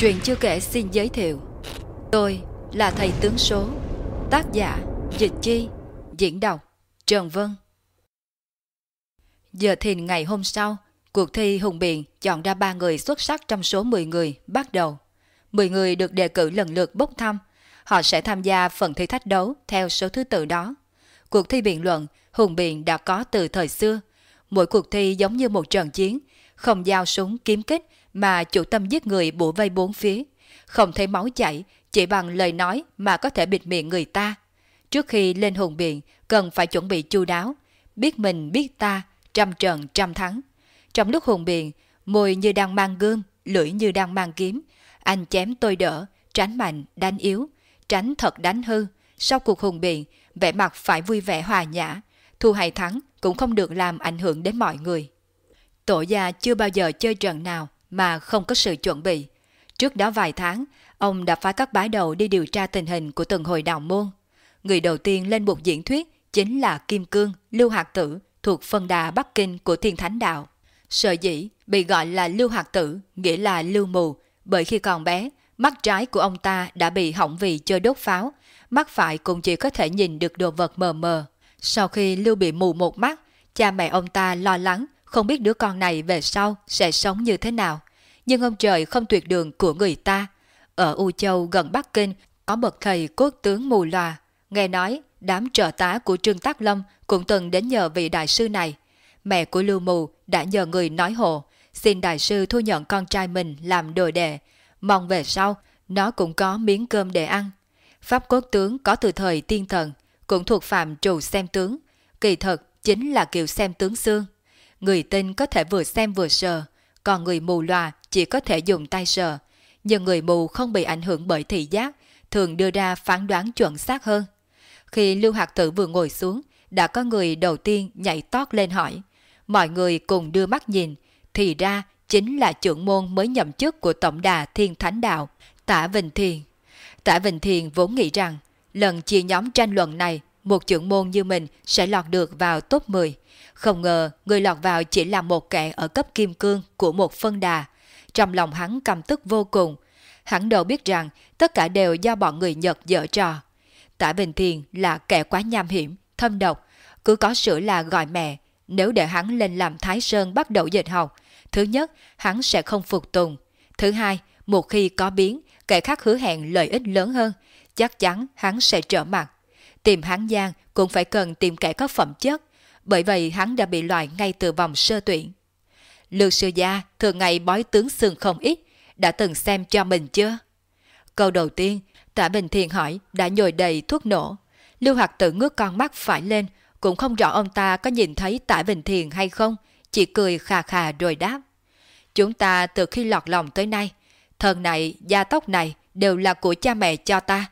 Chuyện chưa kể xin giới thiệu. Tôi là thầy tướng số, Tác giả Dịch Chi, Diễn đọc Trần Vân. Giờ thìn ngày hôm sau, Cuộc thi hùng biện chọn ra 3 người xuất sắc trong số 10 người bắt đầu. 10 người được đề cử lần lượt bốc thăm. Họ sẽ tham gia phần thi thách đấu theo số thứ tự đó. Cuộc thi biện luận hùng biện đã có từ thời xưa. Mỗi cuộc thi giống như một trận chiến, Không giao súng kiếm kích mà chủ tâm giết người bủa vây bốn phía, không thấy máu chảy, chỉ bằng lời nói mà có thể bịt miệng người ta. Trước khi lên hùng biện, cần phải chuẩn bị chu đáo, biết mình biết ta, trăm trận trăm thắng. Trong lúc hùng biện, môi như đang mang gươm, lưỡi như đang mang kiếm, anh chém tôi đỡ, tránh mạnh, đánh yếu, tránh thật đánh hư. Sau cuộc hùng biện, vẻ mặt phải vui vẻ hòa nhã, thu hay thắng cũng không được làm ảnh hưởng đến mọi người. Tổ gia chưa bao giờ chơi trận nào mà không có sự chuẩn bị. Trước đó vài tháng, ông đã phái các bái đầu đi điều tra tình hình của từng hội đạo môn. Người đầu tiên lên một diễn thuyết chính là Kim Cương, Lưu Hạc Tử, thuộc phân đà Bắc Kinh của Thiên Thánh Đạo. Sở dĩ bị gọi là Lưu Hạc Tử, nghĩa là lưu mù, bởi khi còn bé, mắt trái của ông ta đã bị hỏng vì chơi đốt pháo, mắt phải cũng chỉ có thể nhìn được đồ vật mờ mờ. Sau khi Lưu bị mù một mắt, cha mẹ ông ta lo lắng không biết đứa con này về sau sẽ sống như thế nào. Nhưng ông trời không tuyệt đường của người ta. Ở U Châu gần Bắc Kinh có bậc thầy cốt tướng mù loà. Nghe nói đám trợ tá của Trương Tác Lâm cũng từng đến nhờ vị đại sư này. Mẹ của Lưu Mù đã nhờ người nói hộ, xin đại sư thu nhận con trai mình làm đồ đệ, mong về sau nó cũng có miếng cơm để ăn. Pháp cốt tướng có từ thời tiên thần, cũng thuộc phạm trù xem tướng, kỳ thật chính là kiểu xem tướng xương. Người tinh có thể vừa xem vừa sờ, còn người mù loà chỉ có thể dùng tay sờ. Nhưng người mù không bị ảnh hưởng bởi thị giác, thường đưa ra phán đoán chuẩn xác hơn. Khi Lưu Hạc Tử vừa ngồi xuống, đã có người đầu tiên nhảy tót lên hỏi. Mọi người cùng đưa mắt nhìn, thì ra chính là trưởng môn mới nhậm chức của Tổng đà Thiên Thánh Đạo, Tả Vinh Thiền. Tả Vinh Thiền vốn nghĩ rằng, lần chia nhóm tranh luận này, một trưởng môn như mình sẽ lọt được vào top 10. Không ngờ người lọt vào chỉ là một kẻ ở cấp kim cương của một phân đà. Trong lòng hắn căm tức vô cùng. Hắn đâu biết rằng tất cả đều do bọn người Nhật dở trò. Tả Bình Thiền là kẻ quá nham hiểm, thâm độc. Cứ có sữa là gọi mẹ. Nếu để hắn lên làm Thái Sơn bắt đầu dịch học, thứ nhất, hắn sẽ không phục tùng. Thứ hai, một khi có biến, kẻ khác hứa hẹn lợi ích lớn hơn, chắc chắn hắn sẽ trở mặt. Tìm hắn Giang cũng phải cần tìm kẻ có phẩm chất, bởi vậy hắn đã bị loại ngay từ vòng sơ tuyển. Lưu sư gia thường ngày bói tướng xương không ít, đã từng xem cho mình chưa? Câu đầu tiên, Tạ Bình Thiền hỏi đã nhồi đầy thuốc nổ. Lưu Hoạt tự ngước con mắt phải lên, cũng không rõ ông ta có nhìn thấy Tạ Bình Thiền hay không, chỉ cười khà khà rồi đáp. Chúng ta từ khi lọt lòng tới nay, thần này, gia tóc này đều là của cha mẹ cho ta.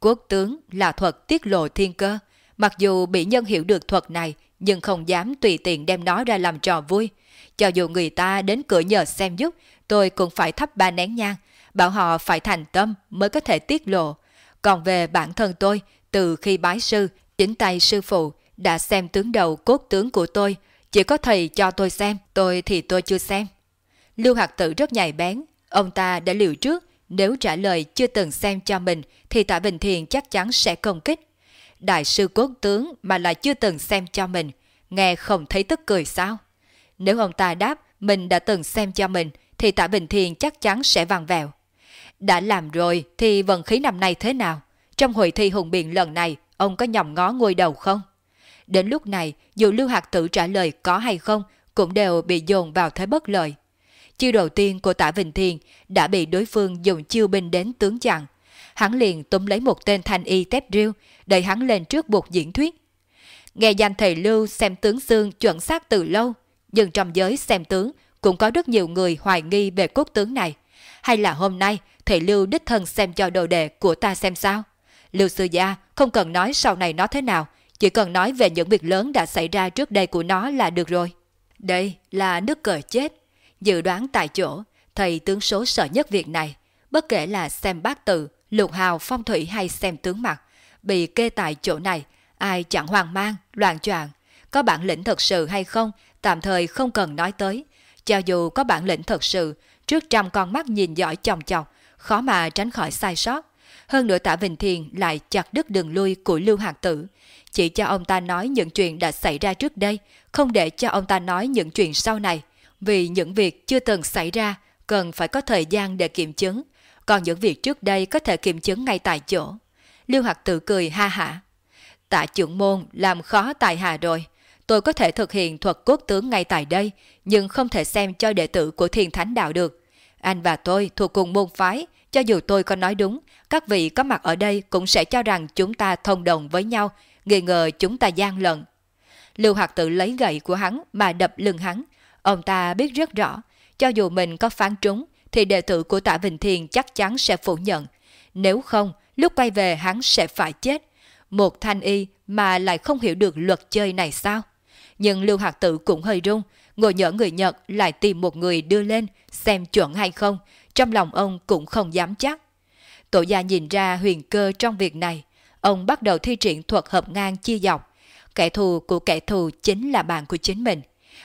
Quốc tướng là thuật tiết lộ thiên cơ, mặc dù bị nhân hiểu được thuật này, nhưng không dám tùy tiện đem nó ra làm trò vui. Cho dù người ta đến cửa nhờ xem giúp, tôi cũng phải thắp ba nén nhang, bảo họ phải thành tâm mới có thể tiết lộ. Còn về bản thân tôi, từ khi bái sư, chính tay sư phụ đã xem tướng đầu cốt tướng của tôi, chỉ có thầy cho tôi xem, tôi thì tôi chưa xem. Lưu Hạc Tử rất nhạy bén, ông ta đã liều trước, nếu trả lời chưa từng xem cho mình thì Tạ Bình Thiền chắc chắn sẽ công kích đại sư cốt tướng mà lại chưa từng xem cho mình, nghe không thấy tức cười sao? Nếu ông ta đáp mình đã từng xem cho mình, thì tạ Bình Thiền chắc chắn sẽ vàng vẹo. Đã làm rồi thì vận khí năm nay thế nào? Trong hội thi hùng biện lần này, ông có nhòm ngó ngôi đầu không? Đến lúc này, dù Lưu Hạc Tử trả lời có hay không, cũng đều bị dồn vào thế bất lợi. Chiêu đầu tiên của tả Bình Thiền đã bị đối phương dùng chiêu binh đến tướng chặn, hắn liền túm lấy một tên thanh y tép riêu, đẩy hắn lên trước buộc diễn thuyết. Nghe danh thầy Lưu xem tướng xương chuẩn xác từ lâu, nhưng trong giới xem tướng cũng có rất nhiều người hoài nghi về cốt tướng này. Hay là hôm nay thầy Lưu đích thân xem cho đồ đệ của ta xem sao? Lưu sư gia không cần nói sau này nó thế nào, chỉ cần nói về những việc lớn đã xảy ra trước đây của nó là được rồi. Đây là nước cờ chết. Dự đoán tại chỗ, thầy tướng số sợ nhất việc này. Bất kể là xem bát tự, lục hào phong thủy hay xem tướng mặt, bị kê tại chỗ này, ai chẳng hoang mang, loạn choạng có bản lĩnh thật sự hay không, tạm thời không cần nói tới. Cho dù có bản lĩnh thật sự, trước trăm con mắt nhìn giỏi chòng chọc, khó mà tránh khỏi sai sót. Hơn nữa Tạ Vinh Thiền lại chặt đứt đường lui của Lưu Hạc Tử, chỉ cho ông ta nói những chuyện đã xảy ra trước đây, không để cho ông ta nói những chuyện sau này. Vì những việc chưa từng xảy ra cần phải có thời gian để kiểm chứng, còn những việc trước đây có thể kiểm chứng ngay tại chỗ. Lưu Hạc Tử cười ha hả. Tạ trưởng môn làm khó tài hà rồi. Tôi có thể thực hiện thuật cốt tướng ngay tại đây, nhưng không thể xem cho đệ tử của thiền thánh đạo được. Anh và tôi thuộc cùng môn phái, cho dù tôi có nói đúng, các vị có mặt ở đây cũng sẽ cho rằng chúng ta thông đồng với nhau, nghi ngờ chúng ta gian lận. Lưu Hạc tự lấy gậy của hắn mà đập lưng hắn. Ông ta biết rất rõ, cho dù mình có phán trúng, thì đệ tử của Tạ Vinh Thiền chắc chắn sẽ phủ nhận. Nếu không, lúc quay về hắn sẽ phải chết. Một thanh y mà lại không hiểu được luật chơi này sao? Nhưng Lưu Hạc Tử cũng hơi rung, ngồi nhỡ người Nhật lại tìm một người đưa lên xem chuẩn hay không, trong lòng ông cũng không dám chắc. Tổ gia nhìn ra huyền cơ trong việc này, ông bắt đầu thi triển thuật hợp ngang chia dọc. Kẻ thù của kẻ thù chính là bạn của chính mình.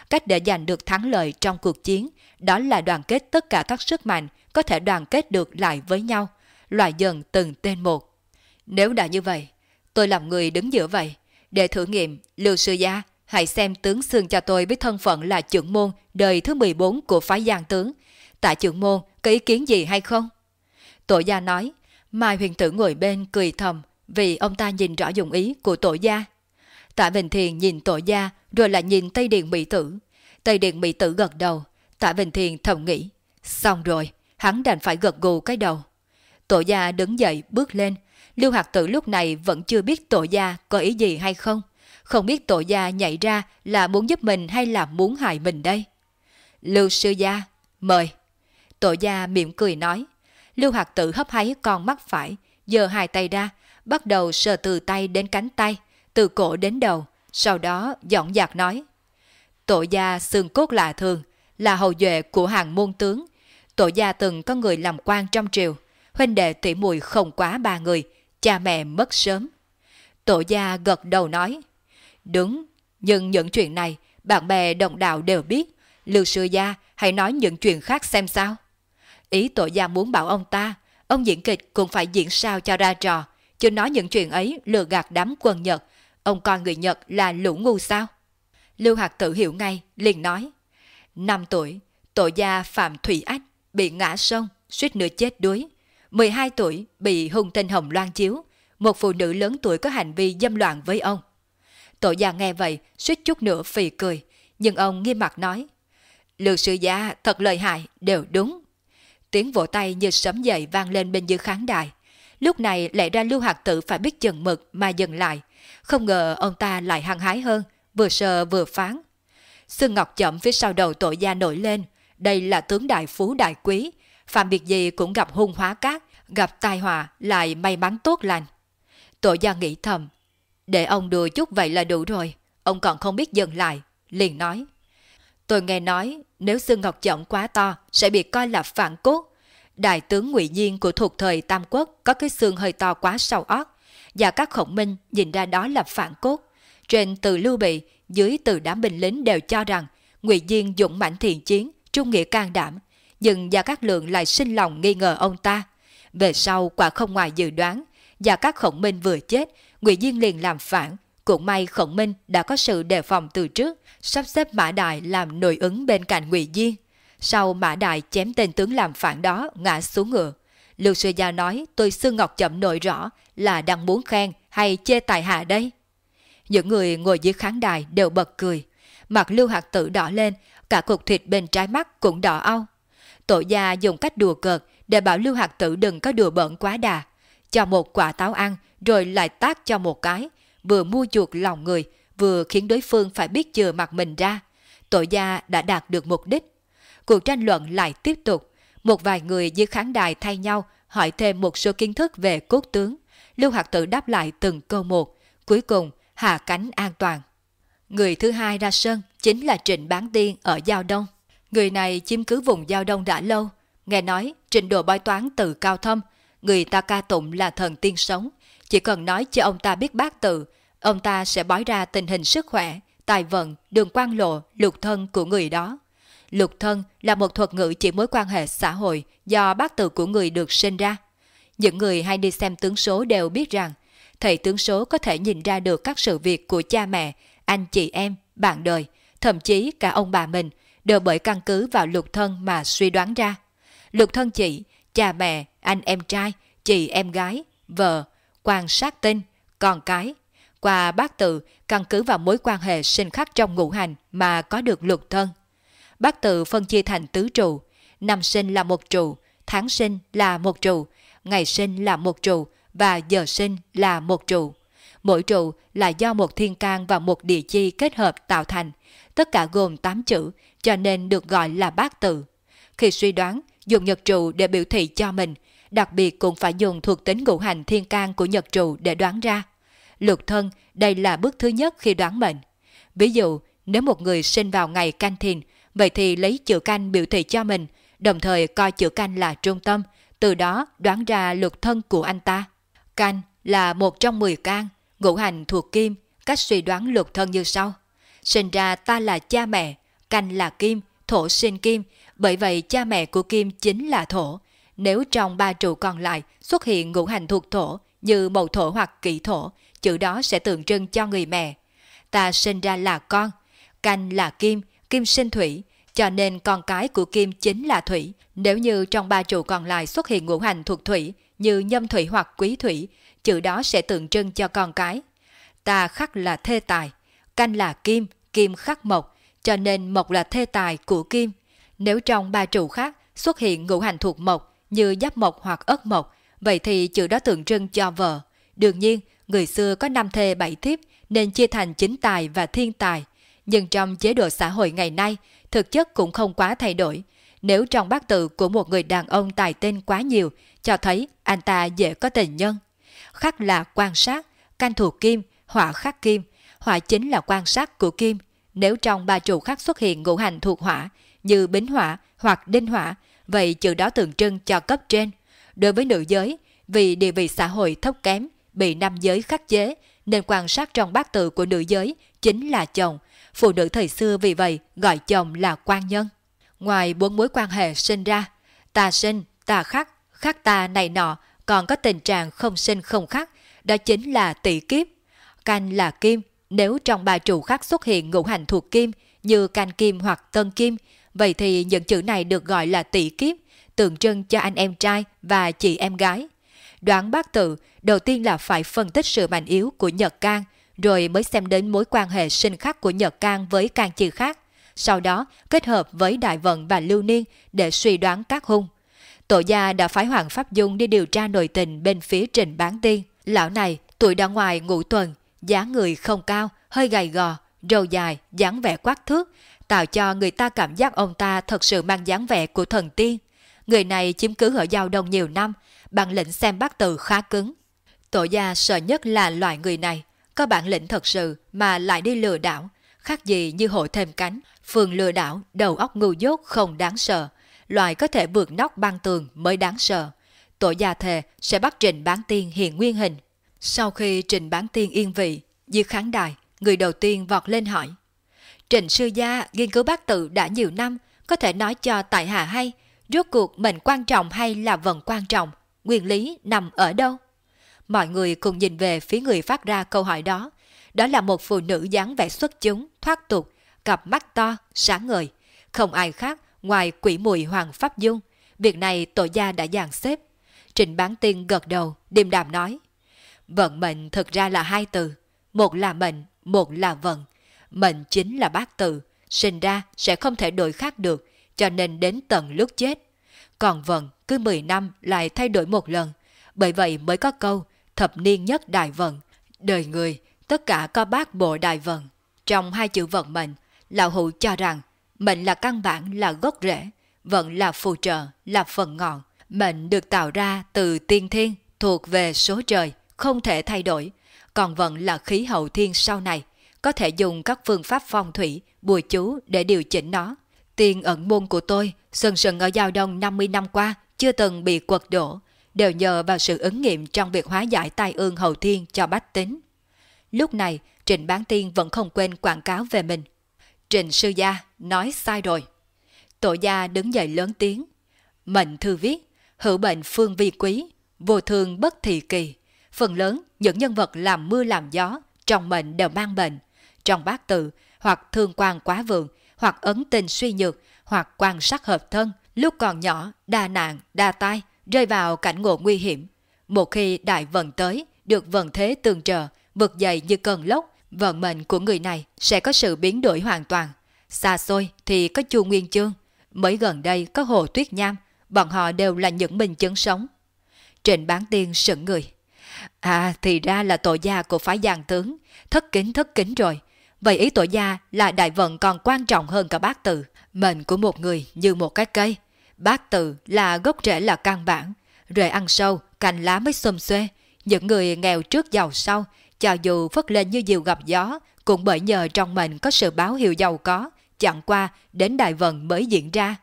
Cách để giành được thắng lợi trong cuộc chiến, đó là đoàn kết tất cả các sức mạnh có thể đoàn kết được lại với nhau, loại dần từng tên một. Nếu đã như vậy, tôi làm người đứng giữa vậy, để thử nghiệm Lưu Sư Gia hãy xem tướng xương cho tôi với thân phận là trưởng môn đời thứ 14 của phái giang tướng. Tại trưởng môn có ý kiến gì hay không? Tổ gia nói, Mai huyền tử ngồi bên cười thầm vì ông ta nhìn rõ dụng ý của tổ gia. Tạ Bình Thiền nhìn tổ gia rồi lại nhìn Tây Điện Mỹ Tử. Tây Điện Mỹ Tử gật đầu. Tạ Bình Thiền thầm nghĩ. Xong rồi, hắn đành phải gật gù cái đầu. Tổ gia đứng dậy bước lên. Lưu Hạc Tử lúc này vẫn chưa biết tổ gia có ý gì hay không. Không biết tổ gia nhảy ra là muốn giúp mình hay là muốn hại mình đây. Lưu sư gia, mời. Tổ gia mỉm cười nói. Lưu Hạc Tử hấp háy con mắt phải, giơ hai tay ra, bắt đầu sờ từ tay đến cánh tay, từ cổ đến đầu, sau đó giọng dạc nói. Tổ gia xương cốt lạ thường, là hầu duệ của hàng môn tướng. Tổ gia từng có người làm quan trong triều, huynh đệ tỷ muội không quá ba người, cha mẹ mất sớm. Tổ gia gật đầu nói, đúng, nhưng những chuyện này bạn bè đồng đạo đều biết, Lưu sư gia hãy nói những chuyện khác xem sao. Ý tổ gia muốn bảo ông ta, ông diễn kịch cũng phải diễn sao cho ra trò, chứ nói những chuyện ấy lừa gạt đám quân Nhật, ông coi người Nhật là lũ ngu sao? Lưu Hạc tự hiểu ngay, liền nói. Năm tuổi, tổ gia Phạm Thủy Ách bị ngã sông, suýt nữa chết đuối. 12 tuổi bị hung tinh hồng loan chiếu, một phụ nữ lớn tuổi có hành vi dâm loạn với ông. Tổ gia nghe vậy, suýt chút nữa phì cười, nhưng ông nghiêm mặt nói. lược sư gia thật lợi hại, đều đúng. Tiếng vỗ tay như sấm dậy vang lên bên dưới khán đài. Lúc này lẽ ra Lưu Hạc Tử phải biết chừng mực mà dừng lại. Không ngờ ông ta lại hăng hái hơn, vừa sờ vừa phán. Sương Ngọc chậm phía sau đầu tội gia nổi lên. Đây là tướng đại phú đại quý. Phạm biệt gì cũng gặp hung hóa cát, gặp tai họa lại may mắn tốt lành. Tội gia nghĩ thầm, để ông đùa chút vậy là đủ rồi, ông còn không biết dừng lại, liền nói. Tôi nghe nói nếu xương ngọc chậm quá to sẽ bị coi là phản cốt. Đại tướng ngụy Diên của thuộc thời Tam Quốc có cái xương hơi to quá sau ót và các khổng minh nhìn ra đó là phản cốt. Trên từ Lưu Bị, dưới từ đám binh lính đều cho rằng ngụy Diên dũng mãnh thiện chiến, trung nghĩa can đảm, nhưng Gia Cát Lượng lại sinh lòng nghi ngờ ông ta. Về sau quả không ngoài dự đoán, Gia Cát Khổng Minh vừa chết, ngụy Diên liền làm phản, cũng may Khổng Minh đã có sự đề phòng từ trước, sắp xếp Mã Đại làm nội ứng bên cạnh Ngụy Diên. Sau Mã Đại chém tên tướng làm phản đó ngã xuống ngựa. Lưu Sư Gia nói tôi xương ngọc chậm nội rõ là đang muốn khen hay chê tài hạ đây. Những người ngồi dưới khán đài đều bật cười. Mặt Lưu Hạc Tử đỏ lên, cả cục thịt bên trái mắt cũng đỏ au. Tổ gia dùng cách đùa cợt để bảo Lưu Hạc Tử đừng có đùa bẩn quá đà. Cho một quả táo ăn rồi lại tác cho một cái, vừa mua chuộc lòng người, vừa khiến đối phương phải biết chừa mặt mình ra. Tội gia đã đạt được mục đích. Cuộc tranh luận lại tiếp tục. Một vài người dưới khán đài thay nhau hỏi thêm một số kiến thức về cốt tướng. Lưu Hạc Tử đáp lại từng câu một. Cuối cùng, hạ cánh an toàn. Người thứ hai ra sân chính là Trịnh Bán Tiên ở Giao Đông. Người này chiếm cứ vùng Giao Đông đã lâu. Nghe nói trình độ bói toán từ cao thâm, người ta ca tụng là thần tiên sống. Chỉ cần nói cho ông ta biết bát tự, ông ta sẽ bói ra tình hình sức khỏe, tài vận, đường quan lộ, lục thân của người đó. Lục thân là một thuật ngữ chỉ mối quan hệ xã hội do bát tự của người được sinh ra. Những người hay đi xem tướng số đều biết rằng, thầy tướng số có thể nhìn ra được các sự việc của cha mẹ, anh chị em, bạn đời, thậm chí cả ông bà mình, đều bởi căn cứ vào lục thân mà suy đoán ra. Lục thân chị, cha mẹ, anh em trai, chị em gái, vợ, quan sát tinh, con cái. Qua bát tự, căn cứ vào mối quan hệ sinh khắc trong ngũ hành mà có được lục thân. Bát tự phân chia thành tứ trụ, năm sinh là một trụ, tháng sinh là một trụ, ngày sinh là một trụ và giờ sinh là một trụ. Mỗi trụ là do một thiên can và một địa chi kết hợp tạo thành, tất cả gồm 8 chữ, cho nên được gọi là bát tự. Khi suy đoán, dùng nhật trụ để biểu thị cho mình, đặc biệt cũng phải dùng thuộc tính ngũ hành thiên can của nhật trụ để đoán ra. Lục thân, đây là bước thứ nhất khi đoán mệnh. Ví dụ, nếu một người sinh vào ngày canh thìn, vậy thì lấy chữ canh biểu thị cho mình, đồng thời coi chữ canh là trung tâm, từ đó đoán ra lục thân của anh ta. Canh là một trong 10 can, ngũ hành thuộc kim, cách suy đoán luật thân như sau. Sinh ra ta là cha mẹ, canh là kim, thổ sinh kim, bởi vậy cha mẹ của kim chính là thổ. Nếu trong ba trụ còn lại xuất hiện ngũ hành thuộc thổ như mậu thổ hoặc kỷ thổ, chữ đó sẽ tượng trưng cho người mẹ. Ta sinh ra là con, canh là kim, kim sinh thủy, cho nên con cái của kim chính là thủy. Nếu như trong ba trụ còn lại xuất hiện ngũ hành thuộc thủy như nhâm thủy hoặc quý thủy, chữ đó sẽ tượng trưng cho con cái. Ta khắc là thê tài, canh là kim, kim khắc mộc, cho nên mộc là thê tài của kim. Nếu trong ba trụ khác xuất hiện ngũ hành thuộc mộc như giáp mộc hoặc ất mộc, vậy thì chữ đó tượng trưng cho vợ. Đương nhiên, người xưa có năm thê bảy thiếp nên chia thành chính tài và thiên tài. Nhưng trong chế độ xã hội ngày nay, thực chất cũng không quá thay đổi. Nếu trong bát tự của một người đàn ông tài tên quá nhiều, cho thấy anh ta dễ có tình nhân. Khắc là quan sát, canh thuộc kim, hỏa khắc kim. Hỏa chính là quan sát của kim. Nếu trong ba trụ khắc xuất hiện ngũ hành thuộc hỏa, như bính hỏa hoặc đinh hỏa, vậy chữ đó tượng trưng cho cấp trên. Đối với nữ giới, vì địa vị xã hội thấp kém, bị nam giới khắc chế, nên quan sát trong bát tự của nữ giới chính là chồng. Phụ nữ thời xưa vì vậy gọi chồng là quan nhân. Ngoài bốn mối quan hệ sinh ra, ta sinh, ta khắc, khắc ta này nọ, còn có tình trạng không sinh không khắc, đó chính là tỷ kiếp. Canh là kim, nếu trong ba trụ khắc xuất hiện ngũ hành thuộc kim như canh kim hoặc tân kim, vậy thì những chữ này được gọi là tỷ kiếp, tượng trưng cho anh em trai và chị em gái. Đoán bát tự, đầu tiên là phải phân tích sự mạnh yếu của Nhật Can, rồi mới xem đến mối quan hệ sinh khắc của Nhật Can với can Chi khác. Sau đó kết hợp với Đại Vận và Lưu Niên để suy đoán các hung. Tổ gia đã phái Hoàng Pháp Dung đi điều tra nội tình bên phía Trình Bán Tiên. Lão này tuổi đã ngoài ngũ tuần, dáng người không cao, hơi gầy gò, râu dài, dáng vẻ quát thước, tạo cho người ta cảm giác ông ta thật sự mang dáng vẻ của thần tiên. Người này chiếm cứ ở giao đông nhiều năm, bản lĩnh xem bác từ khá cứng. Tổ gia sợ nhất là loại người này, có bản lĩnh thật sự mà lại đi lừa đảo, khác gì như hội thêm cánh, phường lừa đảo, đầu óc ngu dốt không đáng sợ, Loài có thể vượt nóc băng tường mới đáng sợ. Tổ gia thề sẽ bắt Trình Bán Tiên hiện nguyên hình. Sau khi Trình Bán Tiên yên vị, diệt kháng đài, người đầu tiên vọt lên hỏi. Trình sư gia nghiên cứu bát tự đã nhiều năm, có thể nói cho tại hạ hay, rốt cuộc mệnh quan trọng hay là vận quan trọng, nguyên lý nằm ở đâu? Mọi người cùng nhìn về phía người phát ra câu hỏi đó. Đó là một phụ nữ dáng vẻ xuất chúng, thoát tục, cặp mắt to, sáng ngời. Không ai khác ngoài quỷ mùi Hoàng Pháp Dung. Việc này tổ gia đã dàn xếp. Trịnh Bán Tiên gật đầu, điềm đạm nói. Vận mệnh thực ra là hai từ. Một là mệnh, một là vận. Mệnh chính là bát tự, sinh ra sẽ không thể đổi khác được, cho nên đến tận lúc chết. Còn vận cứ 10 năm lại thay đổi một lần, bởi vậy mới có câu thập niên nhất đại vận. Đời người, tất cả có bát bộ đại vận. Trong hai chữ vận mệnh, Lão Hữu cho rằng mệnh là căn bản là gốc rễ, vận là phù trợ, là phần ngọn. Mệnh được tạo ra từ tiên thiên, thuộc về số trời, không thể thay đổi. Còn vận là khí hậu thiên sau này, có thể dùng các phương pháp phong thủy, bùa chú để điều chỉnh nó. Tiền ẩn môn của tôi, sừng sừng ở giao đông 50 năm qua, chưa từng bị quật đổ, đều nhờ vào sự ứng nghiệm trong việc hóa giải tai ương hậu thiên cho bách tính. Lúc này, Trịnh Bán Tiên vẫn không quên quảng cáo về mình. Trịnh Sư Gia nói sai rồi. Tổ gia đứng dậy lớn tiếng. Mệnh thư viết, hữu bệnh phương vi quý, vô thường bất thị kỳ. Phần lớn những nhân vật làm mưa làm gió trong mệnh đều mang bệnh. Trong bát tự, hoặc thương quan quá vượng, hoặc ấn tình suy nhược, hoặc quan sát hợp thân, lúc còn nhỏ, đa nạn, đa tai, rơi vào cảnh ngộ nguy hiểm. Một khi đại vận tới, được vận thế tương trợ, vực dậy như cơn lốc, vận mệnh của người này sẽ có sự biến đổi hoàn toàn. Xa xôi thì có Chu Nguyên Chương, mới gần đây có Hồ Tuyết Nham, bọn họ đều là những minh chứng sống. Trịnh bán tiên sững người. À thì ra là tội gia của phái giang tướng, thất kính thất kính rồi. Vậy ý tội gia là đại vận còn quan trọng hơn cả bát tự. Mệnh của một người như một cái cây. Bát tự là gốc rễ là căn bản. Rễ ăn sâu, cành lá mới xum xuê. Những người nghèo trước giàu sau, cho dù phất lên như diều gặp gió, cũng bởi nhờ trong mình có sự báo hiệu giàu có, chẳng qua đến đại vận mới diễn ra.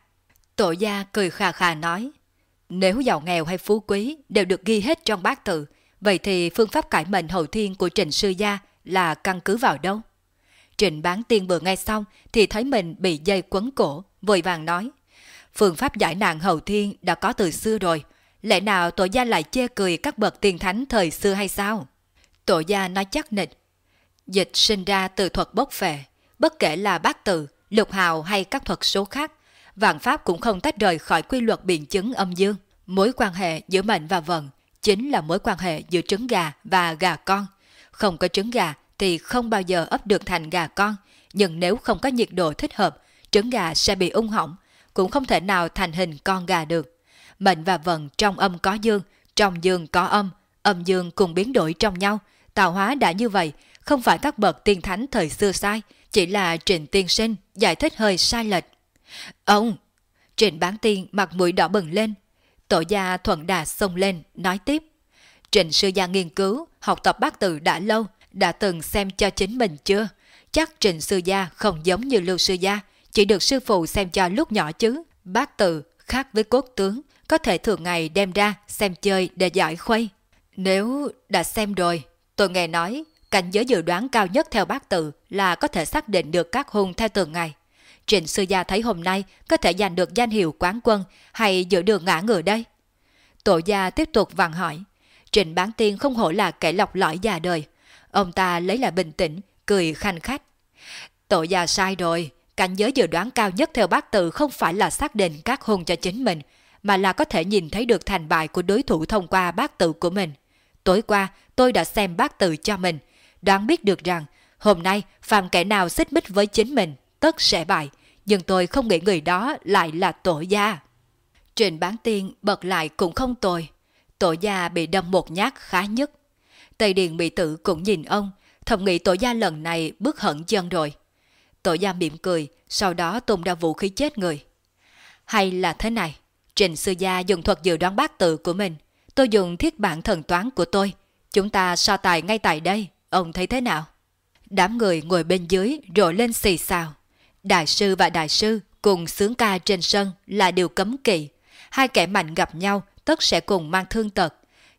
Tổ gia cười khà khà nói, nếu giàu nghèo hay phú quý đều được ghi hết trong bát tự, vậy thì phương pháp cải mệnh hậu thiên của Trịnh Sư Gia là căn cứ vào đâu? Trịnh bán tiên vừa nghe xong thì thấy mình bị dây quấn cổ, vội vàng nói. Phương pháp giải nạn hậu thiên đã có từ xưa rồi, lẽ nào tổ gia lại chê cười các bậc tiền thánh thời xưa hay sao? Tổ gia nói chắc nịch. Dịch sinh ra từ thuật bốc phệ, bất kể là bát tự, lục hào hay các thuật số khác, vạn pháp cũng không tách rời khỏi quy luật biện chứng âm dương. Mối quan hệ giữa mệnh và vận chính là mối quan hệ giữa trứng gà và gà con. Không có trứng gà thì không bao giờ ấp được thành gà con, nhưng nếu không có nhiệt độ thích hợp, trứng gà sẽ bị ung hỏng, cũng không thể nào thành hình con gà được. Mệnh và vận trong âm có dương, trong dương có âm, âm dương cùng biến đổi trong nhau, tạo hóa đã như vậy, không phải các bậc tiên thánh thời xưa sai, chỉ là Trịnh Tiên Sinh giải thích hơi sai lệch. Ông! Trịnh Bán Tiên mặt mũi đỏ bừng lên. Tổ gia thuận đà xông lên, nói tiếp. Trịnh sư gia nghiên cứu, học tập bát tự đã lâu, đã từng xem cho chính mình chưa? Chắc Trịnh sư gia không giống như Lưu sư gia, chỉ được sư phụ xem cho lúc nhỏ chứ. Bát tự khác với cốt tướng, có thể thường ngày đem ra xem chơi để giải khuây. Nếu đã xem rồi, tôi nghe nói cảnh giới dự đoán cao nhất theo bát tự là có thể xác định được các hung theo từng ngày. Trịnh sư gia thấy hôm nay có thể giành được danh hiệu quán quân hay giữ được ngã ngựa đây? Tổ gia tiếp tục vặn hỏi. Trịnh bán tiên không hổ là kẻ lọc lõi già đời. Ông ta lấy lại bình tĩnh, cười khanh khách. Tổ gia sai rồi, cảnh giới dự đoán cao nhất theo bát tự không phải là xác định các hung cho chính mình, mà là có thể nhìn thấy được thành bại của đối thủ thông qua bát tự của mình. Tối qua, tôi đã xem bát tự cho mình, đoán biết được rằng hôm nay phạm kẻ nào xích mích với chính mình, tất sẽ bại, nhưng tôi không nghĩ người đó lại là tổ gia. Trịnh bán tiên bật lại cũng không tồi, tổ gia bị đâm một nhát khá nhất. Tây Điền bị tử cũng nhìn ông, thầm nghĩ tổ gia lần này bước hận chân rồi. Tổ gia mỉm cười, sau đó tung ra vũ khí chết người. Hay là thế này, Trình sư gia dùng thuật dự đoán bát tự của mình, tôi dùng thiết bản thần toán của tôi. Chúng ta so tài ngay tại đây, ông thấy thế nào? Đám người ngồi bên dưới rộ lên xì xào. Đại sư và đại sư cùng sướng ca trên sân là điều cấm kỵ. Hai kẻ mạnh gặp nhau tất sẽ cùng mang thương tật.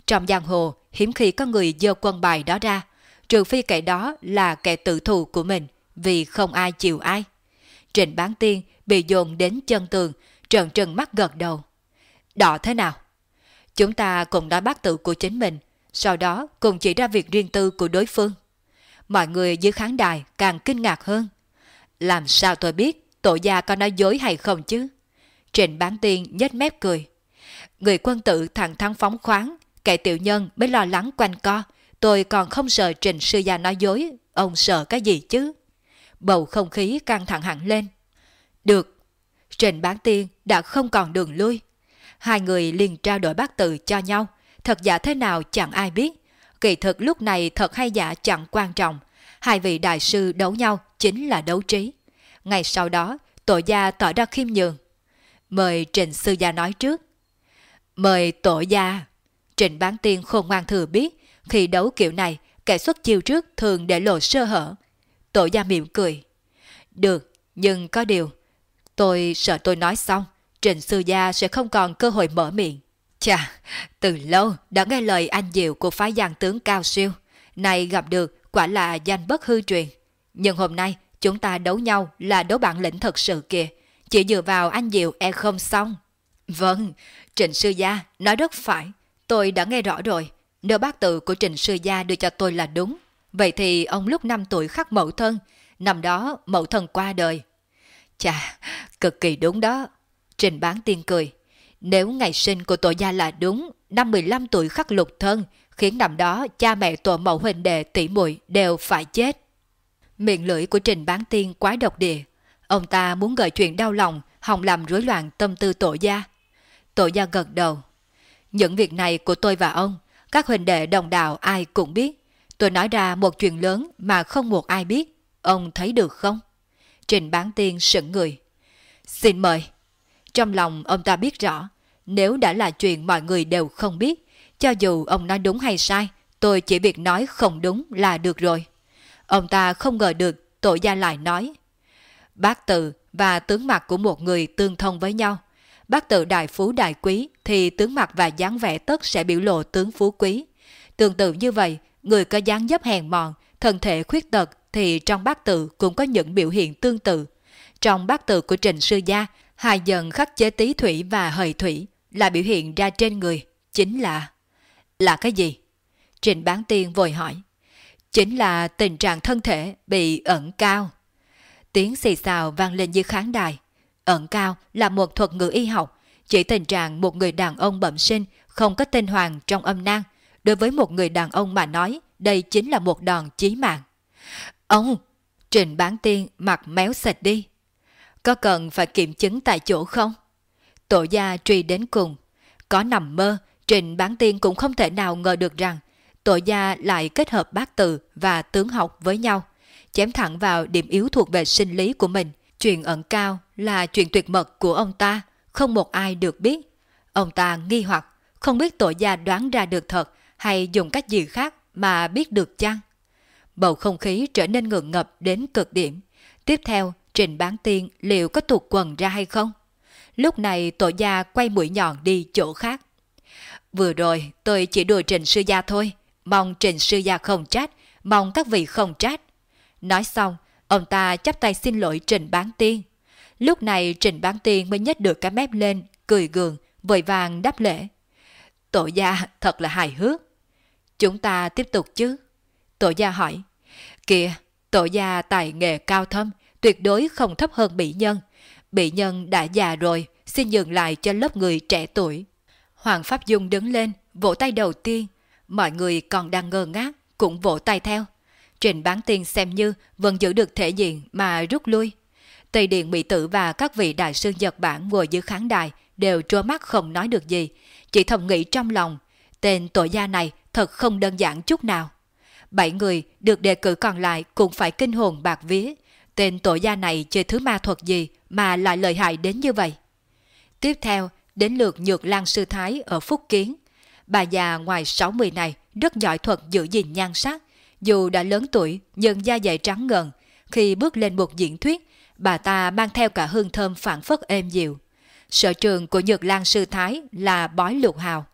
Trong giang hồ, hiếm khi có người dơ quân bài đó ra, trừ phi kẻ đó là kẻ tự thù của mình, vì không ai chịu ai. Trịnh bán tiên bị dồn đến chân tường, trợn trừng mắt gật đầu. Đỏ thế nào? Chúng ta cùng nói bác tự của chính mình, sau đó cùng chỉ ra việc riêng tư của đối phương. Mọi người dưới khán đài càng kinh ngạc hơn. Làm sao tôi biết tổ gia có nói dối hay không chứ? Trịnh bán tiên nhếch mép cười. Người quân tử thẳng thắn phóng khoáng, kẻ tiểu nhân mới lo lắng quanh co. Tôi còn không sợ trình sư gia nói dối, ông sợ cái gì chứ? Bầu không khí căng thẳng hẳn lên. Được, trình bán tiên đã không còn đường lui. Hai người liền trao đổi bát tự cho nhau, thật giả thế nào chẳng ai biết. Kỳ thực lúc này thật hay giả chẳng quan trọng. Hai vị đại sư đấu nhau chính là đấu trí. Ngày sau đó, tổ gia tỏ ra khiêm nhường. Mời Trịnh Sư Gia nói trước. Mời tổ gia. Trịnh Bán Tiên khôn ngoan thừa biết, khi đấu kiểu này, kẻ xuất chiêu trước thường để lộ sơ hở. Tổ gia mỉm cười. Được, nhưng có điều. Tôi sợ tôi nói xong, Trịnh Sư Gia sẽ không còn cơ hội mở miệng. Chà, từ lâu đã nghe lời anh diệu của phái giang tướng cao siêu. Này gặp được quả là danh bất hư truyền. Nhưng hôm nay chúng ta đấu nhau là đấu bản lĩnh thật sự kìa. chỉ dựa vào anh Diệu e không xong. Vâng, Trịnh Sư Gia nói rất phải, tôi đã nghe rõ rồi. Nếu bác tự của Trịnh Sư Gia đưa cho tôi là đúng, vậy thì ông lúc 5 tuổi khắc mẫu thân, năm đó mẫu thân qua đời. Chà, cực kỳ đúng đó. Trình bán tiên cười. Nếu ngày sinh của tổ gia là đúng, năm 15 tuổi khắc lục thân, khiến năm đó cha mẹ tổ mẫu huynh đệ tỷ muội đều phải chết. Miệng lưỡi của Trình bán tiên quá độc địa. Ông ta muốn gợi chuyện đau lòng, hòng làm rối loạn tâm tư tổ gia. Tổ gia gật đầu. Những việc này của tôi và ông, các huynh đệ đồng đạo ai cũng biết. Tôi nói ra một chuyện lớn mà không một ai biết. Ông thấy được không? Trình bán tiên sững người. Xin mời. Trong lòng ông ta biết rõ, nếu đã là chuyện mọi người đều không biết, cho dù ông nói đúng hay sai, tôi chỉ việc nói không đúng là được rồi. Ông ta không ngờ được tội gia lại nói. Bác tự và tướng mặt của một người tương thông với nhau. Bác tự đại phú đại quý thì tướng mặt và dáng vẻ tất sẽ biểu lộ tướng phú quý. Tương tự như vậy, người có dáng dấp hèn mọn thân thể khuyết tật thì trong bát tự cũng có những biểu hiện tương tự. Trong bát tự của Trình Sư Gia, hai dần khắc chế tí thủy và hời thủy là biểu hiện ra trên người, chính là... Là cái gì? Trình Bán Tiên vội hỏi. Chính là tình trạng thân thể bị ẩn cao. Tiếng xì xào vang lên dưới khán đài. Ẩn cao là một thuật ngữ y học, chỉ tình trạng một người đàn ông bẩm sinh không có tên hoàng trong âm nang. Đối với một người đàn ông mà nói, đây chính là một đòn chí mạng. Ông! Trình bán tiên mặt méo sạch đi. Có cần phải kiểm chứng tại chỗ không? Tổ gia truy đến cùng. Có nằm mơ, Trình bán tiên cũng không thể nào ngờ được rằng tổ gia lại kết hợp bát từ và tướng học với nhau, chém thẳng vào điểm yếu thuộc về sinh lý của mình. Chuyện ẩn cao là chuyện tuyệt mật của ông ta, không một ai được biết. Ông ta nghi hoặc, không biết tổ gia đoán ra được thật hay dùng cách gì khác mà biết được chăng? Bầu không khí trở nên ngượng ngập đến cực điểm. Tiếp theo, Trình Bán Tiên liệu có thuộc quần ra hay không? Lúc này tổ gia quay mũi nhọn đi chỗ khác. Vừa rồi tôi chỉ đùa Trình Sư Gia thôi, mong Trình Sư Gia không trách, mong các vị không trách. Nói xong, ông ta chắp tay xin lỗi Trình Bán Tiên. Lúc này Trình Bán Tiên mới nhếch được cái mép lên, cười gường, vội vàng đáp lễ. Tổ gia thật là hài hước. Chúng ta tiếp tục chứ? Tổ gia hỏi. Kìa, tổ gia tài nghề cao thâm, tuyệt đối không thấp hơn bị nhân. Bị nhân đã già rồi, xin dừng lại cho lớp người trẻ tuổi. Hoàng Pháp Dung đứng lên, vỗ tay đầu tiên. Mọi người còn đang ngơ ngác, cũng vỗ tay theo. Trình bán tiên xem như vẫn giữ được thể diện mà rút lui. Tây Điện Mỹ Tử và các vị đại sư Nhật Bản ngồi dưới khán đài đều trố mắt không nói được gì, chỉ thầm nghĩ trong lòng, tên tội gia này thật không đơn giản chút nào. Bảy người được đề cử còn lại cũng phải kinh hồn bạc vía. Tên tội gia này chơi thứ ma thuật gì mà lại lợi hại đến như vậy? Tiếp theo, đến lượt Nhược Lan Sư Thái ở Phúc Kiến. Bà già ngoài 60 này rất giỏi thuật giữ gìn nhan sắc. Dù đã lớn tuổi nhưng da dày trắng ngần, khi bước lên một diễn thuyết, bà ta mang theo cả hương thơm phản phất êm dịu. Sở trường của Nhược Lan Sư Thái là bói lục hào.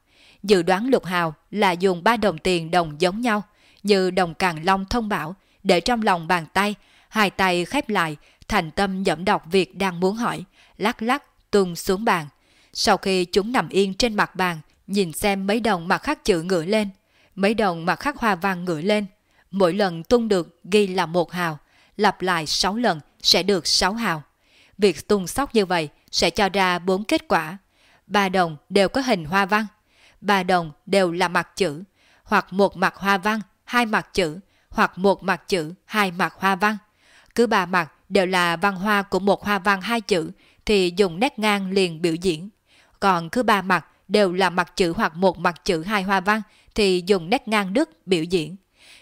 Dự đoán lục hào là dùng ba đồng tiền đồng giống nhau, như đồng càng long thông bảo, để trong lòng bàn tay, hai tay khép lại, thành tâm nhẩm đọc việc đang muốn hỏi, lắc lắc, tung xuống bàn. Sau khi chúng nằm yên trên mặt bàn, nhìn xem mấy đồng mặt khắc chữ ngửa lên, mấy đồng mặt khắc hoa văn ngửa lên. Mỗi lần tung được ghi là một hào, lặp lại 6 lần sẽ được 6 hào. Việc tung sóc như vậy sẽ cho ra 4 kết quả. Ba đồng đều có hình hoa văn, ba đồng đều là mặt chữ, hoặc một mặt hoa văn, hai mặt chữ, hoặc một mặt chữ, hai mặt hoa văn. Cứ ba mặt đều là văn hoa của một hoa văn hai chữ thì dùng nét ngang liền biểu diễn. Còn cứ ba mặt đều là mặt chữ hoặc một mặt chữ hai hoa văn thì dùng nét ngang đứt biểu diễn.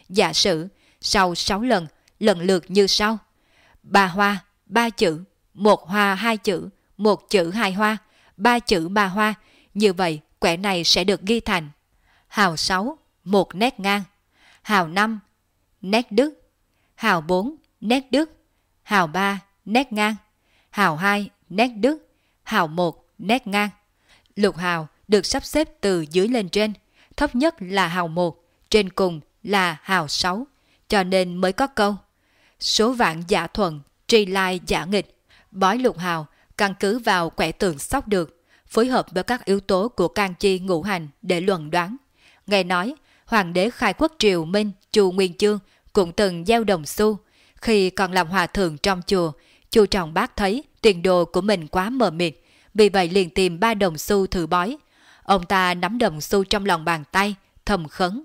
Giả sử, sau 6 lần, lần lượt như sau. Ba hoa, ba chữ, một hoa hai chữ, một chữ hai hoa, ba chữ ba hoa. Như vậy, quẻ này sẽ được ghi thành hào 6, một nét ngang, hào 5, nét đứt hào 4, nét đức, hào 3, nét ngang, hào 2, nét đức, hào 1, nét ngang. Lục hào được sắp xếp từ dưới lên trên, thấp nhất là hào 1, trên cùng là hào 6, cho nên mới có câu. Số vạn giả thuận, tri lai giả nghịch, bói lục hào căn cứ vào quẻ tượng sóc được, phối hợp với các yếu tố của can chi ngũ hành để luận đoán. Nghe nói, Hoàng đế khai quốc triều Minh Chu Nguyên Chương cũng từng gieo đồng xu. Khi còn làm hòa thượng trong chùa, Chu Trọng Bác thấy tiền đồ của mình quá mờ mịt, vì vậy liền tìm ba đồng xu thử bói. Ông ta nắm đồng xu trong lòng bàn tay, thầm khấn.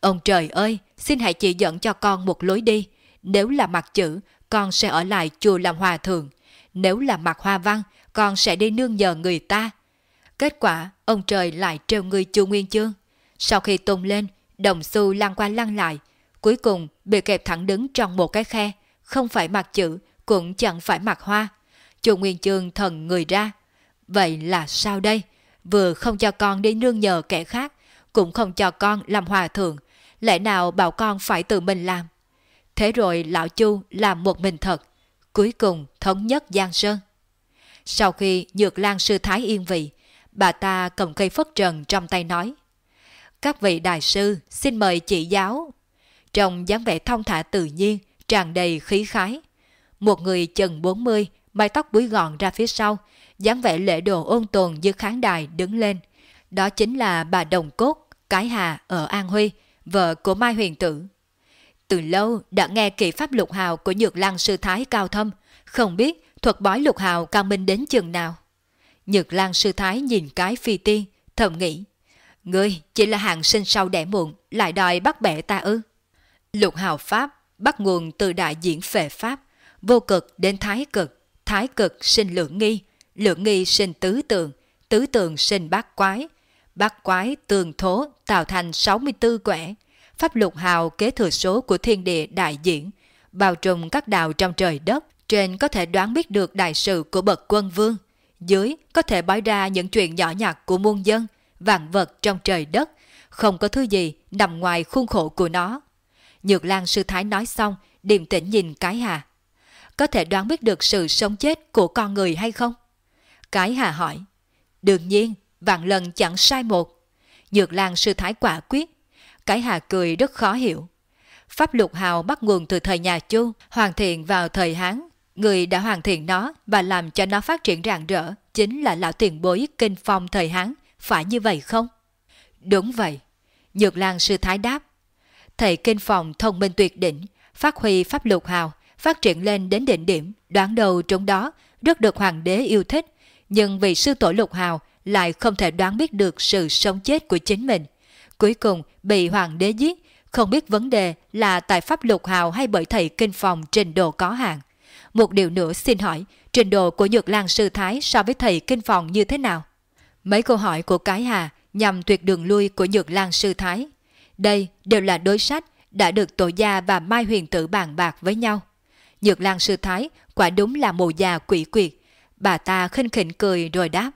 Ông trời ơi, xin hãy chỉ dẫn cho con một lối đi. Nếu là mặt chữ, con sẽ ở lại chùa làm hòa thượng. Nếu là mặt hoa văn, con sẽ đi nương nhờ người ta. Kết quả, ông trời lại trêu người chu Nguyên Chương. Sau khi tung lên, đồng xu lăn qua lăn lại, cuối cùng bị kẹp thẳng đứng trong một cái khe, không phải mặt chữ, cũng chẳng phải mặt hoa. Chu Nguyên Chương thần người ra. Vậy là sao đây? Vừa không cho con đi nương nhờ kẻ khác, cũng không cho con làm hòa thượng, lẽ nào bảo con phải tự mình làm? Thế rồi lão Chu làm một mình thật, cuối cùng thống nhất Giang Sơn. Sau khi Nhược Lan sư thái yên vị, bà ta cầm cây phất trần trong tay nói. Các vị đại sư xin mời chỉ giáo. Trong dáng vẻ thông thả tự nhiên, tràn đầy khí khái. Một người chừng 40, mái tóc búi gọn ra phía sau, dáng vẻ lễ độ ôn tồn như khán đài đứng lên. Đó chính là bà Đồng Cốt, Cái Hà ở An Huy, vợ của Mai Huyền Tử. Từ lâu đã nghe kỳ pháp lục hào của Nhược Lăng sư thái cao thâm, không biết thuật bói lục hào cao minh đến chừng nào. Nhược Lăng sư thái nhìn cái phi tiên, thầm nghĩ. Ngươi chỉ là hàng sinh sau đẻ muộn, lại đòi bắt bẻ ta ư. Lục hào Pháp bắt nguồn từ đại diễn phệ Pháp, vô cực đến thái cực, thái cực sinh lượng nghi, lượng nghi sinh tứ tượng, tứ tượng sinh bát quái, bát quái tường thố tạo thành 64 quẻ, pháp lục hào kế thừa số của thiên địa đại diễn, bao trùm các đạo trong trời đất, trên có thể đoán biết được đại sự của bậc quân vương, dưới có thể bói ra những chuyện nhỏ nhặt của muôn dân, vạn vật trong trời đất, không có thứ gì nằm ngoài khuôn khổ của nó. Nhược Lan sư thái nói xong, điềm tĩnh nhìn cái hà. Có thể đoán biết được sự sống chết của con người hay không? Cái hà hỏi. Đương nhiên, vạn lần chẳng sai một. Nhược Lan sư thái quả quyết. Cái hà cười rất khó hiểu. Pháp lục hào bắt nguồn từ thời nhà Chu, hoàn thiện vào thời Hán. Người đã hoàn thiện nó và làm cho nó phát triển rạng rỡ chính là lão tiền bối kinh phong thời Hán, phải như vậy không? Đúng vậy. Nhược Lan sư thái đáp. Thầy kinh phòng thông minh tuyệt đỉnh, phát huy pháp lục hào, phát triển lên đến đỉnh điểm, đoán đầu trong đó, rất được hoàng đế yêu thích. Nhưng vì sư tổ lục hào lại không thể đoán biết được sự sống chết của chính mình. Cuối cùng bị hoàng đế giết, không biết vấn đề là tại pháp lục hào hay bởi thầy kinh phòng trình độ có hạn. Một điều nữa xin hỏi, trình độ của Nhược Lan Sư Thái so với thầy kinh phòng như thế nào? Mấy câu hỏi của Cái Hà nhằm tuyệt đường lui của Nhược Lan Sư Thái. Đây đều là đối sách đã được Tổ gia và Mai Huyền Tử bàn bạc với nhau. Nhược Lan Sư Thái quả đúng là mồ già quỷ quyệt. Bà ta khinh khỉnh cười rồi đáp.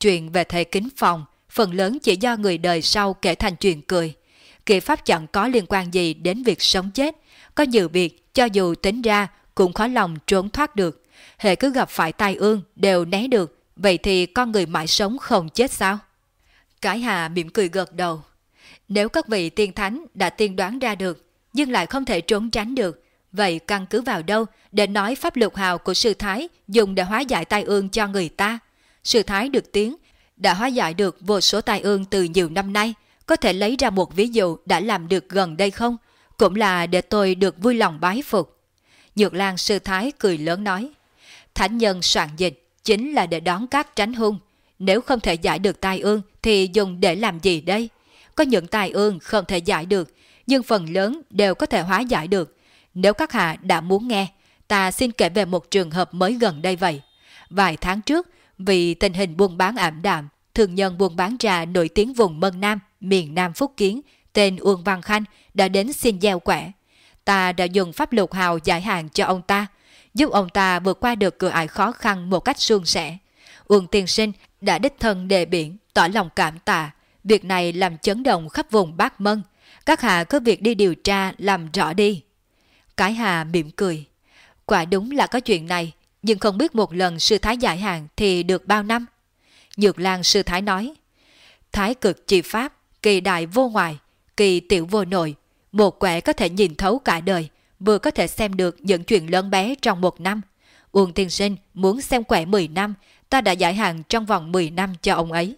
Chuyện về thầy kính phòng, phần lớn chỉ do người đời sau kể thành chuyện cười. Kỳ pháp chẳng có liên quan gì đến việc sống chết. Có nhiều việc, cho dù tính ra, cũng khó lòng trốn thoát được. Hệ cứ gặp phải tai ương, đều né được. Vậy thì con người mãi sống không chết sao? Cái hà mỉm cười gật đầu. Nếu các vị tiên thánh đã tiên đoán ra được, nhưng lại không thể trốn tránh được, vậy căn cứ vào đâu để nói pháp lục hào của sư thái dùng để hóa giải tai ương cho người ta? Sư thái được tiếng, đã hóa giải được vô số tai ương từ nhiều năm nay, có thể lấy ra một ví dụ đã làm được gần đây không? Cũng là để tôi được vui lòng bái phục. Nhược Lan sư thái cười lớn nói, Thánh nhân soạn dịch chính là để đón các tránh hung. Nếu không thể giải được tai ương thì dùng để làm gì đây? Có những tai ương không thể giải được, nhưng phần lớn đều có thể hóa giải được. Nếu các hạ đã muốn nghe, ta xin kể về một trường hợp mới gần đây vậy. Vài tháng trước, vì tình hình buôn bán ảm đạm, thương nhân buôn bán trà nổi tiếng vùng Mân Nam, miền Nam Phúc Kiến, tên Uông Văn Khanh đã đến xin gieo quẻ. Ta đã dùng pháp lục hào giải hàng cho ông ta, giúp ông ta vượt qua được cửa ải khó khăn một cách suôn sẻ. Uông Tiên Sinh đã đích thân đề biển, tỏ lòng cảm tạ. Việc này làm chấn động khắp vùng Bác Mân. Các hạ có việc đi điều tra làm rõ đi. Cái hà mỉm cười. Quả đúng là có chuyện này, nhưng không biết một lần sư thái giải hàng thì được bao năm. Nhược Lan sư thái nói, Thái cực chi pháp, kỳ đại vô ngoại, kỳ tiểu vô nội, một quẻ có thể nhìn thấu cả đời, vừa có thể xem được những chuyện lớn bé trong một năm. Uông tiên sinh muốn xem quẻ 10 năm, ta đã giải hạn trong vòng 10 năm cho ông ấy.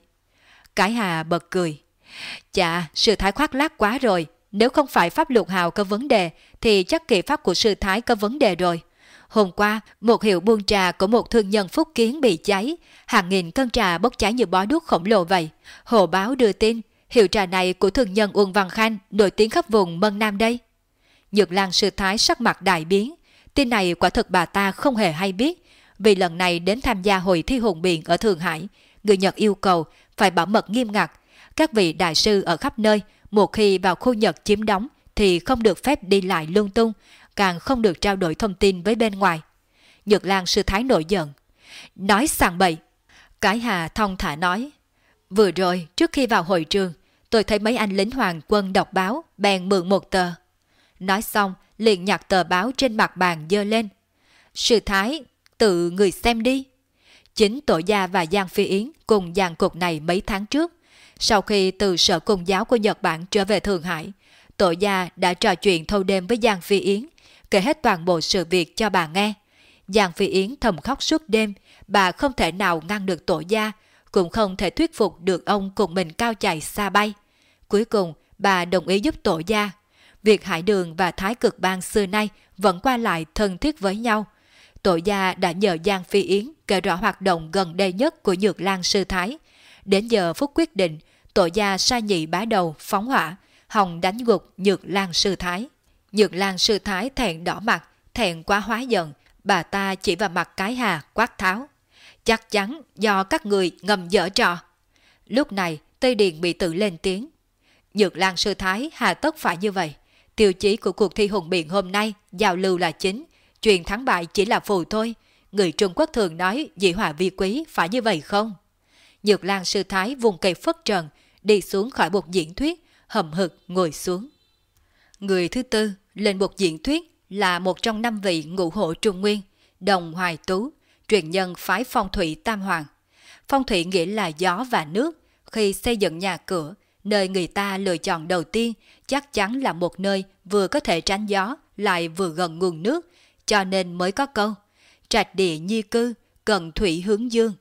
Cái Hà bật cười. Chà, sư thái khoác lác quá rồi. Nếu không phải pháp luật hào có vấn đề, thì chắc kỳ pháp của sư thái có vấn đề rồi. Hôm qua, một hiệu buôn trà của một thương nhân phúc kiến bị cháy. Hàng nghìn cân trà bốc cháy như bó đuốc khổng lồ vậy. Hồ báo đưa tin, hiệu trà này của thương nhân Uông Văn Khanh nổi tiếng khắp vùng Mân Nam đây. Nhược Lan sư thái sắc mặt đại biến. Tin này quả thật bà ta không hề hay biết. Vì lần này đến tham gia hội thi hùng biện ở Thượng Hải, người Nhật yêu cầu phải bảo mật nghiêm ngặt. Các vị đại sư ở khắp nơi, một khi vào khu Nhật chiếm đóng thì không được phép đi lại lung tung, càng không được trao đổi thông tin với bên ngoài. Nhật Lan sư thái nổi giận. Nói sàng bậy. Cái Hà thông thả nói. Vừa rồi, trước khi vào hội trường, tôi thấy mấy anh lính hoàng quân đọc báo, bèn mượn một tờ. Nói xong, liền nhặt tờ báo trên mặt bàn dơ lên. Sư Thái, tự người xem đi. Chính Tổ Gia và Giang Phi Yến cùng dàn cục này mấy tháng trước. Sau khi từ sở cung giáo của Nhật Bản trở về Thượng Hải, Tổ Gia đã trò chuyện thâu đêm với Giang Phi Yến, kể hết toàn bộ sự việc cho bà nghe. Giang Phi Yến thầm khóc suốt đêm, bà không thể nào ngăn được Tổ Gia, cũng không thể thuyết phục được ông cùng mình cao chạy xa bay. Cuối cùng, bà đồng ý giúp Tổ Gia. Việc Hải Đường và Thái Cực Bang xưa nay vẫn qua lại thân thiết với nhau. Tổ gia đã nhờ Giang Phi Yến kể rõ hoạt động gần đây nhất của Nhược Lan Sư Thái. Đến giờ phút quyết định, tổ gia sai nhị bá đầu phóng hỏa, hòng đánh gục Nhược Lan Sư Thái. Nhược Lan Sư Thái thẹn đỏ mặt, thẹn quá hóa giận, bà ta chỉ vào mặt cái hà quát tháo. Chắc chắn do các người ngầm dở trò. Lúc này, Tây Điền bị tự lên tiếng. Nhược Lan Sư Thái hà tất phải như vậy. Tiêu chí của cuộc thi hùng biện hôm nay, giao lưu là chính, chuyện thắng bại chỉ là phù thôi. Người Trung Quốc thường nói dị hỏa vi quý phải như vậy không? Nhược Lan sư thái vùng cây phất trần, đi xuống khỏi một diễn thuyết, hầm hực ngồi xuống. Người thứ tư lên một diễn thuyết là một trong năm vị ngũ hộ Trung Nguyên, Đồng Hoài Tú, truyền nhân phái phong thủy Tam Hoàng. Phong thủy nghĩa là gió và nước. Khi xây dựng nhà cửa, nơi người ta lựa chọn đầu tiên chắc chắn là một nơi vừa có thể tránh gió, lại vừa gần nguồn nước, cho nên mới có câu trạch địa nhi cư, cần thủy hướng dương.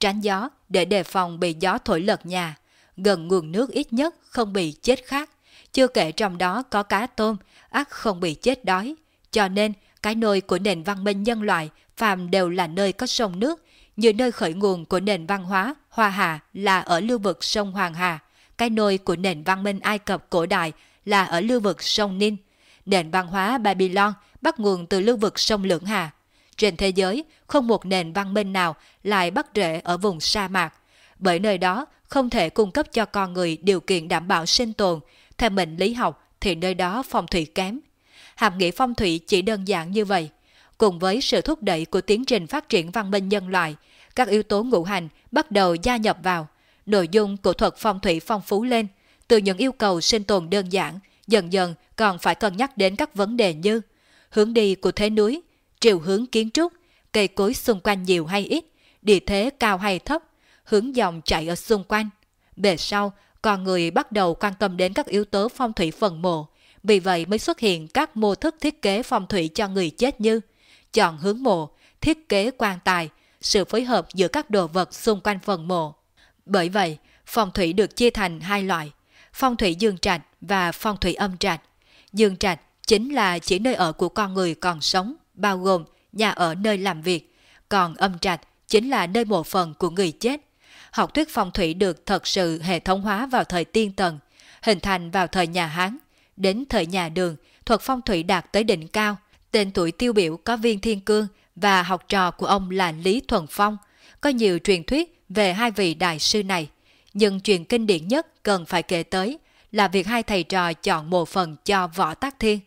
Tránh gió để đề phòng bị gió thổi lật nhà, gần nguồn nước ít nhất không bị chết khát. Chưa kể trong đó có cá tôm, ắt không bị chết đói. Cho nên, cái nôi của nền văn minh nhân loại phàm đều là nơi có sông nước, như nơi khởi nguồn của nền văn hóa Hoa Hà là ở lưu vực sông Hoàng Hà, cái nôi của nền văn minh Ai Cập cổ đại là ở lưu vực sông Ninh. Nền văn hóa Babylon bắt nguồn từ lưu vực sông Lưỡng Hà. Trên thế giới, không một nền văn minh nào lại bắt rễ ở vùng sa mạc, bởi nơi đó không thể cung cấp cho con người điều kiện đảm bảo sinh tồn. Theo mệnh lý học thì nơi đó phong thủy kém. Hàm nghĩa phong thủy chỉ đơn giản như vậy. Cùng với sự thúc đẩy của tiến trình phát triển văn minh nhân loại, các yếu tố ngũ hành bắt đầu gia nhập vào. Nội dung của thuật phong thủy phong phú lên, từ những yêu cầu sinh tồn đơn giản, dần dần còn phải cân nhắc đến các vấn đề như hướng đi của thế núi, chiều hướng kiến trúc, cây cối xung quanh nhiều hay ít, địa thế cao hay thấp, hướng dòng chảy ở xung quanh. Về sau, con người bắt đầu quan tâm đến các yếu tố phong thủy phần mộ, vì vậy mới xuất hiện các mô thức thiết kế phong thủy cho người chết như chọn hướng mộ, thiết kế quan tài, sự phối hợp giữa các đồ vật xung quanh phần mộ. Bởi vậy, phong thủy được chia thành hai loại, phong thủy dương trạch và phong thủy âm trạch. Dương trạch chính là chỉ nơi ở của con người còn sống, bao gồm nhà ở nơi làm việc, còn âm trạch chính là nơi mộ phần của người chết. Học thuyết phong thủy được thật sự hệ thống hóa vào thời tiên tần, hình thành vào thời nhà Hán. Đến thời nhà Đường, thuật phong thủy đạt tới đỉnh cao. Tên tuổi tiêu biểu có viên thiên cương và học trò của ông là Lý Thuần Phong. Có nhiều truyền thuyết về hai vị đại sư này, nhưng truyền kinh điển nhất cần phải kể tới là việc hai thầy trò chọn mộ phần cho Võ Tác Thiên.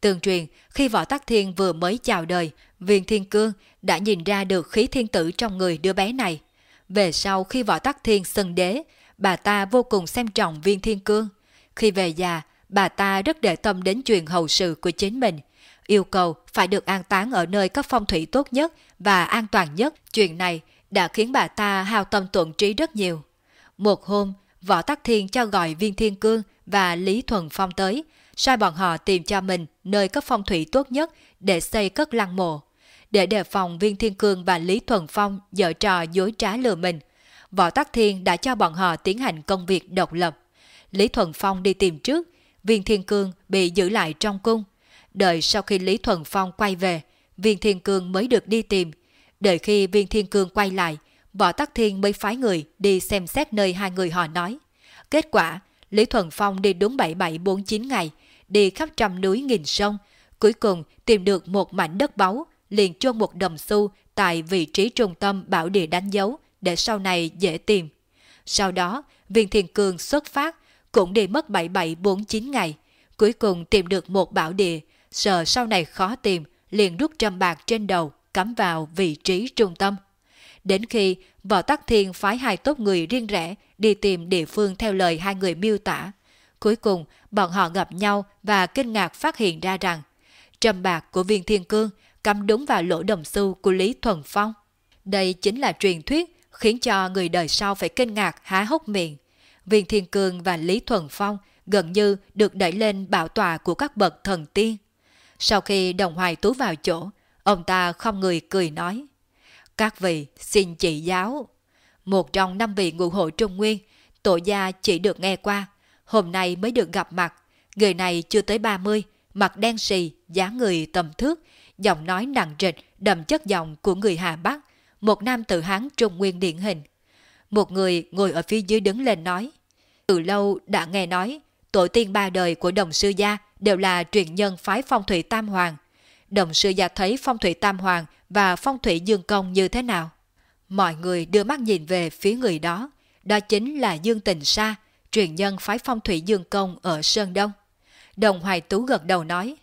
Tương truyền, khi Võ Tắc Thiên vừa mới chào đời, viên thiên cương đã nhìn ra được khí thiên tử trong người đứa bé này. Về sau khi Võ Tắc Thiên sân đế, bà ta vô cùng xem trọng viên thiên cương. Khi về già, bà ta rất để tâm đến chuyện hậu sự của chính mình, yêu cầu phải được an táng ở nơi có phong thủy tốt nhất và an toàn nhất. Chuyện này đã khiến bà ta hao tâm tuận trí rất nhiều. Một hôm, Võ Tắc Thiên cho gọi viên thiên cương và Lý Thuần Phong tới, sai bọn họ tìm cho mình nơi có phong thủy tốt nhất để xây cất lăng mộ. Để đề phòng Viên Thiên Cương và Lý Thuần Phong dở trò dối trá lừa mình, Võ Tắc Thiên đã cho bọn họ tiến hành công việc độc lập. Lý Thuần Phong đi tìm trước, Viên Thiên Cương bị giữ lại trong cung. Đợi sau khi Lý Thuần Phong quay về, Viên Thiên Cương mới được đi tìm. Đợi khi Viên Thiên Cương quay lại, Võ Tắc Thiên mới phái người đi xem xét nơi hai người họ nói. Kết quả, Lý Thuần Phong đi đúng 7749 ngày, đi khắp trăm núi nghìn sông, cuối cùng tìm được một mảnh đất báu, liền chôn một đồng xu tại vị trí trung tâm bảo địa đánh dấu để sau này dễ tìm. Sau đó, viên thiền cường xuất phát, cũng đi mất 7749 ngày, cuối cùng tìm được một bảo địa, sợ sau này khó tìm, liền rút trăm bạc trên đầu, cắm vào vị trí trung tâm. Đến khi võ tắc thiên phái hai tốt người riêng rẽ đi tìm địa phương theo lời hai người miêu tả. Cuối cùng, bọn họ gặp nhau và kinh ngạc phát hiện ra rằng trầm bạc của viên thiên cương cắm đúng vào lỗ đồng xu của Lý Thuần Phong. Đây chính là truyền thuyết khiến cho người đời sau phải kinh ngạc há hốc miệng. Viên Thiên Cương và Lý Thuần Phong gần như được đẩy lên bảo tòa của các bậc thần tiên. Sau khi đồng hoài tú vào chỗ, ông ta không người cười nói. Các vị xin chỉ giáo. Một trong năm vị ngụ hội Trung Nguyên, tổ gia chỉ được nghe qua, hôm nay mới được gặp mặt. Người này chưa tới 30, mặt đen xì, dáng người tầm thước, giọng nói nặng trịch, đậm chất giọng của người Hà Bắc, một nam tử hán Trung Nguyên điển hình. Một người ngồi ở phía dưới đứng lên nói, từ lâu đã nghe nói, tổ tiên ba đời của đồng sư gia đều là truyền nhân phái phong thủy Tam Hoàng. Đồng sư gia thấy phong thủy Tam Hoàng và phong thủy Dương Công như thế nào? Mọi người đưa mắt nhìn về phía người đó, đó chính là Dương Tình Sa, truyền nhân phái phong thủy Dương Công ở Sơn Đông. Đồng Hoài Tú gật đầu nói,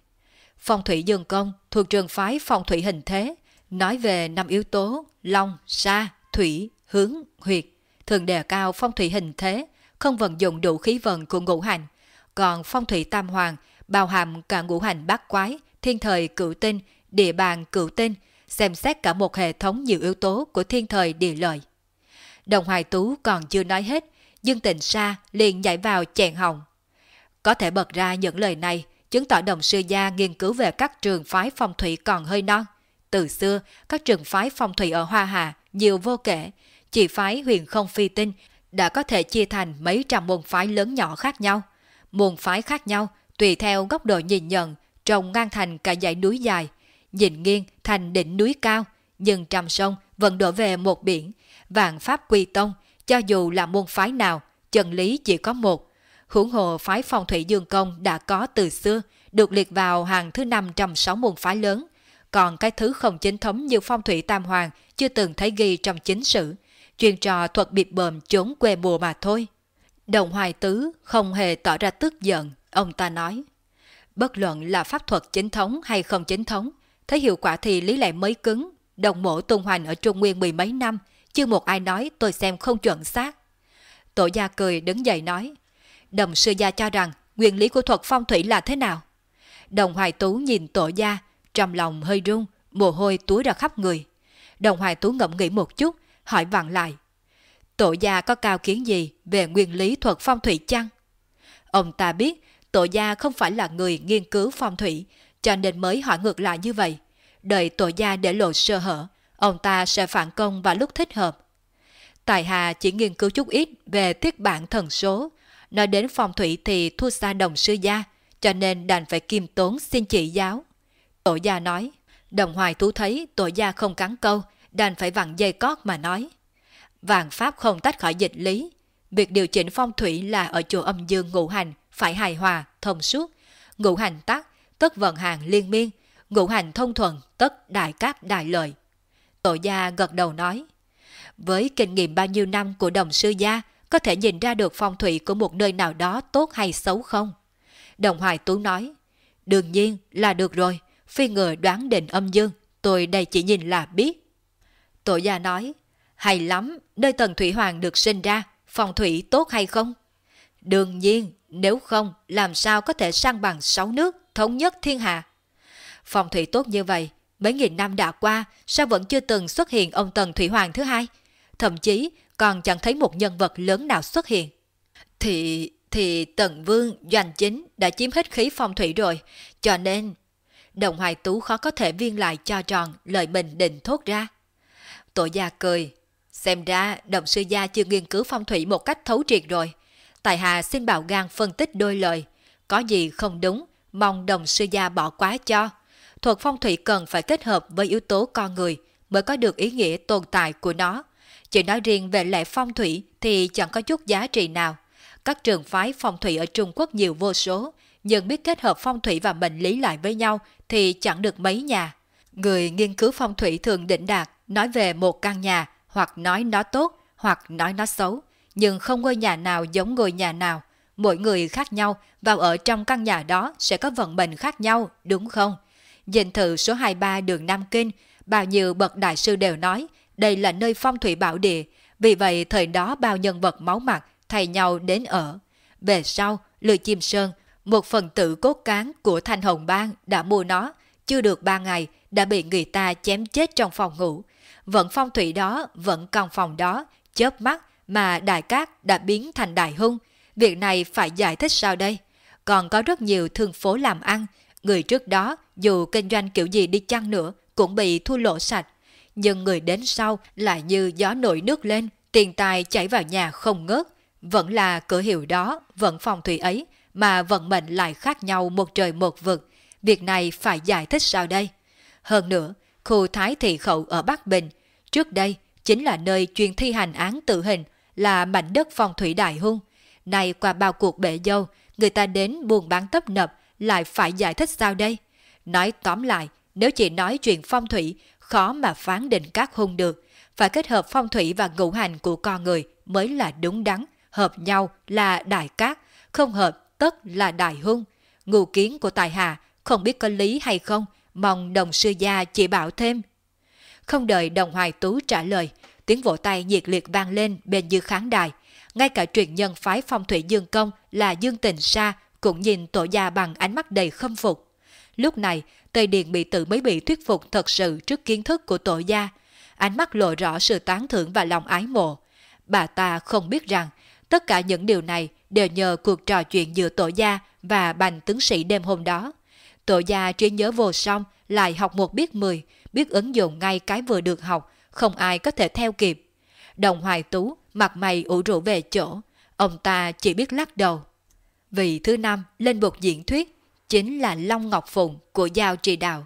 phong thủy Dương Công thuộc trường phái phong thủy hình thế, nói về năm yếu tố long, sa, thủy, hướng, huyệt, thường đề cao phong thủy hình thế, không vận dụng đủ khí vận của ngũ hành. Còn phong thủy tam hoàng bao hàm cả ngũ hành bát quái, thiên thời cửu tinh, địa bàn cửu tinh, xem xét cả một hệ thống nhiều yếu tố của thiên thời địa lợi. Đồng Hoài Tú còn chưa nói hết, Dương Tịnh Sa liền nhảy vào chèn hồng. Có thể bật ra những lời này, chứng tỏ đồng sư gia nghiên cứu về các trường phái phong thủy còn hơi non. Từ xưa, các trường phái phong thủy ở Hoa Hà nhiều vô kể, chỉ phái huyền không phi tinh đã có thể chia thành mấy trăm môn phái lớn nhỏ khác nhau. Môn phái khác nhau, tùy theo góc độ nhìn nhận, trồng ngang thành cả dãy núi dài, nhìn nghiêng thành đỉnh núi cao, nhưng trăm sông vẫn đổ về một biển, vạn pháp quy tông, cho dù là môn phái nào, chân lý chỉ có một. Hưởng hồ phái phong thủy dương công đã có từ xưa, được liệt vào hàng thứ năm trong sáu môn phái lớn, còn cái thứ không chính thống như phong thủy tam hoàng chưa từng thấy ghi trong chính sử, chuyên trò thuật bịp bờm trốn quê mùa mà thôi. Đồng hoài tứ không hề tỏ ra tức giận, ông ta nói. Bất luận là pháp thuật chính thống hay không chính thống, thấy hiệu quả thì lý lẽ mới cứng, đồng mổ tung hoành ở Trung Nguyên mười mấy năm, chưa một ai nói tôi xem không chuẩn xác. Tổ gia cười đứng dậy nói, đồng sư gia cho rằng nguyên lý của thuật phong thủy là thế nào? Đồng hoài tú nhìn tổ gia, trong lòng hơi run, mồ hôi túi ra khắp người. Đồng hoài tú ngẫm nghĩ một chút, hỏi vặn lại. Tổ gia có cao kiến gì về nguyên lý thuật phong thủy chăng? Ông ta biết tổ gia không phải là người nghiên cứu phong thủy, cho nên mới hỏi ngược lại như vậy. Đợi tổ gia để lộ sơ hở, ông ta sẽ phản công vào lúc thích hợp. Tài Hà chỉ nghiên cứu chút ít về thiết bản thần số, nói đến phong thủy thì thua xa đồng sư gia, cho nên đành phải kiêm tốn xin chỉ giáo. Tổ gia nói, đồng hoài thú thấy tổ gia không cắn câu, đành phải vặn dây cót mà nói. Vàng pháp không tách khỏi dịch lý. Việc điều chỉnh phong thủy là ở chỗ âm dương ngũ hành phải hài hòa, thông suốt. Ngũ hành tắc, tất vận hàng liên miên. Ngũ hành thông thuận, tất đại cát đại lợi. Tổ gia gật đầu nói. Với kinh nghiệm bao nhiêu năm của đồng sư gia, có thể nhìn ra được phong thủy của một nơi nào đó tốt hay xấu không? Đồng Hoài Tú nói, đương nhiên là được rồi, phi ngờ đoán định âm dương, tôi đây chỉ nhìn là biết. Tổ gia nói, hay lắm, nơi Tần Thủy Hoàng được sinh ra, phong thủy tốt hay không? Đương nhiên, nếu không, làm sao có thể sang bằng sáu nước, thống nhất thiên hạ? Phong thủy tốt như vậy, mấy nghìn năm đã qua, sao vẫn chưa từng xuất hiện ông Tần Thủy Hoàng thứ hai? Thậm chí còn chẳng thấy một nhân vật lớn nào xuất hiện. Thì, thì Tần Vương, Doanh Chính đã chiếm hết khí phong thủy rồi, cho nên... đồng hoài tú khó có thể viên lại cho tròn lời mình định thốt ra. Tổ gia cười, xem ra đồng sư gia chưa nghiên cứu phong thủy một cách thấu triệt rồi. Tài hà xin bảo gan phân tích đôi lời, có gì không đúng, mong đồng sư gia bỏ quá cho. Thuật phong thủy cần phải kết hợp với yếu tố con người mới có được ý nghĩa tồn tại của nó. Chỉ nói riêng về lệ phong thủy thì chẳng có chút giá trị nào. Các trường phái phong thủy ở Trung Quốc nhiều vô số, nhưng biết kết hợp phong thủy và mệnh lý lại với nhau thì chẳng được mấy nhà. Người nghiên cứu phong thủy thường định đạt nói về một căn nhà hoặc nói nó tốt hoặc nói nó xấu, nhưng không ngôi nhà nào giống ngôi nhà nào. Mỗi người khác nhau vào ở trong căn nhà đó sẽ có vận mệnh khác nhau, đúng không? Dinh thự số 23 đường Nam Kinh, bao nhiêu bậc đại sư đều nói đây là nơi phong thủy bảo địa, vì vậy thời đó bao nhân vật máu mặt thay nhau đến ở. Về sau, Lư Chim Sơn, một phần tử cốt cán của Thanh Hồng Bang đã mua nó, chưa được ba ngày đã bị người ta chém chết trong phòng ngủ. Vẫn phong thủy đó, vẫn còn phòng đó, chớp mắt mà đại cát đã biến thành đại hung. Việc này phải giải thích sao đây? Còn có rất nhiều thương phố làm ăn, người trước đó dù kinh doanh kiểu gì đi chăng nữa cũng bị thua lỗ sạch. Nhưng người đến sau lại như gió nổi nước lên, tiền tài chảy vào nhà không ngớt. Vẫn là cửa hiệu đó, vẫn phòng thủy ấy, mà vận mệnh lại khác nhau một trời một vực. Việc này phải giải thích sao đây? Hơn nữa, khu Thái Thị Khẩu ở Bắc Bình, trước đây chính là nơi chuyên thi hành án tử hình, là mảnh đất phong thủy đại hung. Nay qua bao cuộc bể dâu, người ta đến buôn bán tấp nập, lại phải giải thích sao đây? Nói tóm lại, nếu chỉ nói chuyện phong thủy, khó mà phán định các hung được. Phải kết hợp phong thủy và ngũ hành của con người mới là đúng đắn. Hợp nhau là đại cát, không hợp tất là đại hung. Ngụ kiến của tài hà không biết có lý hay không, mong đồng sư gia chỉ bảo thêm. Không đợi đồng hoài tú trả lời, tiếng vỗ tay nhiệt liệt vang lên bên dư khán đài. Ngay cả truyền nhân phái phong thủy dương công là Dương Tình Sa cũng nhìn tổ gia bằng ánh mắt đầy khâm phục. Lúc này, Tây Điền bị tự mới bị thuyết phục thật sự trước kiến thức của tổ gia. Ánh mắt lộ rõ sự tán thưởng và lòng ái mộ. Bà ta không biết rằng, tất cả những điều này đều nhờ cuộc trò chuyện giữa tổ gia và bành tướng sĩ đêm hôm đó. Tổ gia trí nhớ vô song, lại học một biết mười, biết ứng dụng ngay cái vừa được học, không ai có thể theo kịp. Đồng hoài tú, mặt mày ủ rũ về chỗ, ông ta chỉ biết lắc đầu. Vị thứ năm lên bục diễn thuyết chính là Long Ngọc Phụng của Giao Trì Đào.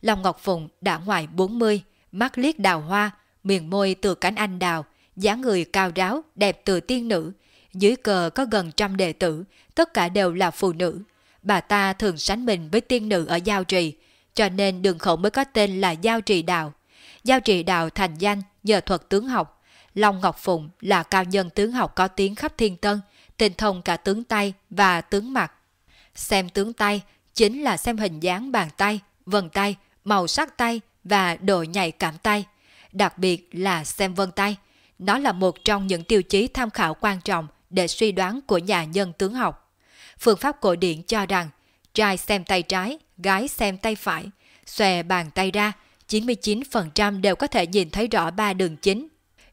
Long Ngọc Phụng đã ngoài 40, mắt liếc đào hoa, miền môi từ cánh anh đào, dáng người cao ráo, đẹp từ tiên nữ. Dưới cờ có gần trăm đệ tử, tất cả đều là phụ nữ. Bà ta thường sánh mình với tiên nữ ở Giao Trì, cho nên đường khẩu mới có tên là Giao Trì Đào. Giao Trì Đào thành danh nhờ thuật tướng học. Long Ngọc Phụng là cao nhân tướng học có tiếng khắp thiên tân, tinh thông cả tướng tay và tướng mặt. Xem tướng tay chính là xem hình dáng bàn tay, vân tay, màu sắc tay và độ nhạy cảm tay. Đặc biệt là xem vân tay. Nó là một trong những tiêu chí tham khảo quan trọng để suy đoán của nhà nhân tướng học. Phương pháp cổ điển cho rằng trai xem tay trái, gái xem tay phải, xòe bàn tay ra, 99% đều có thể nhìn thấy rõ ba đường chính.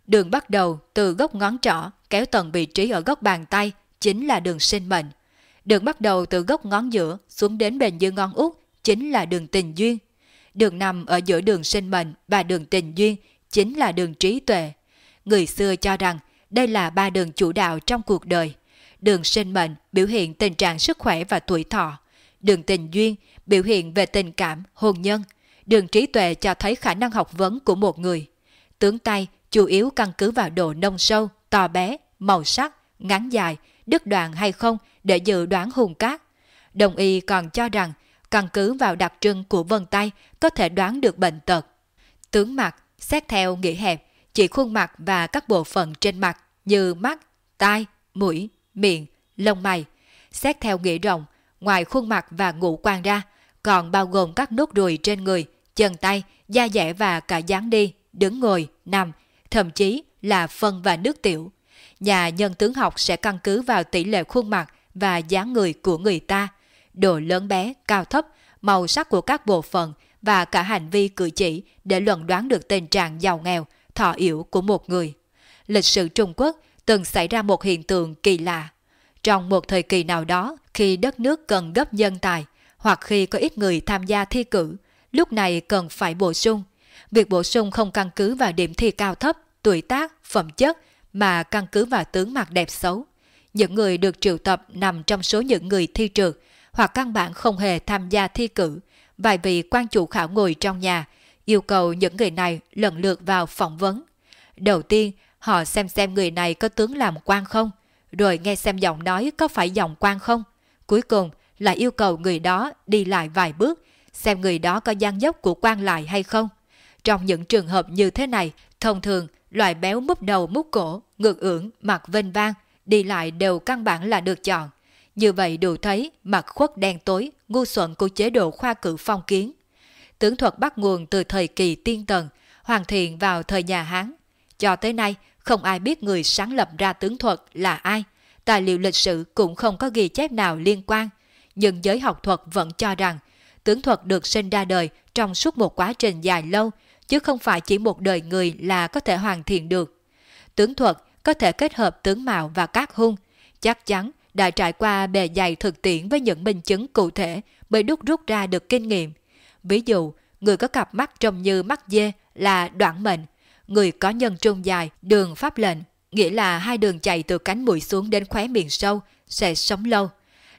Đường bắt đầu từ gốc ngón trỏ kéo tận vị trí ở gốc bàn tay chính là đường sinh mệnh. Đường bắt đầu từ gốc ngón giữa xuống đến bên dưới ngón út chính là đường tình duyên. Đường nằm ở giữa đường sinh mệnh và đường tình duyên chính là đường trí tuệ. Người xưa cho rằng đây là ba đường chủ đạo trong cuộc đời. Đường sinh mệnh biểu hiện tình trạng sức khỏe và tuổi thọ. Đường tình duyên biểu hiện về tình cảm, hôn nhân. Đường trí tuệ cho thấy khả năng học vấn của một người. Tướng tay chủ yếu căn cứ vào độ nông sâu, to bé, màu sắc, ngắn dài, đứt đoạn hay không để dự đoán hùng cát. Đồng y còn cho rằng căn cứ vào đặc trưng của vân tay có thể đoán được bệnh tật. Tướng mặt, xét theo nghĩa hẹp, chỉ khuôn mặt và các bộ phận trên mặt như mắt, tai, mũi, miệng, lông mày. Xét theo nghĩa rộng, ngoài khuôn mặt và ngũ quan ra, còn bao gồm các nốt ruồi trên người, chân tay, da dẻ và cả dáng đi, đứng ngồi, nằm, thậm chí là phân và nước tiểu. Nhà nhân tướng học sẽ căn cứ vào tỷ lệ khuôn mặt và dáng người của người ta, độ lớn bé, cao thấp, màu sắc của các bộ phận và cả hành vi cử chỉ để luận đoán được tình trạng giàu nghèo, thọ yếu của một người. Lịch sử Trung Quốc từng xảy ra một hiện tượng kỳ lạ. Trong một thời kỳ nào đó, khi đất nước cần gấp nhân tài, hoặc khi có ít người tham gia thi cử, lúc này cần phải bổ sung. Việc bổ sung không căn cứ vào điểm thi cao thấp, tuổi tác, phẩm chất, mà căn cứ vào tướng mặt đẹp xấu. Những người được triệu tập nằm trong số những người thi trượt hoặc căn bản không hề tham gia thi cử, vài vị quan chủ khảo ngồi trong nhà, yêu cầu những người này lần lượt vào phỏng vấn. Đầu tiên, họ xem xem người này có tướng làm quan không, rồi nghe xem giọng nói có phải giọng quan không. Cuối cùng là yêu cầu người đó đi lại vài bước, xem người đó có gian dốc của quan lại hay không. Trong những trường hợp như thế này, thông thường loại béo múp đầu mút cổ, ngược ưỡng, mặt vênh vang, đi lại đều căn bản là được chọn. Như vậy đủ thấy mặt khuất đen tối, ngu xuẩn của chế độ khoa cử phong kiến. Tướng thuật bắt nguồn từ thời kỳ tiên tần, hoàn thiện vào thời nhà Hán. Cho tới nay, không ai biết người sáng lập ra tướng thuật là ai. Tài liệu lịch sử cũng không có ghi chép nào liên quan. Nhưng giới học thuật vẫn cho rằng tướng thuật được sinh ra đời trong suốt một quá trình dài lâu, chứ không phải chỉ một đời người là có thể hoàn thiện được. Tướng thuật có thể kết hợp tướng mạo và các hung, chắc chắn đã trải qua bề dày thực tiễn với những minh chứng cụ thể mới đúc rút ra được kinh nghiệm. Ví dụ, người có cặp mắt trông như mắt dê là đoạn mệnh, người có nhân trung dài, đường pháp lệnh, nghĩa là hai đường chạy từ cánh mũi xuống đến khóe miệng sâu, sẽ sống lâu.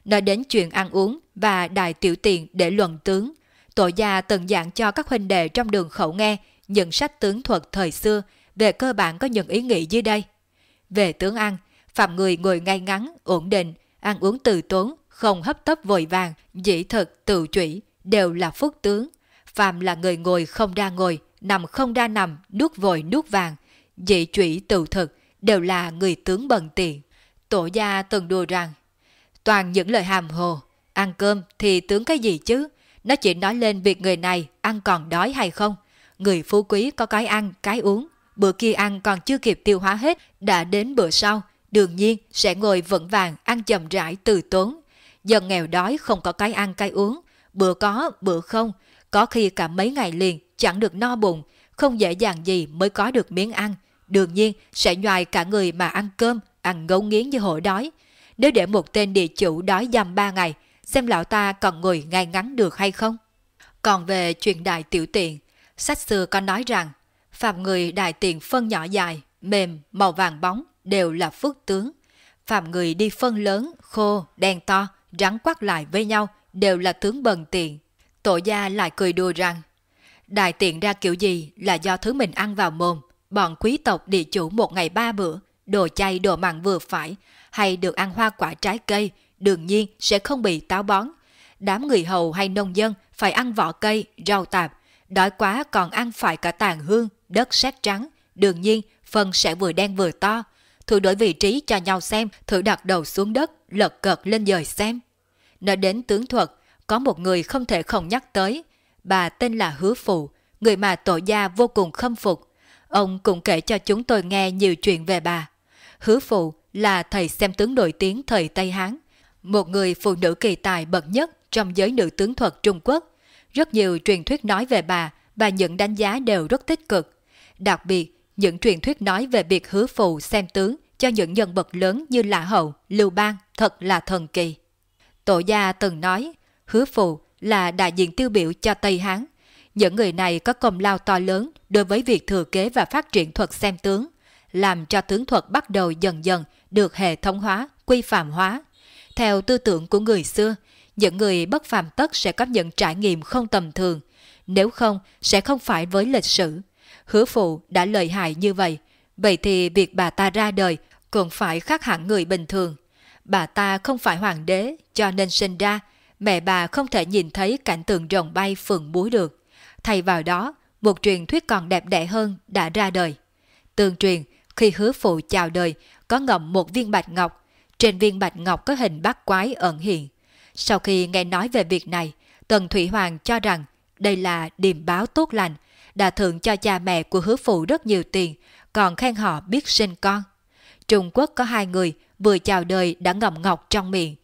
Nói đến chuyện ăn uống và đài tiểu tiện để luận tướng, tổ gia từng giảng cho các huynh đệ trong đường khẩu nghe những sách tướng thuật thời xưa về cơ bản có những ý nghĩ dưới đây. Về tướng ăn, phạm người ngồi ngay ngắn, ổn định, ăn uống từ tốn, không hấp tấp vội vàng, dĩ thực, tự trụy, đều là phúc tướng. Phạm là người ngồi không đa ngồi, nằm không đa nằm, nuốt vội nuốt vàng, dĩ trụy tự thực, đều là người tướng bần tiện. Tổ gia từng đùa rằng, toàn những lời hàm hồ, ăn cơm thì tướng cái gì chứ, nó chỉ nói lên việc người này ăn còn đói hay không. Người phú quý có cái ăn, cái uống, bữa kia ăn còn chưa kịp tiêu hóa hết, đã đến bữa sau, đương nhiên sẽ ngồi vững vàng ăn chậm rãi từ tốn. Dân nghèo đói không có cái ăn cái uống, bữa có, bữa không, có khi cả mấy ngày liền chẳng được no bụng, không dễ dàng gì mới có được miếng ăn. Đương nhiên sẽ nhoài cả người mà ăn cơm, ăn ngấu nghiến như hổ đói. Nếu để một tên địa chủ đói dăm ba ngày, xem lão ta còn ngồi ngay ngắn được hay không? Còn về chuyện đại tiểu tiện, sách xưa có nói rằng, phạm người đại tiện phân nhỏ dài, mềm, màu vàng bóng đều là phước tướng. Phạm người đi phân lớn, khô, đen to, rắn quắc lại với nhau đều là tướng bần tiện. Tổ gia lại cười đùa rằng, đại tiện ra kiểu gì là do thứ mình ăn vào mồm, bọn quý tộc địa chủ một ngày ba bữa, đồ chay đồ mặn vừa phải, hay được ăn hoa quả trái cây, đương nhiên sẽ không bị táo bón. Đám người hầu hay nông dân phải ăn vỏ cây, rau tạp, đói quá còn ăn phải cả tàn hương, đất sét trắng, đương nhiên phần sẽ vừa đen vừa to. Thử đổi vị trí cho nhau xem, thử đặt đầu xuống đất, lật cật lên dời xem. Nói đến tướng thuật, có một người không thể không nhắc tới. Bà tên là Hứa Phụ, người mà tổ gia vô cùng khâm phục. Ông cũng kể cho chúng tôi nghe nhiều chuyện về bà. Hứa Phụ là thầy xem tướng nổi tiếng thời Tây Hán, một người phụ nữ kỳ tài bậc nhất trong giới nữ tướng thuật Trung Quốc. Rất nhiều truyền thuyết nói về bà và những đánh giá đều rất tích cực. Đặc biệt, những truyền thuyết nói về việc hứa phù xem tướng cho những nhân vật lớn như Lã Hậu, Lưu Bang thật là thần kỳ. Tổ gia từng nói, hứa phù là đại diện tiêu biểu cho Tây Hán. Những người này có công lao to lớn đối với việc thừa kế và phát triển thuật xem tướng, làm cho tướng thuật bắt đầu dần dần được hệ thống hóa, quy phạm hóa. Theo tư tưởng của người xưa, những người bất phàm tất sẽ có những trải nghiệm không tầm thường, nếu không sẽ không phải với lịch sử. Hứa phụ đã lợi hại như vậy, vậy thì việc bà ta ra đời cũng phải khác hẳn người bình thường. Bà ta không phải hoàng đế, cho nên sinh ra, mẹ bà không thể nhìn thấy cảnh tượng rồng bay phượng búa được. Thay vào đó, một truyền thuyết còn đẹp đẽ hơn đã ra đời. Tương truyền, khi hứa phụ chào đời, có ngậm một viên bạch ngọc, trên viên bạch ngọc có hình bát quái ẩn hiện. Sau khi nghe nói về việc này, Tần Thủy Hoàng cho rằng đây là điềm báo tốt lành, đã thưởng cho cha mẹ của hứa phụ rất nhiều tiền, còn khen họ biết sinh con. Trung Quốc có hai người vừa chào đời đã ngậm ngọc trong miệng.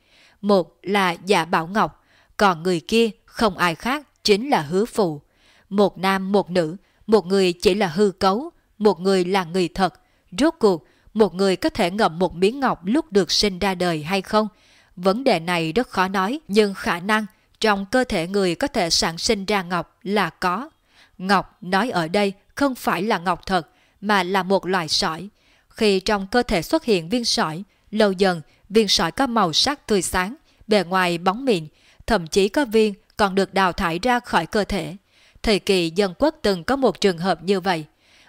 Một là Dạ Bảo Ngọc, còn người kia không ai khác chính là hứa phụ. Một nam một nữ, một người chỉ là hư cấu, một người là người thật. Rốt cuộc, một người có thể ngậm một miếng ngọc lúc được sinh ra đời hay không? Vấn đề này rất khó nói, nhưng khả năng trong cơ thể người có thể sản sinh ra ngọc là có. Ngọc nói ở đây không phải là ngọc thật, mà là một loại sỏi. Khi trong cơ thể xuất hiện viên sỏi, lâu dần viên sỏi có màu sắc tươi sáng, bề ngoài bóng mịn, thậm chí có viên còn được đào thải ra khỏi cơ thể. Thời kỳ dân quốc từng có một trường hợp như vậy.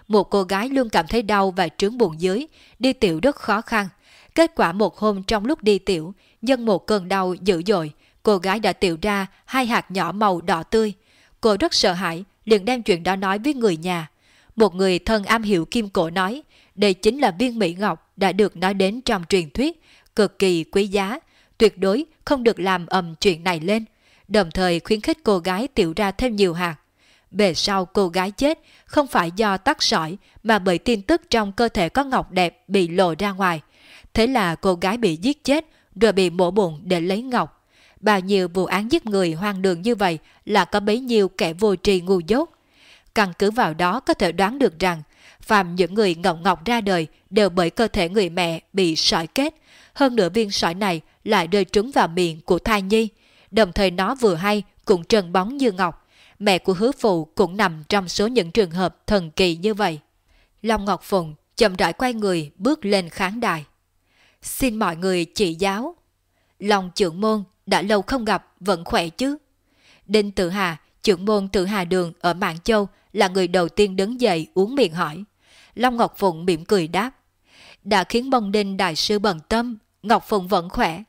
Một cô gái luôn cảm thấy đau và trướng bụng dưới, đi tiểu rất khó khăn. Kết quả một hôm trong lúc đi tiểu, nhân một cơn đau dữ dội, cô gái đã tiểu ra hai hạt nhỏ màu đỏ tươi. Cô rất sợ hãi, liền đem chuyện đó nói với người nhà. Một người thân am hiểu kim cổ nói, đây chính là viên mỹ ngọc đã được nói đến trong truyền thuyết, cực kỳ quý giá, tuyệt đối không được làm ầm chuyện này lên, đồng thời khuyến khích cô gái tiểu ra thêm nhiều hạt. Về sau cô gái chết không phải do tắc sỏi mà bởi tin tức trong cơ thể có ngọc đẹp bị lộ ra ngoài. Thế là cô gái bị giết chết rồi bị mổ bụng để lấy ngọc. Bao nhiêu vụ án giết người hoang đường như vậy là có bấy nhiêu kẻ vô tri ngu dốt. Căn cứ vào đó có thể đoán được rằng phàm những người ngọc ngọc ra đời đều bởi cơ thể người mẹ bị sỏi kết. Hơn nữa viên sỏi này lại rơi trúng vào miệng của thai nhi. Đồng thời nó vừa hay cũng trần bóng như ngọc. Mẹ của hứa phụ cũng nằm trong số những trường hợp thần kỳ như vậy. Long Ngọc Phụng chậm rãi quay người bước lên khán đài. Xin mọi người chỉ giáo. Long trưởng môn đã lâu không gặp vẫn khỏe chứ. Đinh Tự Hà, trưởng môn Tự Hà Đường ở Mạng Châu là người đầu tiên đứng dậy uống miệng hỏi. Long Ngọc Phụng mỉm cười đáp. Đã khiến bông đinh đại sư bận tâm, Ngọc Phụng vẫn khỏe.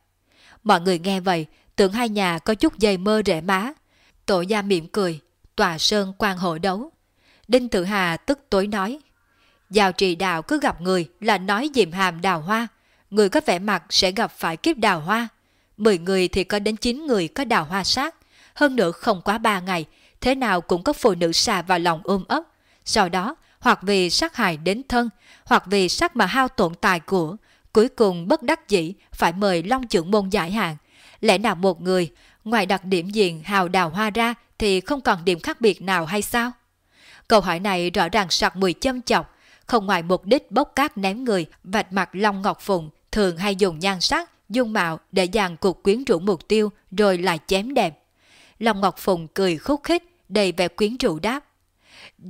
Mọi người nghe vậy, tưởng hai nhà có chút dây mơ rễ má. Tổ gia mỉm cười, tòa sơn quan hộ đấu. Đinh Tự Hà tức tối nói. Giao trì đạo cứ gặp người là nói dìm hàm đào hoa. Người có vẻ mặt sẽ gặp phải kiếp đào hoa. Mười người thì có đến chín người có đào hoa sát. Hơn nữa không quá ba ngày, thế nào cũng có phụ nữ xà vào lòng ôm ấp. Sau đó, hoặc vì sát hại đến thân, hoặc vì sát mà hao tổn tài của, cuối cùng bất đắc dĩ phải mời Long trưởng môn giải hạn. Lẽ nào một người, ngoài đặc điểm diện hào đào hoa ra thì không còn điểm khác biệt nào hay sao? Câu hỏi này rõ ràng sặc mùi châm chọc, không ngoài mục đích bốc cát ném người, vạch mặt Long Ngọc Phụng thường hay dùng nhan sắc, dung mạo để dàn cuộc quyến rũ mục tiêu rồi lại chém đẹp. Long Ngọc Phụng cười khúc khích, đầy vẻ quyến rũ đáp.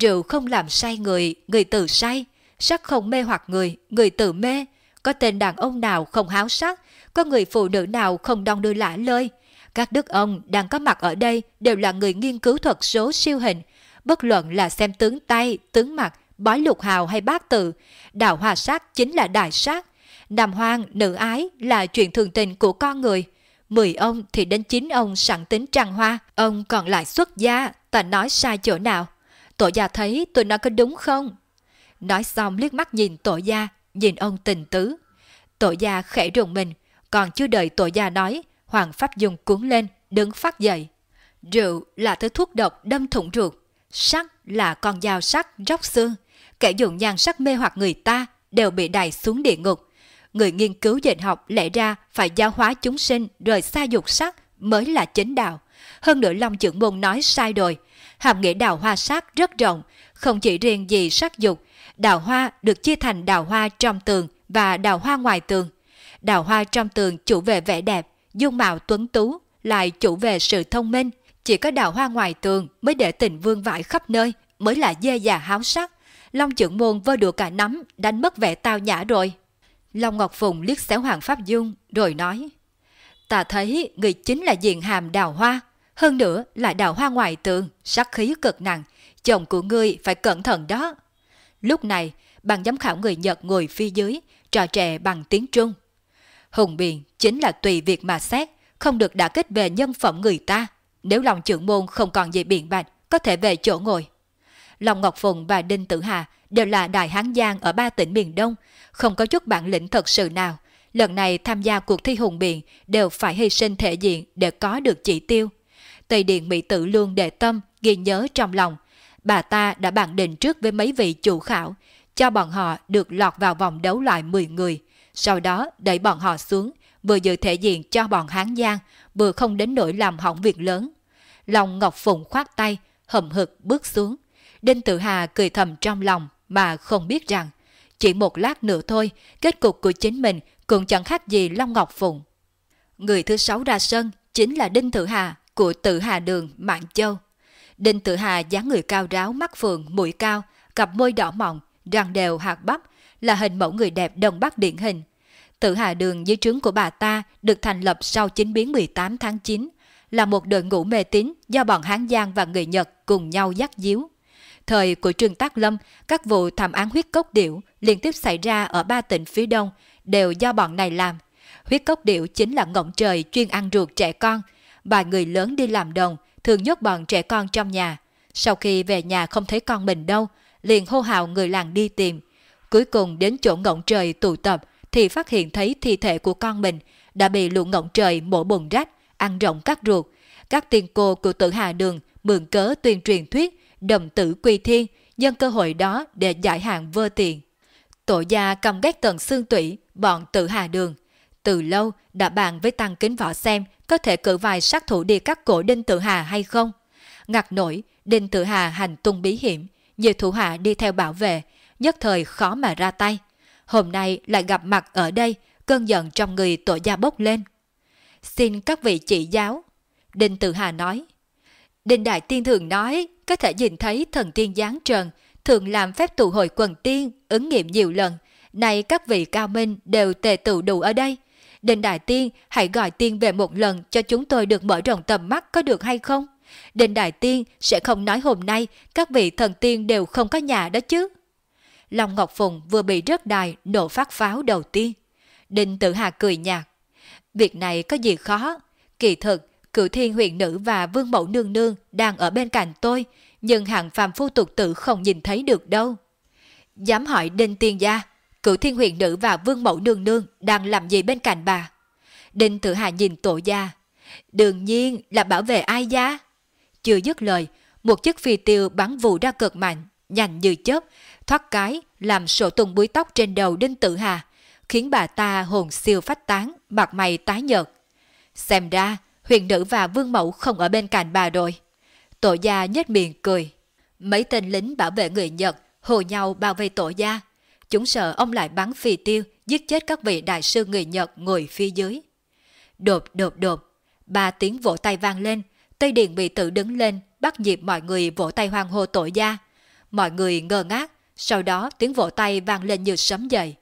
Rượu không làm say người, người tự say. Sắc không mê hoặc người, người tự mê. Có tên đàn ông nào không háo sắc, có người phụ nữ nào không đong đưa lã lơi. Các đức ông đang có mặt ở đây đều là người nghiên cứu thuật số siêu hình. Bất luận là xem tướng tay, tướng mặt, bói lục hào hay bát tự. Đạo hòa sát chính là đại sát. Nam hoang, nữ ái là chuyện thường tình của con người. Mười ông thì đến chín ông sẵn tính trăng hoa, ông còn lại xuất gia, ta nói sai chỗ nào. Tổ gia thấy tôi nói có đúng không? Nói xong liếc mắt nhìn tổ gia, nhìn ông tình tứ. Tổ gia khẽ rùng mình, còn chưa đợi tổ gia nói, Hoàng Pháp Dung cuốn lên, đứng phát dậy. Rượu là thứ thuốc độc đâm thủng ruột, sắc là con dao sắc róc xương. Kẻ dùng nhan sắc mê hoặc người ta đều bị đày xuống địa ngục. Người nghiên cứu dịch học lẽ ra phải giáo hóa chúng sinh rời xa dục sắc mới là chính đạo. Hơn nữa Long trưởng môn nói sai rồi, hàm nghĩa đào hoa sắc rất rộng, không chỉ riêng gì sắc dục. Đào hoa được chia thành đào hoa trong tường và đào hoa ngoài tường. Đào hoa trong tường chủ về vẻ đẹp, dung mạo tuấn tú, lại chủ về sự thông minh. Chỉ có đào hoa ngoài tường mới để tình vương vãi khắp nơi, mới là dê già háo sắc. Long trưởng môn vơ đùa cả nắm, đánh mất vẻ tao nhã rồi. Long Ngọc Phùng liếc xéo Hoàng Pháp Dung, rồi nói. Ta thấy người chính là diện hàm đào hoa, hơn nữa là đào hoa ngoài tường, sắc khí cực nặng, chồng của ngươi phải cẩn thận đó. Lúc này, ban giám khảo người Nhật ngồi phía dưới, trò trẻ bằng tiếng Trung. Hùng biện chính là tùy việc mà xét, không được đả kích về nhân phẩm người ta. Nếu lòng trưởng môn không còn gì biện bạch, có thể về chỗ ngồi. lòng Ngọc Phùng và Đinh Tử Hà đều là đại hán giang ở ba tỉnh miền Đông, không có chút bản lĩnh thật sự nào. Lần này tham gia cuộc thi hùng biện đều phải hy sinh thể diện để có được chỉ tiêu. Tây Điện Mỹ Tử luôn đệ tâm, ghi nhớ trong lòng. Bà ta đã bàn định trước với mấy vị chủ khảo, cho bọn họ được lọt vào vòng đấu loại 10 người. Sau đó đẩy bọn họ xuống, vừa giữ thể diện cho bọn Hán Giang, vừa không đến nỗi làm hỏng việc lớn. Lòng Ngọc Phụng khoát tay, hậm hực bước xuống. Đinh Tử Hà cười thầm trong lòng mà không biết rằng, chỉ một lát nữa thôi, kết cục của chính mình cũng chẳng khác gì Long Ngọc Phụng. Người thứ sáu ra sân chính là Đinh Tử Hà của Tử Hà Đường, Mạng Châu. Đinh Tử Hà dáng người cao ráo, mắt phượng, mũi cao, cặp môi đỏ mọng, răng đều hạt bắp, là hình mẫu người đẹp Đông Bắc điển hình. Tử Hà Đường dưới trướng của bà ta được thành lập sau chính biến 18 tháng 9, là một đội ngũ mê tín do bọn Hán Giang và người Nhật cùng nhau dắt díu. Thời của Trương Tác Lâm, các vụ thảm án huyết cốc điểu liên tiếp xảy ra ở ba tỉnh phía đông đều do bọn này làm. Huyết cốc điểu chính là ngỗng trời chuyên ăn ruột trẻ con. Bà người lớn đi làm đồng, thường nhốt bọn trẻ con trong nhà. Sau khi về nhà không thấy con mình đâu, liền hô hào người làng đi tìm. Cuối cùng đến chỗ ngỗng trời tụ tập thì phát hiện thấy thi thể của con mình đã bị lũ ngỗng trời mổ bùng rách, ăn rộng các ruột. Các tiên cô của tử Hà Đường mượn cớ tuyên truyền thuyết đồng tử quy thiên, nhân cơ hội đó để giải hạn vơ tiền. Tổ gia cầm ghét tận xương tủy, bọn tử Hà Đường. Từ lâu đã bàn với Tăng Kính Võ xem có thể cử vài sát thủ đi cắt cổ Đinh Tự Hà hay không. Ngặt nổi, Đinh Tự Hà hành tung bí hiểm, nhiều thủ hạ đi theo bảo vệ, nhất thời khó mà ra tay. Hôm nay lại gặp mặt ở đây, cơn giận trong người tổ gia bốc lên. Xin các vị chỉ giáo. Đinh Tử Hà nói. Đinh Đại Tiên thường nói, có thể nhìn thấy thần tiên giáng trần, thường làm phép tụ hội quần tiên, ứng nghiệm nhiều lần. Này các vị cao minh đều tề tụ đủ ở đây. Đinh Đại Tiên hãy gọi tiên về một lần cho chúng tôi được mở rộng tầm mắt có được hay không? Đinh Đại Tiên sẽ không nói hôm nay các vị thần tiên đều không có nhà đó chứ. Long Ngọc Phùng vừa bị rớt đài nổ phát pháo đầu tiên. Đinh Tử Hà cười nhạt. Việc này có gì khó? Kỳ thực, cửu thiên huyện nữ và vương mẫu nương nương đang ở bên cạnh tôi, nhưng hạng phàm phu tục tử không nhìn thấy được đâu. Dám hỏi Đinh Tiên Gia, cửu thiên huyện nữ và vương mẫu nương nương đang làm gì bên cạnh bà? Đinh Tử Hà nhìn tổ gia. Đương nhiên là bảo vệ ai gia? Chưa dứt lời, một chiếc phi tiêu bắn vụ ra cực mạnh, nhanh như chớp, thoát cái làm sổ tung búi tóc trên đầu Đinh Tử Hà, khiến bà ta hồn siêu phách tán, mặt mày tái nhợt. Xem ra, huyền nữ và vương mẫu không ở bên cạnh bà rồi. Tổ gia nhếch miệng cười. Mấy tên lính bảo vệ người Nhật hồ nhau bao vây tổ gia. Chúng sợ ông lại bắn phi tiêu, giết chết các vị đại sư người Nhật ngồi phía dưới. Đột đột đột, ba tiếng vỗ tay vang lên, Tây Điện bị tự đứng lên, bắt nhịp mọi người vỗ tay hoang hô tổ gia. Mọi người ngơ ngác, sau đó tiếng vỗ tay vang lên như sấm dậy.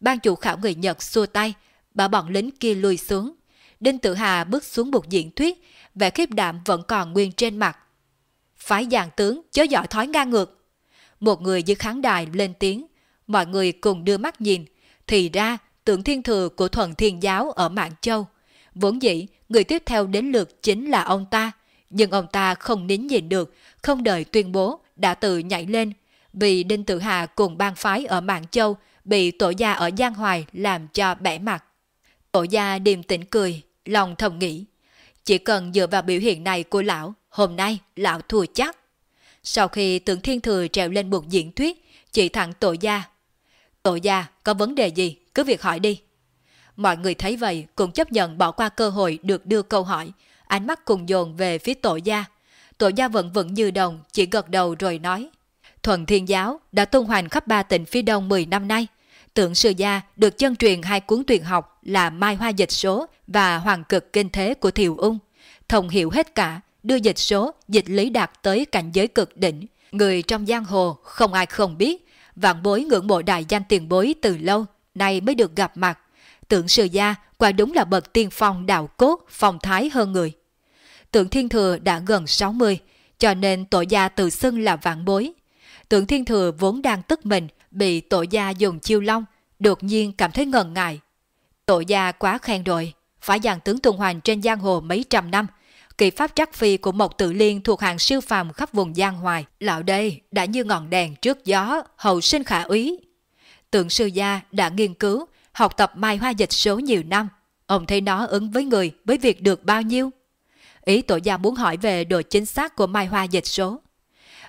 Ban chủ khảo người Nhật xua tay, bảo bọn lính kia lùi xuống. Đinh Tử Hà bước xuống một diễn thuyết, vẻ khiếp đảm vẫn còn nguyên trên mặt. Phái giàn tướng chớ giỏi thói ngang ngược. Một người dưới khán đài lên tiếng, mọi người cùng đưa mắt nhìn, thì ra tượng thiên thừa của thuần thiên giáo ở Mạng Châu. Vốn dĩ, người tiếp theo đến lượt chính là ông ta, nhưng ông ta không nín nhìn được, không đợi tuyên bố, đã tự nhảy lên, vì Đinh Tự Hà cùng bang phái ở Mạng Châu bị tổ gia ở Giang Hoài làm cho bẻ mặt. Tổ gia điềm tĩnh cười, lòng thầm nghĩ, chỉ cần dựa vào biểu hiện này của lão, hôm nay lão thua chắc. Sau khi tượng thiên thừa trèo lên buộc diễn thuyết, chỉ thẳng tổ gia. Tổ gia có vấn đề gì, cứ việc hỏi đi. Mọi người thấy vậy cũng chấp nhận bỏ qua cơ hội được đưa câu hỏi, ánh mắt cùng dồn về phía tổ gia. Tổ gia vẫn vẫn như đồng, chỉ gật đầu rồi nói. Thuận Thiên Giáo đã tung hoành khắp ba tỉnh phía đông 10 năm nay. Tượng sư gia được chân truyền hai cuốn tuyển học là Mai Hoa Dịch Số và Hoàng Cực Kinh Thế của Thiều Ung. Thông hiểu hết cả, đưa dịch số, dịch lý đạt tới cảnh giới cực đỉnh. Người trong giang hồ không ai không biết, vạn bối ngưỡng mộ đại danh tiền bối từ lâu, nay mới được gặp mặt. Tượng sư gia quả đúng là bậc tiên phong đạo cốt, phong thái hơn người. Tượng thiên thừa đã gần 60, cho nên tổ gia tự xưng là vạn bối. Tượng thiên thừa vốn đang tức mình, bị tổ gia dùng chiêu long, đột nhiên cảm thấy ngần ngại. Tổ gia quá khen rồi, phải dàn tướng tuần hoàn trên giang hồ mấy trăm năm. Kỳ pháp trắc phi của một tự liên thuộc hàng siêu phàm khắp vùng giang hoài. Lão đây đã như ngọn đèn trước gió, hậu sinh khả úy. Tượng sư gia đã nghiên cứu, học tập mai hoa dịch số nhiều năm. Ông thấy nó ứng với người với việc được bao nhiêu? Ý tổ gia muốn hỏi về độ chính xác của mai hoa dịch số.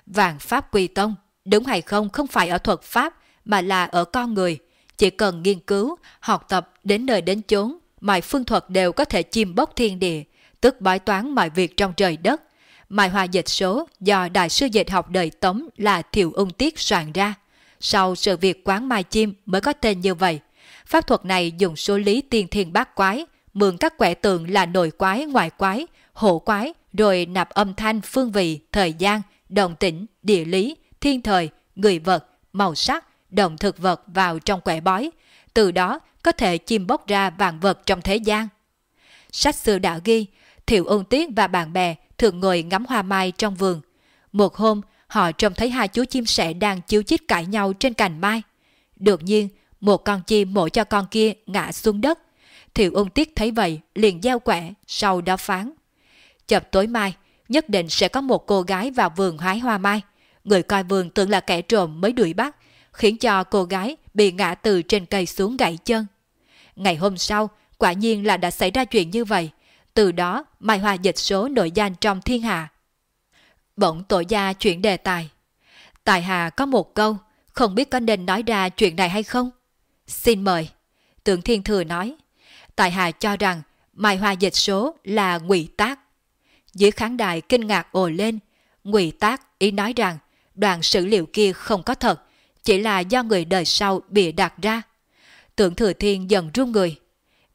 Vàng pháp quy tông, đúng hay không không phải ở thuật pháp mà là ở con người. Chỉ cần nghiên cứu, học tập đến nơi đến chốn, mọi phương thuật đều có thể chim bốc thiên địa, tức bói toán mọi việc trong trời đất. Mài hòa dịch số do Đại sư dịch học đời Tống là Thiều Ung Tiết soạn ra. Sau sự việc quán mai chim mới có tên như vậy. Pháp thuật này dùng số lý tiên thiên bát quái, mượn các quẻ tượng là nội quái ngoại quái, hộ quái rồi nạp âm thanh phương vị, thời gian, đồng tĩnh, địa lý, thiên thời, người vật, màu sắc, động thực vật vào trong quẻ bói. Từ đó có thể chim bốc ra vạn vật trong thế gian. Sách xưa đã ghi, Thiệu ôn tiết và bạn bè thường ngồi ngắm hoa mai trong vườn. Một hôm, họ trông thấy hai chú chim sẻ đang chiếu chít cãi nhau trên cành mai. Đột nhiên, một con chim mổ cho con kia ngã xuống đất. Thiệu ôn tiết thấy vậy, liền gieo quẻ, sau đó phán. Chập tối mai, nhất định sẽ có một cô gái vào vườn hái hoa mai. Người coi vườn tưởng là kẻ trộm mới đuổi bắt, khiến cho cô gái bị ngã từ trên cây xuống gãy chân. Ngày hôm sau, quả nhiên là đã xảy ra chuyện như vậy. Từ đó, Mai Hoa dịch số nội danh trong thiên hạ. Bỗng tổ gia chuyển đề tài. Tài Hà có một câu, không biết có nên nói ra chuyện này hay không? Xin mời. Tượng Thiên Thừa nói. Tài Hà cho rằng Mai Hoa dịch số là ngụy tác. Dưới khán đài kinh ngạc ồ lên, ngụy tác ý nói rằng đoạn sử liệu kia không có thật, chỉ là do người đời sau bịa đặt ra. Tượng Thừa Thiên dần run người.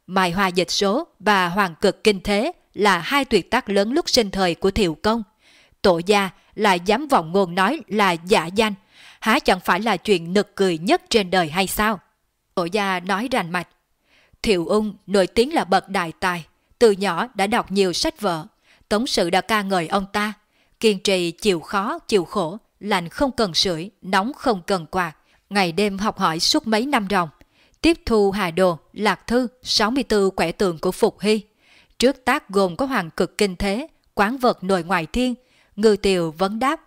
Mai Hoa dịch số và Hoàng cực kinh thế là hai tuyệt tác lớn lúc sinh thời của Thiệu Công. Tổ gia lại dám vọng ngôn nói là giả danh, há chẳng phải là chuyện nực cười nhất trên đời hay sao? Tổ gia nói rành mạch. Thiệu Ung nổi tiếng là bậc đại tài, từ nhỏ đã đọc nhiều sách vở. Tống sự đã ca ngợi ông ta, kiên trì chịu khó, chịu khổ, lạnh không cần sưởi, nóng không cần quạt, ngày đêm học hỏi suốt mấy năm ròng. Tiếp thu Hà Đồ, Lạc Thư, 64 quẻ tượng của Phục Hy. Trước tác gồm có Hoàng cực kinh thế, quán vật nội ngoại thiên, ngư tiều vấn đáp,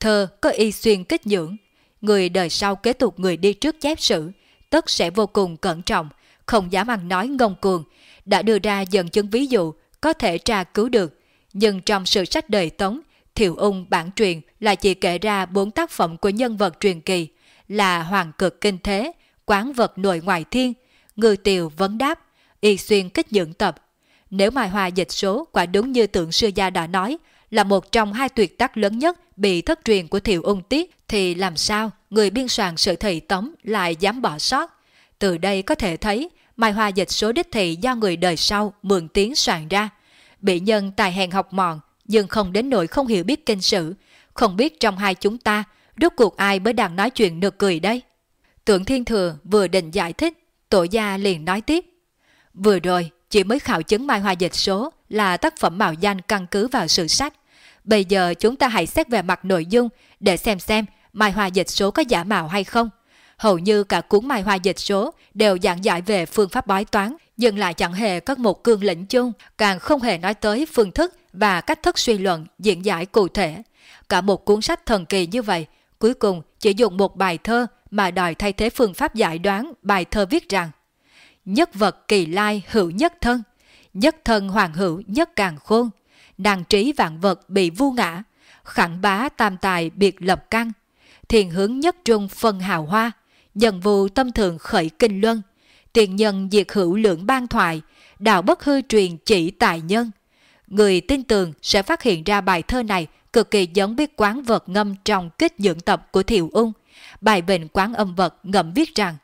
thơ có y xuyên kích dưỡng. Người đời sau kế tục người đi trước chép sử, tất sẽ vô cùng cẩn trọng, không dám ăn nói ngông cuồng, đã đưa ra dần chứng ví dụ có thể tra cứu được. Nhưng trong sự sách đời Tống, Thiệu Ung bản truyền là chỉ kể ra bốn tác phẩm của nhân vật truyền kỳ là Hoàng cực kinh thế, quán vật nội ngoại thiên, ngư tiều vấn đáp, y xuyên kích dưỡng tập. Nếu Mai Hoa dịch số quả đúng như tượng sư gia đã nói là một trong hai tuyệt tác lớn nhất bị thất truyền của Thiệu Ung Tiết thì làm sao người biên soạn sự thị tống lại dám bỏ sót. Từ đây có thể thấy Mai Hoa dịch số đích thị do người đời sau mượn tiếng soạn ra. Bị nhân tài hèn học mòn nhưng không đến nỗi không hiểu biết kinh sử, không biết trong hai chúng ta rốt cuộc ai mới đang nói chuyện nực cười đây. tưởng Thiên Thừa vừa định giải thích, tổ gia liền nói tiếp. Vừa rồi, chỉ mới khảo chứng Mai Hoa Dịch số là tác phẩm mạo danh căn cứ vào sự sách. Bây giờ chúng ta hãy xét về mặt nội dung để xem xem Mai Hoa Dịch số có giả mạo hay không. Hầu như cả cuốn Mai Hoa Dịch số đều giảng giải về phương pháp bói toán, nhưng lại chẳng hề có một cương lĩnh chung, càng không hề nói tới phương thức và cách thức suy luận diễn giải cụ thể. Cả một cuốn sách thần kỳ như vậy, cuối cùng chỉ dùng một bài thơ mà đòi thay thế phương pháp giải đoán bài thơ viết rằng Nhất vật kỳ lai hữu nhất thân, nhất thân hoàng hữu nhất càng khôn, nàng trí vạn vật bị vu ngã, khẳng bá tam tài biệt lập căn, thiền hướng nhất trung phân hào hoa, nhân vụ tâm thường khởi kinh luân, tiền nhân diệt hữu lượng ban thoại, đạo bất hư truyền chỉ tài nhân. Người tin tưởng sẽ phát hiện ra bài thơ này cực kỳ giống biết quán vật ngâm trong kích dưỡng tập của Thiệu Ung. Bài bình quán âm vật ngậm viết rằng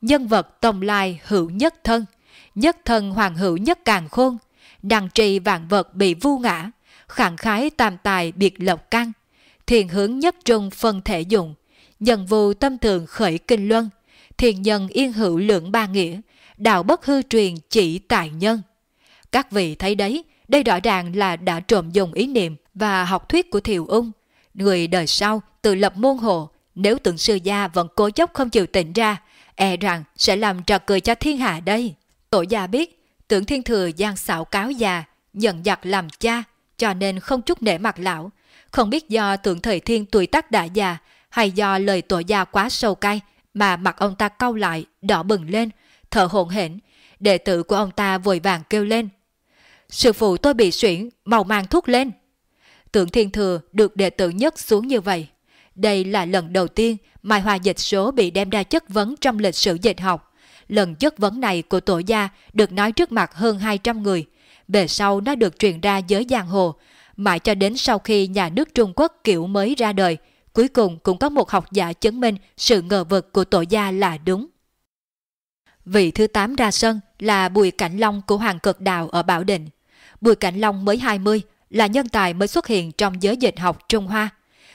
Nhân vật tông lai hữu nhất thân, nhất thân hoàng hữu nhất càng khôn, đằng trì vạn vật bị vu ngã, khẳng khái tam tài biệt lộc căn, thiền hướng nhất trung phân thể dụng, nhân vụ tâm thường khởi kinh luân, thiền nhân yên hữu lượng ba nghĩa, đạo bất hư truyền chỉ tài nhân. Các vị thấy đấy, đây rõ ràng là đã trộm dùng ý niệm và học thuyết của Thiều Ung. Người đời sau tự lập môn hộ, nếu tượng sư gia vẫn cố chấp không chịu tỉnh ra, e rằng sẽ làm trò cười cho thiên hạ đây. Tổ gia biết, tưởng thiên thừa gian xảo cáo già, nhận giặc làm cha, cho nên không chút nể mặt lão. Không biết do tượng thời thiên tuổi tác đã già, hay do lời tổ gia quá sâu cay, mà mặt ông ta cau lại, đỏ bừng lên, thở hổn hển. Đệ tử của ông ta vội vàng kêu lên. Sư phụ tôi bị suyễn, màu mang thuốc lên. Tượng thiên thừa được đệ tử nhất xuống như vậy. Đây là lần đầu tiên Mai Hoa dịch số bị đem ra chất vấn trong lịch sử dịch học. Lần chất vấn này của tổ gia được nói trước mặt hơn 200 người. Về sau nó được truyền ra giới giang hồ. Mãi cho đến sau khi nhà nước Trung Quốc kiểu mới ra đời, cuối cùng cũng có một học giả chứng minh sự ngờ vực của tổ gia là đúng. Vị thứ 8 ra sân là Bùi Cảnh Long của Hoàng Cực Đào ở Bảo Định. Bùi Cảnh Long mới 20, là nhân tài mới xuất hiện trong giới dịch học Trung Hoa.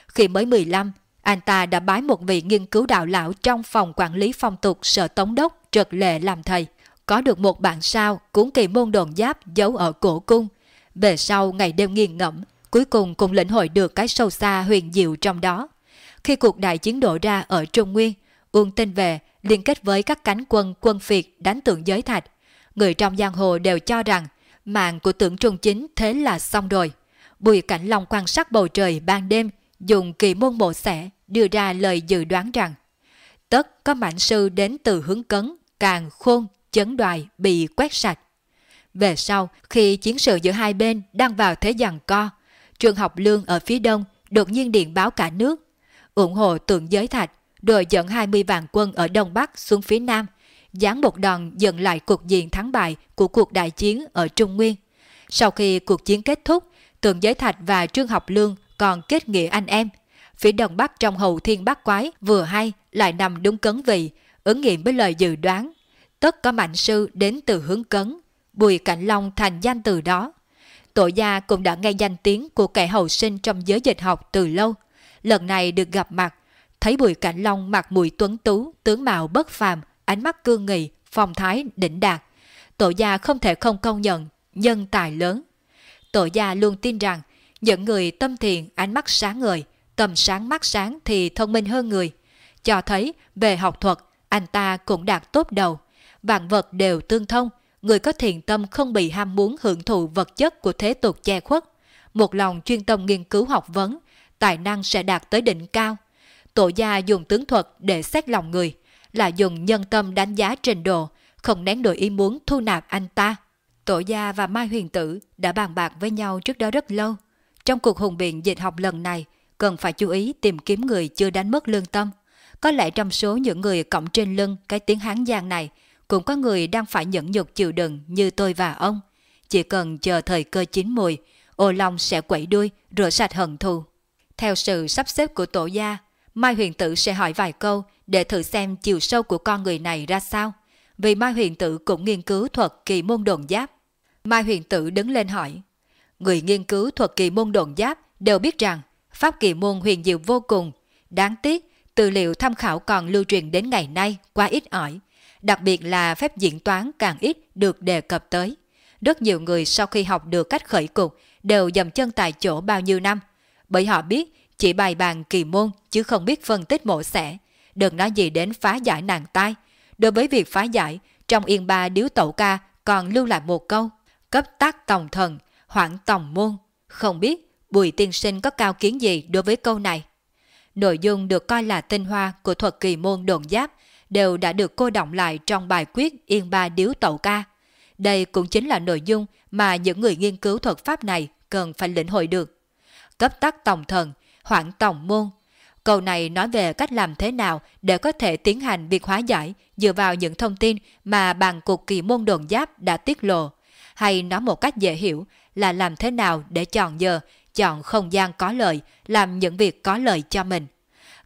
Khi mới 15, anh ta đã bái một vị nghiên cứu đạo lão trong phòng quản lý phong tục sở tống đốc trật lệ làm thầy. Có được một bản sao cuốn kỳ môn đồn giáp giấu ở cổ cung. Về sau ngày đêm nghiền ngẫm, cuối cùng cũng lĩnh hội được cái sâu xa huyền diệu trong đó. Khi cuộc đại chiến đổ ra ở Trung Nguyên, Uông Tinh về liên kết với các cánh quân quân phiệt đánh tượng giới thạch. Người trong giang hồ đều cho rằng mạng của tưởng trung chính thế là xong rồi. Bùi Cảnh Long quan sát bầu trời ban đêm, dùng kỳ môn bộ xẻ đưa ra lời dự đoán rằng tất có mạnh sư đến từ hướng cấn, càng khôn, chấn đoài bị quét sạch. Về sau, khi chiến sự giữa hai bên đang vào thế giằng co, trường học lương ở phía đông đột nhiên điện báo cả nước, ủng hộ tượng giới thạch, đội dẫn 20 vạn quân ở Đông Bắc xuống phía Nam, dán một đòn dần lại cuộc diện thắng bại của cuộc đại chiến ở Trung Nguyên. Sau khi cuộc chiến kết thúc, tượng giới thạch và trương học lương còn kết nghĩa anh em. Phía Đông Bắc trong hầu thiên bát quái vừa hay lại nằm đúng cấn vị, ứng nghiệm với lời dự đoán. Tất có mạnh sư đến từ hướng cấn, Bùi Cảnh Long thành danh từ đó. Tổ gia cũng đã nghe danh tiếng của kẻ hậu sinh trong giới dịch học từ lâu. Lần này được gặp mặt, thấy Bùi Cảnh Long mặc mùi tuấn tú, tướng mạo bất phàm, ánh mắt cương nghị, phong thái đỉnh đạt. Tổ gia không thể không công nhận, nhân tài lớn. Tổ gia luôn tin rằng, những người tâm thiện ánh mắt sáng ngời, tầm sáng mắt sáng thì thông minh hơn người. Cho thấy về học thuật, anh ta cũng đạt tốt đầu. Vạn vật đều tương thông, người có thiện tâm không bị ham muốn hưởng thụ vật chất của thế tục che khuất. Một lòng chuyên tâm nghiên cứu học vấn, tài năng sẽ đạt tới đỉnh cao. Tổ gia dùng tướng thuật để xét lòng người, là dùng nhân tâm đánh giá trình độ, không nén nổi ý muốn thu nạp anh ta. Tổ gia và Mai Huyền Tử đã bàn bạc với nhau trước đó rất lâu. Trong cuộc hùng biện dịch học lần này, cần phải chú ý tìm kiếm người chưa đánh mất lương tâm. Có lẽ trong số những người cộng trên lưng cái tiếng Hán Giang này, cũng có người đang phải nhẫn nhục chịu đựng như tôi và ông. Chỉ cần chờ thời cơ chín mùi, ô long sẽ quẩy đuôi, rửa sạch hận thù. Theo sự sắp xếp của tổ gia, Mai Huyền Tử sẽ hỏi vài câu để thử xem chiều sâu của con người này ra sao. Vì Mai Huyền Tử cũng nghiên cứu thuật kỳ môn đồn giáp. Mai Huyền Tử đứng lên hỏi. Người nghiên cứu thuật kỳ môn đồn giáp đều biết rằng pháp kỳ môn huyền diệu vô cùng. Đáng tiếc, tư liệu tham khảo còn lưu truyền đến ngày nay quá ít ỏi. Đặc biệt là phép diễn toán càng ít được đề cập tới. Rất nhiều người sau khi học được cách khởi cục đều dầm chân tại chỗ bao nhiêu năm. Bởi họ biết chỉ bài bàn kỳ môn chứ không biết phân tích mổ xẻ. Đừng nói gì đến phá giải nàng tai. Đối với việc phá giải, trong yên ba điếu tẩu ca còn lưu lại một câu. Cấp tác tòng thần, hoảng tòng môn. Không biết Bùi tiên sinh có cao kiến gì đối với câu này? Nội dung được coi là tinh hoa của thuật kỳ môn đồn giáp đều đã được cô động lại trong bài quyết Yên Ba Điếu Tẩu Ca. Đây cũng chính là nội dung mà những người nghiên cứu thuật pháp này cần phải lĩnh hội được. Cấp tắc tổng thần, hoảng tổng môn. Câu này nói về cách làm thế nào để có thể tiến hành việc hóa giải dựa vào những thông tin mà bàn cục kỳ môn đồn giáp đã tiết lộ. Hay nói một cách dễ hiểu là làm thế nào để chọn giờ, chọn không gian có lợi, làm những việc có lợi cho mình.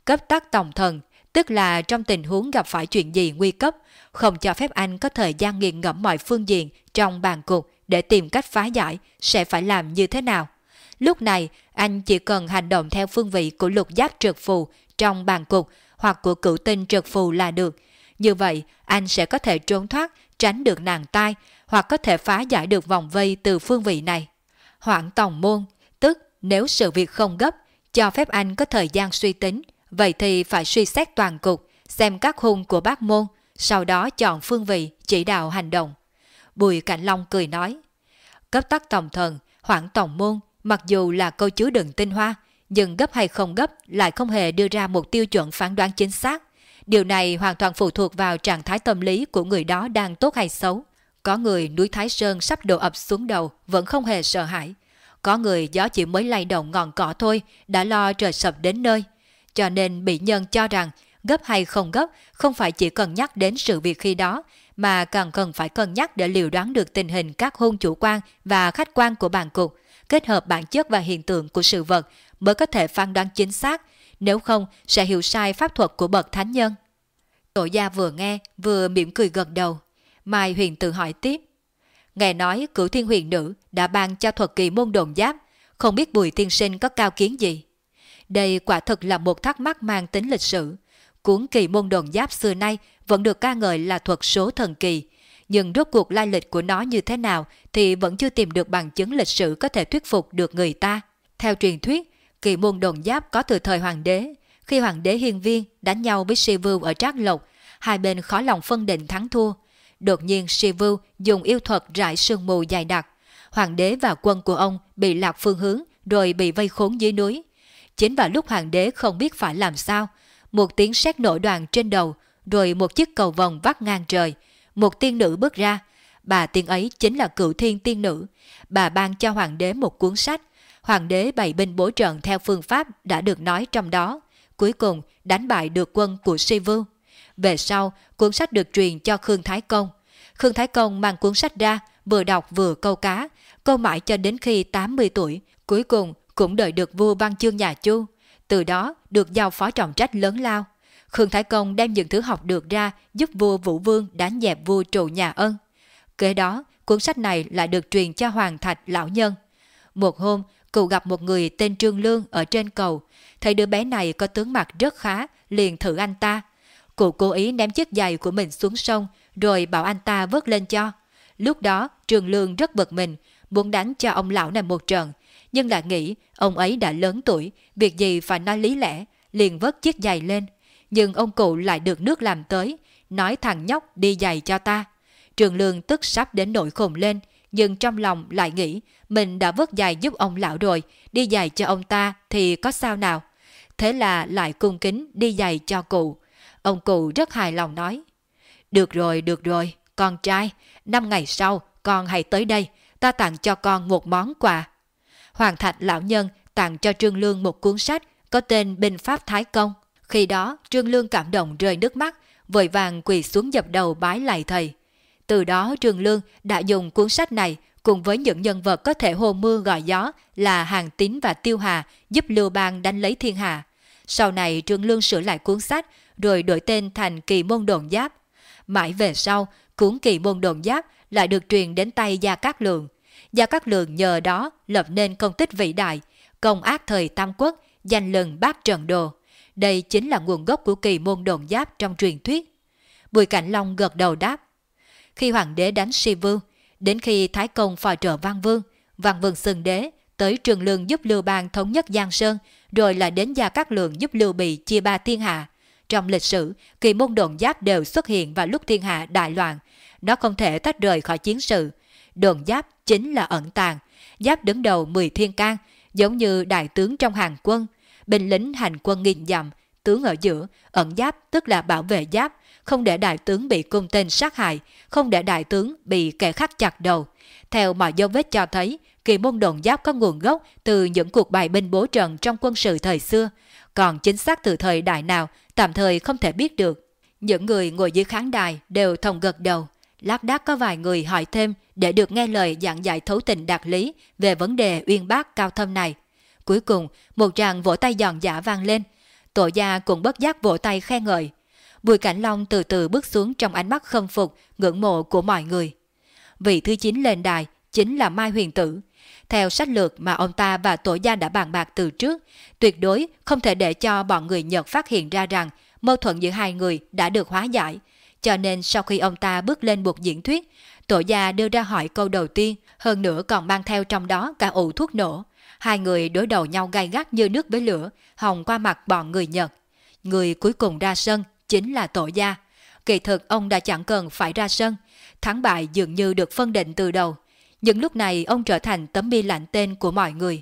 Cấp tắc tổng thần tức là trong tình huống gặp phải chuyện gì nguy cấp, không cho phép anh có thời gian nghiền ngẫm mọi phương diện trong bàn cục để tìm cách phá giải sẽ phải làm như thế nào. Lúc này, anh chỉ cần hành động theo phương vị của lục giác trượt phù trong bàn cục hoặc của cửu tinh trượt phù là được. Như vậy, anh sẽ có thể trốn thoát, tránh được nàng tai hoặc có thể phá giải được vòng vây từ phương vị này. Hoãn tòng môn, tức nếu sự việc không gấp, cho phép anh có thời gian suy tính, vậy thì phải suy xét toàn cục, xem các hung của bác môn, sau đó chọn phương vị, chỉ đạo hành động. Bùi Cảnh Long cười nói, cấp tắc tổng thần, hoãn tổng môn, mặc dù là câu chứa đựng tinh hoa, nhưng gấp hay không gấp lại không hề đưa ra một tiêu chuẩn phán đoán chính xác. Điều này hoàn toàn phụ thuộc vào trạng thái tâm lý của người đó đang tốt hay xấu. Có người núi Thái Sơn sắp đổ ập xuống đầu vẫn không hề sợ hãi. Có người gió chỉ mới lay động ngọn cỏ thôi đã lo trời sập đến nơi. Cho nên bị nhân cho rằng gấp hay không gấp không phải chỉ cần nhắc đến sự việc khi đó, mà càng cần phải cân nhắc để liều đoán được tình hình các hôn chủ quan và khách quan của bàn cục, kết hợp bản chất và hiện tượng của sự vật mới có thể phán đoán chính xác, nếu không sẽ hiểu sai pháp thuật của bậc thánh nhân. Tổ gia vừa nghe, vừa mỉm cười gật đầu. Mai huyền tự hỏi tiếp. nghe nói cửu thiên huyền nữ đã ban cho thuật kỳ môn đồn giáp, không biết bùi tiên sinh có cao kiến gì. Đây quả thực là một thắc mắc mang tính lịch sử. Cuốn kỳ môn đồn giáp xưa nay vẫn được ca ngợi là thuật số thần kỳ, nhưng rốt cuộc lai lịch của nó như thế nào thì vẫn chưa tìm được bằng chứng lịch sử có thể thuyết phục được người ta. Theo truyền thuyết, kỳ môn đồn giáp có từ thời hoàng đế. Khi hoàng đế hiên viên đánh nhau với Sivu ở Trác Lộc, hai bên khó lòng phân định thắng thua. Đột nhiên Sivu dùng yêu thuật rải sương mù dài đặc. Hoàng đế và quân của ông bị lạc phương hướng rồi bị vây khốn dưới núi. Chính vào lúc hoàng đế không biết phải làm sao, một tiếng sét nổ đoàn trên đầu, rồi một chiếc cầu vòng vắt ngang trời. Một tiên nữ bước ra. Bà tiên ấy chính là cựu thiên tiên nữ. Bà ban cho hoàng đế một cuốn sách. Hoàng đế bày binh bố trận theo phương pháp đã được nói trong đó. Cuối cùng đánh bại được quân của Sivu. Về sau, cuốn sách được truyền cho Khương Thái Công. Khương Thái Công mang cuốn sách ra, vừa đọc vừa câu cá, câu mãi cho đến khi 80 tuổi, cuối cùng cũng đợi được vua văn chương nhà Chu. Từ đó được giao phó trọng trách lớn lao. Khương Thái Công đem những thứ học được ra giúp vua Vũ Vương đánh dẹp vua trụ nhà ân. Kế đó, cuốn sách này lại được truyền cho Hoàng Thạch lão nhân. Một hôm, cụ gặp một người tên Trương Lương ở trên cầu, thấy đứa bé này có tướng mặt rất khá, liền thử anh ta. Cụ cố ý ném chiếc giày của mình xuống sông, rồi bảo anh ta vớt lên cho. Lúc đó, Trương Lương rất bực mình, muốn đánh cho ông lão này một trận, nhưng lại nghĩ ông ấy đã lớn tuổi, việc gì phải nói lý lẽ, liền vớt chiếc giày lên. Nhưng ông cụ lại được nước làm tới, nói thằng nhóc đi giày cho ta. Trường Lương tức sắp đến nỗi khùng lên, nhưng trong lòng lại nghĩ mình đã vớt giày giúp ông lão rồi, đi giày cho ông ta thì có sao nào. Thế là lại cung kính đi giày cho cụ. Ông cụ rất hài lòng nói, Được rồi, được rồi, con trai, năm ngày sau con hãy tới đây, ta tặng cho con một món quà. Hoàng Thạch lão nhân tặng cho Trương Lương một cuốn sách có tên Binh Pháp Thái Công. Khi đó, Trương Lương cảm động rơi nước mắt, vội vàng quỳ xuống dập đầu bái lại thầy. Từ đó Trương Lương đã dùng cuốn sách này cùng với những nhân vật có thể hô mưa gọi gió là Hàng Tín và Tiêu Hà giúp Lưu Bang đánh lấy thiên hạ. Sau này Trương Lương sửa lại cuốn sách rồi đổi tên thành Kỳ Môn Đồn Giáp. Mãi về sau, cuốn Kỳ Môn Đồn Giáp lại được truyền đến tay Gia Cát Lượng. Gia Cát Lượng nhờ đó lập nên công tích vĩ đại, công ác thời Tam Quốc, danh lừng bát trận đồ. Đây chính là nguồn gốc của kỳ môn đồn giáp trong truyền thuyết. Bùi Cảnh Long gật đầu đáp. Khi hoàng đế đánh si vương, đến khi Thái Công phò trợ Văn Vương, Văn Vương xưng đế, tới Trường Lương giúp Lưu Bang thống nhất Giang Sơn, rồi lại đến Gia Cát Lượng giúp Lưu Bị chia ba thiên hạ. Trong lịch sử, kỳ môn đồn giáp đều xuất hiện vào lúc thiên hạ đại loạn. Nó không thể tách rời khỏi chiến sự. Đồn giáp chính là ẩn tàng. Giáp đứng đầu 10 thiên can, giống như đại tướng trong hàng quân. Binh lính hành quân nghìn dặm, tướng ở giữa, ẩn giáp tức là bảo vệ giáp, không để đại tướng bị cung tên sát hại, không để đại tướng bị kẻ khác chặt đầu. Theo mọi dấu vết cho thấy, kỳ môn đồn giáp có nguồn gốc từ những cuộc bài binh bố trận trong quân sự thời xưa, còn chính xác từ thời đại nào tạm thời không thể biết được. Những người ngồi dưới khán đài đều thông gật đầu. Lát đác có vài người hỏi thêm để được nghe lời giảng giải thấu tình đạt lý về vấn đề uyên bác cao thâm này. Cuối cùng, một tràng vỗ tay giòn giả vang lên. Tổ gia cũng bất giác vỗ tay khen ngợi. Bùi Cảnh Long từ từ bước xuống trong ánh mắt khâm phục, ngưỡng mộ của mọi người. Vị thứ chín lên đài chính là Mai Huyền Tử. Theo sách lược mà ông ta và tổ gia đã bàn bạc từ trước, tuyệt đối không thể để cho bọn người Nhật phát hiện ra rằng mâu thuẫn giữa hai người đã được hóa giải. Cho nên sau khi ông ta bước lên buộc diễn thuyết, tổ gia đưa ra hỏi câu đầu tiên, hơn nữa còn mang theo trong đó cả ủ thuốc nổ. Hai người đối đầu nhau gai gắt như nước với lửa, hòng qua mặt bọn người Nhật. Người cuối cùng ra sân chính là tổ gia. Kỳ thực ông đã chẳng cần phải ra sân, thắng bại dường như được phân định từ đầu. Nhưng lúc này ông trở thành tấm bi lạnh tên của mọi người.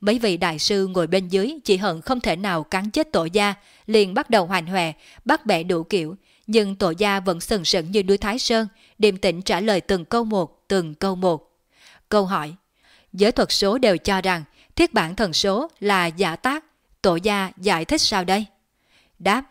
Mấy vị đại sư ngồi bên dưới chỉ hận không thể nào cắn chết tổ gia, liền bắt đầu hoành hòe, bắt bẻ đủ kiểu. Nhưng tổ gia vẫn sừng sững như núi Thái Sơn, điềm tĩnh trả lời từng câu một, từng câu một. Câu hỏi Giới thuật số đều cho rằng thiết bản thần số là giả tác, tổ gia giải thích sao đây? Đáp,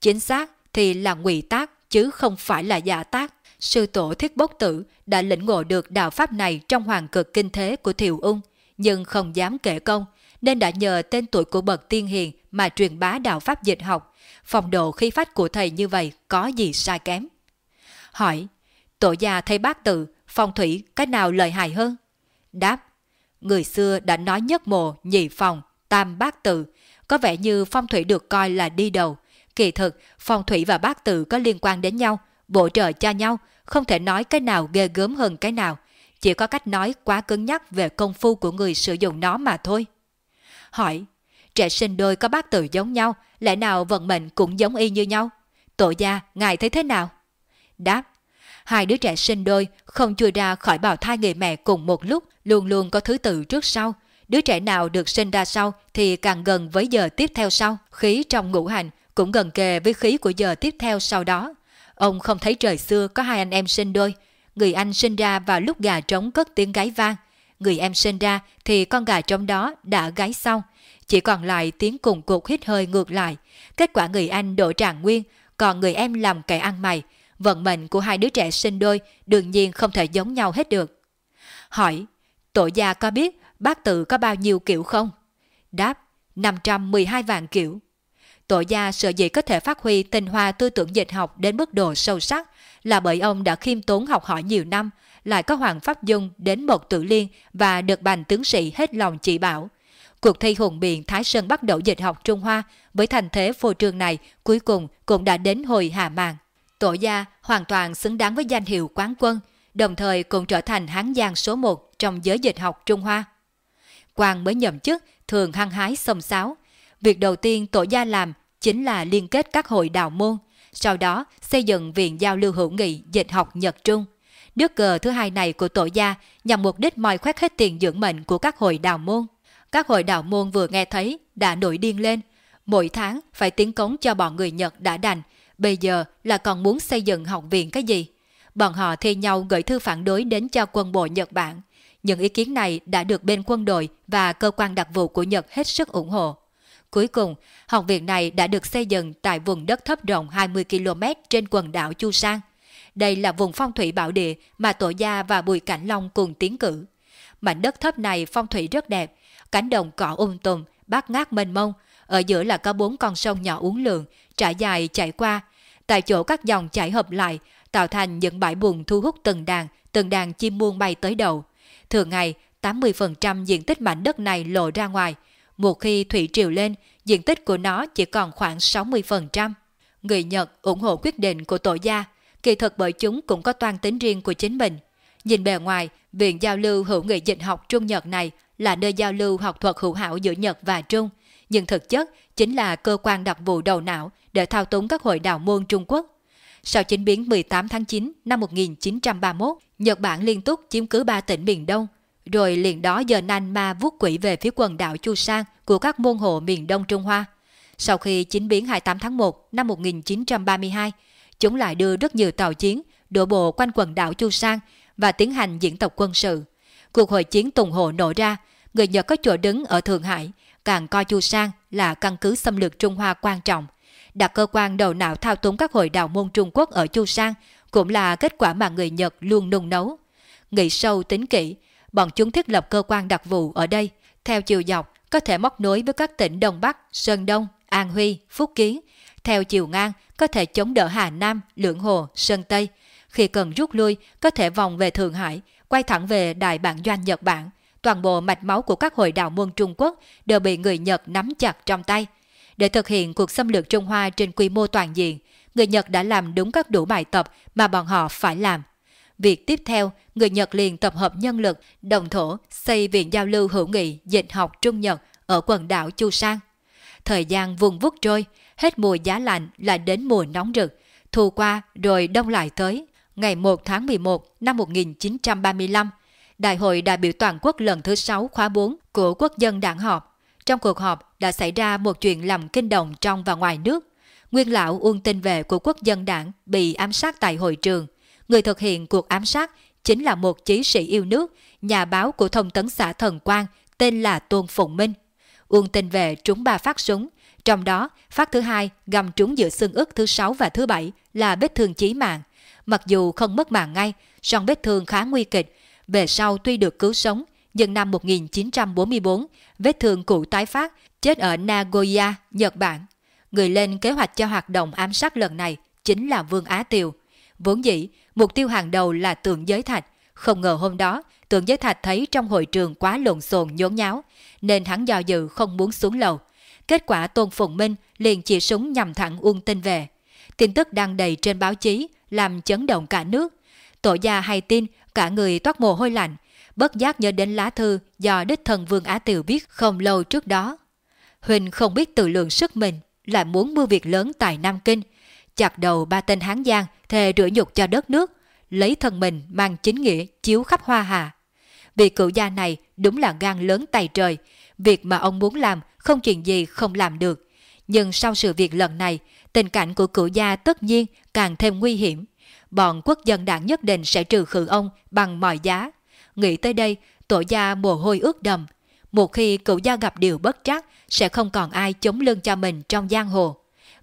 chính xác thì là ngụy tác chứ không phải là giả tác. Sư tổ thiết bốc tử đã lĩnh ngộ được đạo pháp này trong hoàng cực kinh thế của Thiều Ung, nhưng không dám kể công, nên đã nhờ tên tuổi của bậc tiên hiền mà truyền bá đạo pháp dịch học. phòng độ khi phách của thầy như vậy có gì sai kém? Hỏi, tổ gia thấy bác tự phong thủy cái nào lợi hại hơn? Đáp, người xưa đã nói nhất mộ, nhị phòng, tam bát tự, có vẻ như phong thủy được coi là đi đầu. Kỳ thực, phong thủy và bát tự có liên quan đến nhau, bổ trợ cho nhau, không thể nói cái nào ghê gớm hơn cái nào. Chỉ có cách nói quá cứng nhắc về công phu của người sử dụng nó mà thôi. Hỏi, trẻ sinh đôi có bát tự giống nhau, lẽ nào vận mệnh cũng giống y như nhau? Tổ gia, ngài thấy thế nào? Đáp, hai đứa trẻ sinh đôi không chui ra khỏi bào thai người mẹ cùng một lúc, luôn luôn có thứ tự trước sau. Đứa trẻ nào được sinh ra sau thì càng gần với giờ tiếp theo sau, khí trong ngũ hành cũng gần kề với khí của giờ tiếp theo sau đó. Ông không thấy trời xưa có hai anh em sinh đôi, người anh sinh ra vào lúc gà trống cất tiếng gáy vang, người em sinh ra thì con gà trống đó đã gáy xong, chỉ còn lại tiếng cùng cục hít hơi ngược lại. Kết quả người anh đổ trạng nguyên, còn người em làm kẻ ăn mày. Vận mệnh của hai đứa trẻ sinh đôi đương nhiên không thể giống nhau hết được. Hỏi, tổ gia có biết bác tự có bao nhiêu kiểu không? Đáp, 512 vạn kiểu. Tổ gia sợ dĩ có thể phát huy tinh hoa tư tưởng dịch học đến mức độ sâu sắc là bởi ông đã khiêm tốn học hỏi nhiều năm, lại có Hoàng Pháp Dung đến một tự liên và được bành tướng sĩ hết lòng chỉ bảo. Cuộc thi hùng biện Thái Sơn bắt đầu dịch học Trung Hoa với thành thế phô trương này cuối cùng cũng đã đến hồi hạ màn. Tổ gia hoàn toàn xứng đáng với danh hiệu quán quân, đồng thời cũng trở thành hán giang số một trong giới dịch học Trung Hoa. Quang mới nhậm chức thường hăng hái xông xáo. Việc đầu tiên tổ gia làm chính là liên kết các hội đạo môn, sau đó xây dựng Viện Giao lưu hữu nghị dịch học Nhật Trung. Nước cờ thứ hai này của tổ gia nhằm mục đích moi khoét hết tiền dưỡng mệnh của các hội đạo môn. Các hội đạo môn vừa nghe thấy đã nổi điên lên. Mỗi tháng phải tiến cống cho bọn người Nhật đã đành, bây giờ là còn muốn xây dựng học viện cái gì? Bọn họ thi nhau gửi thư phản đối đến cho quân bộ Nhật Bản. Những ý kiến này đã được bên quân đội và cơ quan đặc vụ của Nhật hết sức ủng hộ. Cuối cùng, học viện này đã được xây dựng tại vùng đất thấp rộng 20 km trên quần đảo Chu Sang. Đây là vùng phong thủy bảo địa mà Tổ Gia và Bùi Cảnh Long cùng tiến cử. Mảnh đất thấp này phong thủy rất đẹp, cánh đồng cỏ um tùm, bát ngát mênh mông, ở giữa là có bốn con sông nhỏ uốn lượn, trải dài chạy qua. Tại chỗ các dòng chảy hợp lại, tạo thành những bãi bùn thu hút từng đàn, từng đàn chim muôn bay tới đầu. Thường ngày, 80% diện tích mảnh đất này lộ ra ngoài. Một khi thủy triều lên, diện tích của nó chỉ còn khoảng 60%. Người Nhật ủng hộ quyết định của tổ gia, kỳ thực bởi chúng cũng có toan tính riêng của chính mình. Nhìn bề ngoài, Viện Giao lưu Hữu nghị Dịch học Trung Nhật này là nơi giao lưu học thuật hữu hảo giữa Nhật và Trung, nhưng thực chất chính là cơ quan đặc vụ đầu não để thao túng các hội đạo môn Trung Quốc. Sau chính biến 18 tháng 9 năm 1931, Nhật Bản liên tục chiếm cứ ba tỉnh miền Đông, rồi liền đó giờ nanh ma vuốt quỷ về phía quần đảo Chu Sang của các môn hộ miền Đông Trung Hoa. Sau khi chính biến 28 tháng 1 năm 1932, chúng lại đưa rất nhiều tàu chiến đổ bộ quanh quần đảo Chu Sang và tiến hành diễn tập quân sự. Cuộc hội chiến Tùng Hộ nổ ra, người Nhật có chỗ đứng ở Thượng Hải, càng coi Chu Sang là căn cứ xâm lược Trung Hoa quan trọng. Đặt cơ quan đầu não thao túng các hội đạo môn Trung Quốc ở Chu Sang cũng là kết quả mà người Nhật luôn nung nấu. Nghĩ sâu tính kỹ, bọn chúng thiết lập cơ quan đặc vụ ở đây, theo chiều dọc có thể móc nối với các tỉnh Đông Bắc, Sơn Đông, An Huy, Phúc Kiến. Theo chiều ngang có thể chống đỡ Hà Nam, Lưỡng Hồ, Sơn Tây. Khi cần rút lui có thể vòng về Thượng Hải, quay thẳng về Đại bản doanh Nhật Bản. Toàn bộ mạch máu của các hội đạo môn Trung Quốc đều bị người Nhật nắm chặt trong tay. Để thực hiện cuộc xâm lược Trung Hoa trên quy mô toàn diện, người Nhật đã làm đúng các đủ bài tập mà bọn họ phải làm. Việc tiếp theo, người Nhật liền tập hợp nhân lực, đồng thổ, xây viện giao lưu hữu nghị dịch học Trung Nhật ở quần đảo Chu Sang. Thời gian vùng vút trôi, hết mùa giá lạnh là đến mùa nóng rực, thu qua rồi đông lại tới. Ngày 1 tháng 11 năm 1935, Đại hội đại biểu toàn quốc lần thứ 6 khóa 4 của quốc dân đảng họp. Trong cuộc họp đã xảy ra một chuyện làm kinh động trong và ngoài nước. Nguyên lão Uông Tinh Vệ của quốc dân đảng bị ám sát tại hội trường. Người thực hiện cuộc ám sát chính là một chí sĩ yêu nước, nhà báo của thông tấn xã Thần Quang tên là Tôn Phụng Minh. Uông Tinh Vệ trúng ba phát súng, trong đó phát thứ hai gầm trúng giữa xương ức thứ sáu và thứ bảy là vết thương chí mạng. Mặc dù không mất mạng ngay, song vết thương khá nguy kịch, về sau tuy được cứu sống, nhưng năm 1944, vết thương cũ tái phát, chết ở Nagoya, Nhật Bản. Người lên kế hoạch cho hoạt động ám sát lần này chính là Vương Á Tiều. Vốn dĩ, mục tiêu hàng đầu là tượng giới thạch, Không ngờ hôm đó, tượng giới thạch thấy trong hội trường quá lộn xộn nhốn nháo, nên hắn do dự không muốn xuống lầu. Kết quả Tôn Phùng Minh liền chỉ súng nhằm thẳng Uông Tinh về. Tin tức đăng đầy trên báo chí, làm chấn động cả nước. Tổ gia hay tin, cả người toát mồ hôi lạnh, bất giác nhớ đến lá thư do đích thần Vương Á Tiều viết không lâu trước đó. Huỳnh không biết tự lượng sức mình, lại muốn mưu việc lớn tại Nam Kinh, chặt đầu ba tên Hán Giang thề rửa nhục cho đất nước, lấy thân mình mang chính nghĩa chiếu khắp hoa hà. Vị cựu gia này đúng là gan lớn tay trời, việc mà ông muốn làm không chuyện gì không làm được. Nhưng sau sự việc lần này, tình cảnh của cựu gia tất nhiên càng thêm nguy hiểm. Bọn quốc dân đảng nhất định sẽ trừ khử ông bằng mọi giá. Nghĩ tới đây, tổ gia mồ hôi ướt đầm. Một khi cựu gia gặp điều bất trắc, sẽ không còn ai chống lưng cho mình trong giang hồ.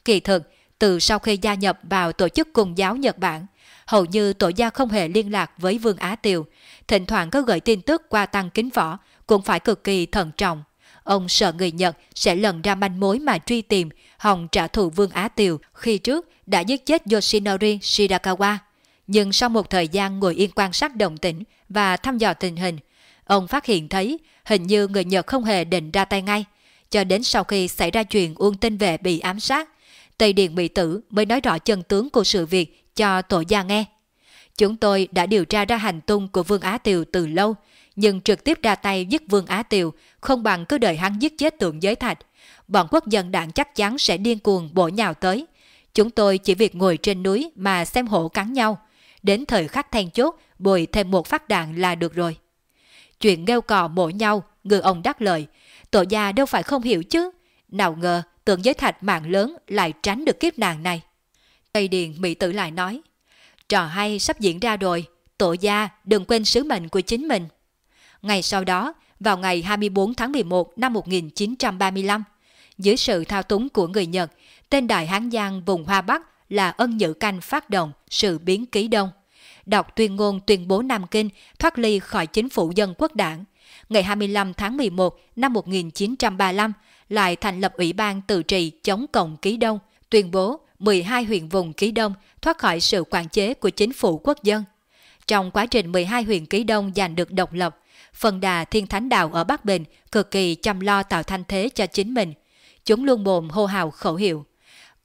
Kỳ thực, từ sau khi gia nhập vào tổ chức cùng giáo Nhật Bản, hầu như tổ gia không hề liên lạc với Vương Á Tiều. Thỉnh thoảng có gửi tin tức qua tăng kính võ, cũng phải cực kỳ thận trọng. Ông sợ người Nhật sẽ lần ra manh mối mà truy tìm, hòng trả thù Vương Á Tiều khi trước đã giết chết Yoshinori Shirakawa. Nhưng sau một thời gian ngồi yên quan sát động tĩnh và thăm dò tình hình, ông phát hiện thấy hình như người Nhật không hề định ra tay ngay. Cho đến sau khi xảy ra chuyện Uông Tinh Vệ bị ám sát, Tây Điện bị Tử mới nói rõ chân tướng của sự việc cho tổ gia nghe. Chúng tôi đã điều tra ra hành tung của Vương Á Tiều từ lâu, nhưng trực tiếp ra tay giết Vương Á Tiều không bằng cứ đợi hắn giết chết tượng giới thạch. Bọn quốc dân đảng chắc chắn sẽ điên cuồng bổ nhào tới. Chúng tôi chỉ việc ngồi trên núi mà xem hổ cắn nhau. Đến thời khắc then chốt, bồi thêm một phát đạn là được rồi. Chuyện nghêu cò mổ nhau, ngư ông đắc lợi. Tổ gia đâu phải không hiểu chứ. Nào ngờ tượng giới thạch mạng lớn lại tránh được kiếp nạn này. Tây Điền Mỹ Tử lại nói, trò hay sắp diễn ra rồi, tổ gia đừng quên sứ mệnh của chính mình. Ngày sau đó, vào ngày 24 tháng 11 năm 1935, dưới sự thao túng của người Nhật, tên đại Hán Giang vùng Hoa Bắc là ân nhữ canh phát động sự biến ký đông. Đọc tuyên ngôn tuyên bố Nam Kinh thoát ly khỏi chính phủ dân quốc đảng. Ngày 25 tháng 11 năm 1935, lại thành lập Ủy ban tự trị chống cộng ký đông, tuyên bố 12 huyện vùng ký đông thoát khỏi sự quản chế của chính phủ quốc dân. Trong quá trình 12 huyện ký đông giành được độc lập, phần đà thiên thánh đạo ở Bắc Bình cực kỳ chăm lo tạo thanh thế cho chính mình. Chúng luôn mồm hô hào khẩu hiệu.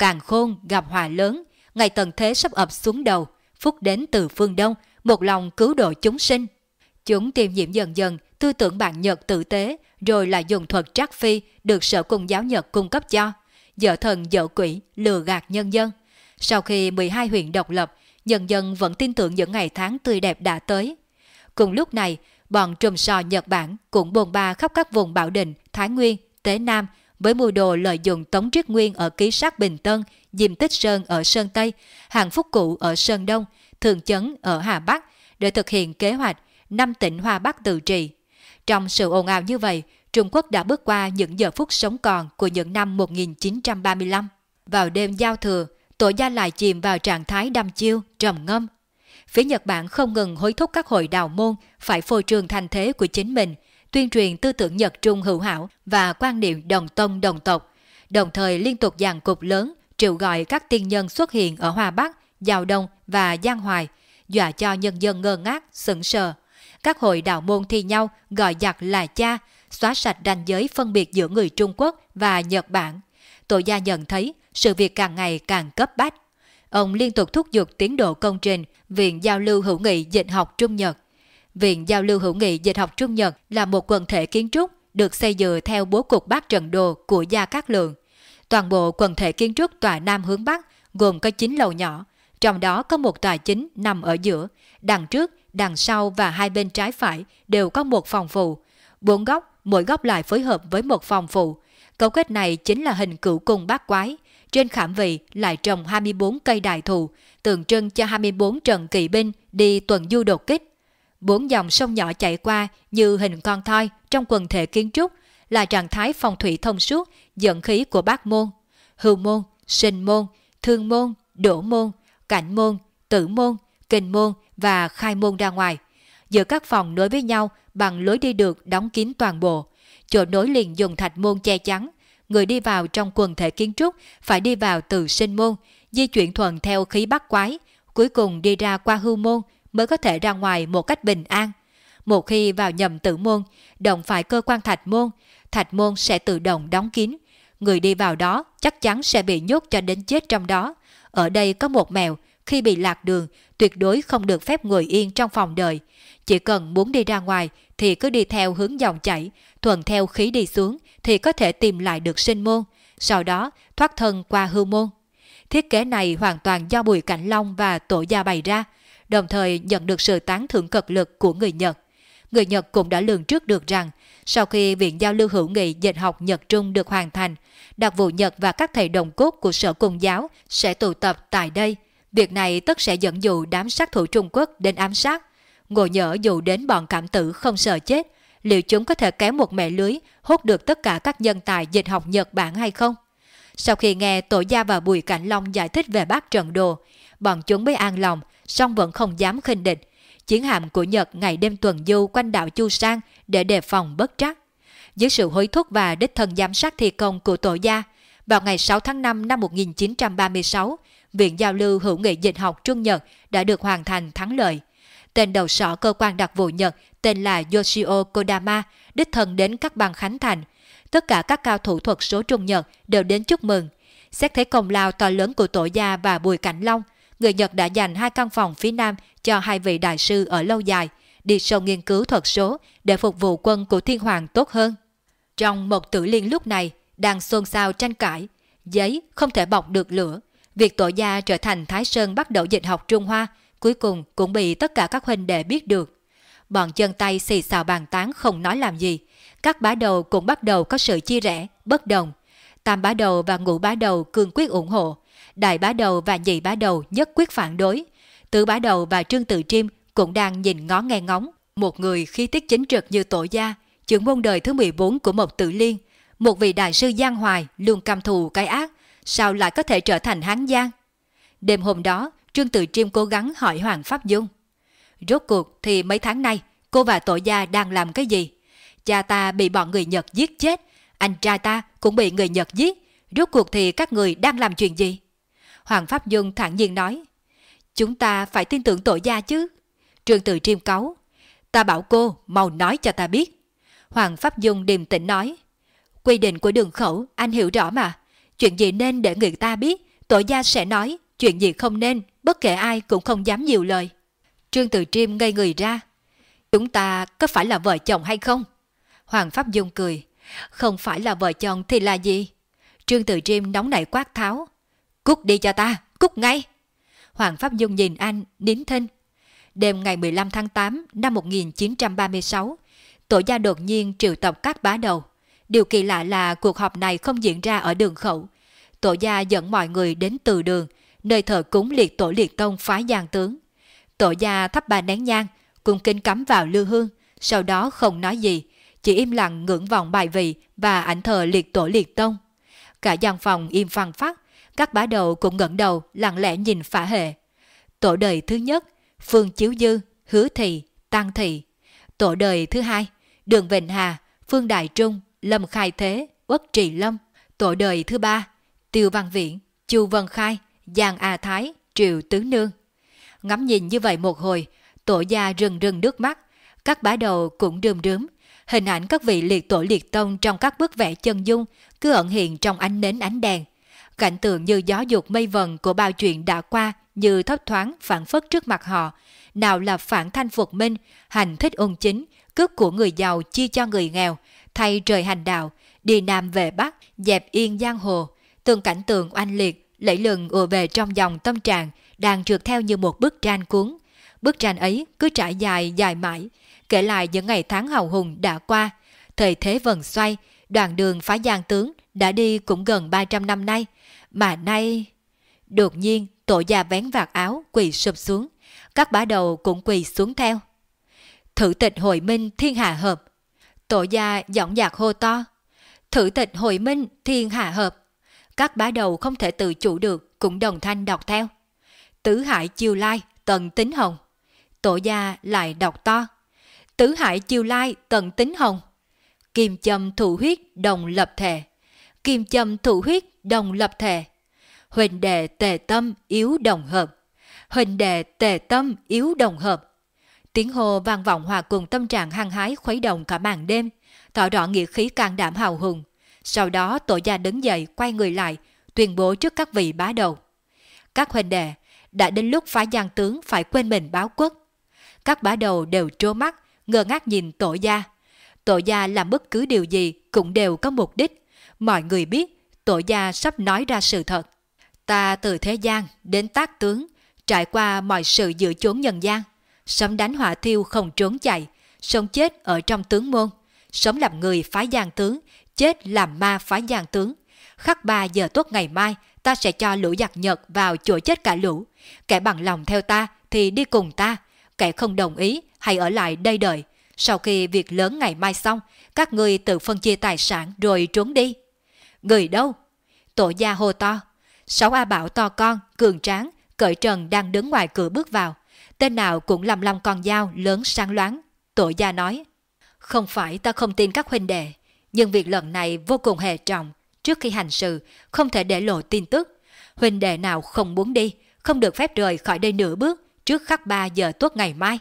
Càng khôn gặp hòa lớn, ngày tần thế sắp ập xuống đầu, phúc đến từ phương Đông, một lòng cứu độ chúng sinh. Chúng tiêm nhiễm dần dần tư tưởng bạn Nhật tử tế, rồi lại dùng thuật trắc phi được sở cung giáo Nhật cung cấp cho, dở thần dở quỷ, lừa gạt nhân dân. Sau khi 12 huyện độc lập, nhân dân vẫn tin tưởng những ngày tháng tươi đẹp đã tới. Cùng lúc này, bọn trùm sò Nhật Bản cũng bồn ba khắp các vùng Bảo Định, Thái Nguyên, Tế Nam với mưu đồ lợi dụng Tống Triết Nguyên ở ký sát Bình Tân, Diêm Tích Sơn ở Sơn Tây, Hàng Phúc Cụ ở Sơn Đông, Thường Chấn ở Hà Bắc để thực hiện kế hoạch năm tỉnh Hoa Bắc tự trị. Trong sự ồn ào như vậy, Trung Quốc đã bước qua những giờ phút sống còn của những năm 1935. Vào đêm giao thừa, tổ gia lại chìm vào trạng thái đăm chiêu, trầm ngâm. Phía Nhật Bản không ngừng hối thúc các hội đào môn phải phô trương thành thế của chính mình, tuyên truyền tư tưởng Nhật Trung hữu hảo và quan niệm đồng tông đồng tộc, đồng thời liên tục dàn cục lớn triệu gọi các tiên nhân xuất hiện ở Hoa Bắc, Giao Đông và Giang Hoài, dọa cho nhân dân ngơ ngác, sững sờ. Các hội đạo môn thi nhau gọi giặc là cha, xóa sạch ranh giới phân biệt giữa người Trung Quốc và Nhật Bản. Tổ gia nhận thấy sự việc càng ngày càng cấp bách. Ông liên tục thúc giục tiến độ công trình Viện Giao lưu Hữu nghị Dịch học Trung Nhật. Viện Giao lưu Hữu nghị Dịch học Trung Nhật là một quần thể kiến trúc được xây dựng theo bố cục bát trận đồ của Gia Cát Lượng. Toàn bộ quần thể kiến trúc tòa Nam hướng Bắc gồm có 9 lầu nhỏ, trong đó có một tòa chính nằm ở giữa, đằng trước, đằng sau và hai bên trái phải đều có một phòng phụ. Bốn góc, mỗi góc lại phối hợp với một phòng phụ. Cấu kết này chính là hình cửu cung bát quái. Trên khảm vị lại trồng 24 cây đại thụ, tượng trưng cho 24 trận kỵ binh đi tuần du đột kích. Bốn dòng sông nhỏ chảy qua như hình con thoi trong quần thể kiến trúc là trạng thái phong thủy thông suốt dẫn khí của bát môn. Hưu môn, sinh môn, thương môn, đổ môn, cảnh môn, tử môn, kinh môn và khai môn ra ngoài. Giữa các phòng nối với nhau bằng lối đi được đóng kín toàn bộ. Chỗ nối liền dùng thạch môn che chắn. Người đi vào trong quần thể kiến trúc phải đi vào từ sinh môn, di chuyển thuận theo khí bắc quái, cuối cùng đi ra qua hưu môn, mới có thể ra ngoài một cách bình an. Một khi vào nhầm tử môn, động phải cơ quan thạch môn, thạch môn sẽ tự động đóng kín. Người đi vào đó chắc chắn sẽ bị nhốt cho đến chết trong đó. Ở đây có một mèo, khi bị lạc đường, tuyệt đối không được phép ngồi yên trong phòng đợi. Chỉ cần muốn đi ra ngoài thì cứ đi theo hướng dòng chảy, thuận theo khí đi xuống thì có thể tìm lại được sinh môn, sau đó thoát thân qua hư môn. Thiết kế này hoàn toàn do Bùi Cảnh Long và Tổ gia bày ra, đồng thời nhận được sự tán thưởng cực lực của người Nhật. Người Nhật cũng đã lường trước được rằng, sau khi Viện Giao lưu hữu nghị dịch học Nhật Trung được hoàn thành, đặc vụ Nhật và các thầy đồng cốt của Sở Công giáo sẽ tụ tập tại đây. Việc này tất sẽ dẫn dụ đám sát thủ Trung Quốc đến ám sát. Ngồi nhỡ dù đến bọn cảm tử không sợ chết, liệu chúng có thể kéo một mẹ lưới hút được tất cả các nhân tài dịch học Nhật Bản hay không? Sau khi nghe Tổ gia và Bùi Cảnh Long giải thích về bác Trần đồ, bọn chúng mới an lòng, song vẫn không dám khinh địch. Chiến hạm của Nhật ngày đêm tuần du quanh đảo Chu Sang để đề phòng bất trắc. Dưới sự hối thúc và đích thân giám sát thi công của Tổ gia, vào ngày 6 tháng 5 năm 1936, Viện Giao lưu Hữu nghị Dịch học Trung Nhật đã được hoàn thành thắng lợi. Tên đầu sỏ cơ quan đặc vụ Nhật tên là Yoshio Kodama, đích thân đến các bang Khánh Thành. Tất cả các cao thủ thuật số Trung Nhật đều đến chúc mừng. Xét thấy công lao to lớn của tổ gia và Bùi Cảnh Long, người Nhật đã dành hai căn phòng phía Nam cho hai vị đại sư ở lâu dài, đi sâu nghiên cứu thuật số để phục vụ quân của thiên hoàng tốt hơn. Trong một tử liên lúc này, đang xôn xao tranh cãi, giấy không thể bọc được lửa. Việc tổ gia trở thành Thái Sơn bắt đầu dịch học Trung Hoa, cuối cùng cũng bị tất cả các huynh đệ biết được. Bọn chân tay xì xào bàn tán không nói làm gì. Các bá đầu cũng bắt đầu có sự chia rẽ, bất đồng. Tam bá đầu và ngũ bá đầu cương quyết ủng hộ. Đại bá đầu và nhị bá đầu nhất quyết phản đối. Tứ bá đầu và trương tự chiêm cũng đang nhìn ngó nghe ngóng. Một người khi tiết chính trực như tổ gia, trưởng môn đời thứ 14 của một tự liên. Một vị đại sư Giang Hoài luôn căm thù cái ác, sao lại có thể trở thành hán giang? Đêm hôm đó, Trương Tự chiêm cố gắng hỏi Hoàng Pháp Dung. Rốt cuộc thì mấy tháng nay cô và tổ gia đang làm cái gì? Cha ta bị bọn người Nhật giết chết, anh trai ta cũng bị người Nhật giết. Rốt cuộc thì các người đang làm chuyện gì? Hoàng Pháp Dung thản nhiên nói. Chúng ta phải tin tưởng tội gia chứ. Trương từ Triêm cáu. Ta bảo cô mau nói cho ta biết. Hoàng Pháp Dung điềm tĩnh nói. Quy định của đường khẩu anh hiểu rõ mà. Chuyện gì nên để người ta biết, tội gia sẽ nói. Chuyện gì không nên, bất kể ai cũng không dám nhiều lời. Trương từ Triêm ngây người ra. Chúng ta có phải là vợ chồng hay không? Hoàng Pháp Dung cười. Không phải là vợ chồng thì là gì? Trương từ Triêm nóng nảy quát tháo. Cút đi cho ta, cút ngay. Hoàng Pháp Dung nhìn anh, nín thinh. Đêm ngày 15 tháng 8 năm 1936, tổ gia đột nhiên triệu tập các bá đầu. Điều kỳ lạ là cuộc họp này không diễn ra ở đường khẩu. Tổ gia dẫn mọi người đến từ đường, nơi thờ cúng liệt tổ liệt tông phái giang tướng. Tổ gia thắp ba nén nhang, cung kính cắm vào lưu hương, sau đó không nói gì, chỉ im lặng ngưỡng vọng bài vị và ảnh thờ liệt tổ liệt tông. Cả gian phòng im phăng phát, các bá đầu cũng ngẩng đầu lặng lẽ nhìn phả hệ. Tổ đời thứ nhất, Phương Chiếu Dư, Hứa Thị, Tăng Thị. Tổ đời thứ hai, Đường Vịnh Hà, Phương Đại Trung, Lâm Khai Thế, Uất Trì Lâm. Tổ đời thứ ba, Tiêu Văn Viễn, Chu Vân Khai, Giang A Thái, Triệu Tứ Nương. Ngắm nhìn như vậy một hồi, tổ gia rừng rừng nước mắt, các bá đầu cũng rơm đớm. Hình ảnh các vị liệt tổ liệt tông trong các bức vẽ chân dung cứ ẩn hiện trong ánh nến ánh đèn. Cảnh tượng như gió dục mây vần của bao chuyện đã qua như thấp thoáng phản phất trước mặt họ. Nào là phản thanh phục minh, hành thích ôn chính, cướp của người giàu chia cho người nghèo, thay trời hành đạo, đi Nam về Bắc, dẹp yên giang hồ. Từng cảnh tượng oanh liệt, lẫy lừng ùa về trong dòng tâm trạng, đang trượt theo như một bức tranh cuốn. Bức tranh ấy cứ trải dài dài mãi, kể lại những ngày tháng hào hùng đã qua. Thời thế vần xoay, đoạn đường phá giang tướng đã đi cũng gần 300 năm nay. Mà nay... Đột nhiên, tổ gia vén vạt áo quỳ sụp xuống. Các bá đầu cũng quỳ xuống theo. Thử tịch hội minh thiên hạ hợp. Tổ gia giọng dạc hô to. Thử tịch hội minh thiên hạ hợp. Các bá đầu không thể tự chủ được cũng đồng thanh đọc theo. Tứ hải chiêu lai, tần tính hồng. Tổ gia lại đọc to. Tứ hải chiêu lai, tần tính hồng. Kim châm thủ huyết đồng lập thể. Kim châm thủ huyết đồng lập thể. Huỳnh đệ tề tâm yếu đồng hợp. Huỳnh đệ tề tâm yếu đồng hợp. Tiếng hô vang vọng hòa cùng tâm trạng hăng hái khuấy động cả màn đêm, tỏ rõ nghĩa khí can đảm hào hùng. Sau đó tổ gia đứng dậy quay người lại, tuyên bố trước các vị bá đầu. Các huỳnh đệ, đã đến lúc phá giang tướng phải quên mình báo quốc. Các bá đầu đều trố mắt, ngơ ngác nhìn tổ gia. Tổ gia làm bất cứ điều gì cũng đều có mục đích. Mọi người biết tổ gia sắp nói ra sự thật. Ta từ thế gian đến tác tướng, trải qua mọi sự dự chốn nhân gian. sớm đánh hỏa thiêu không trốn chạy, sống chết ở trong tướng môn. Sống làm người phái giang tướng, chết làm ma phái giang tướng. Khắc ba giờ tốt ngày mai, ta sẽ cho lũ giặc Nhật vào chỗ chết cả lũ. Kẻ bằng lòng theo ta thì đi cùng ta, kẻ không đồng ý hãy ở lại đây đợi. Sau khi việc lớn ngày mai xong, các người tự phân chia tài sản rồi trốn đi. Người đâu? Tổ gia hô to. Sáu A Bảo to con, cường tráng, cởi trần đang đứng ngoài cửa bước vào. Tên nào cũng lầm lòng con dao lớn sáng loáng. Tổ gia nói. Không phải ta không tin các huynh đệ, nhưng việc lần này vô cùng hệ trọng. Trước khi hành sự, không thể để lộ tin tức. Huynh đệ nào không muốn đi, không được phép rời khỏi đây nửa bước trước khắc 3 giờ tuất ngày mai.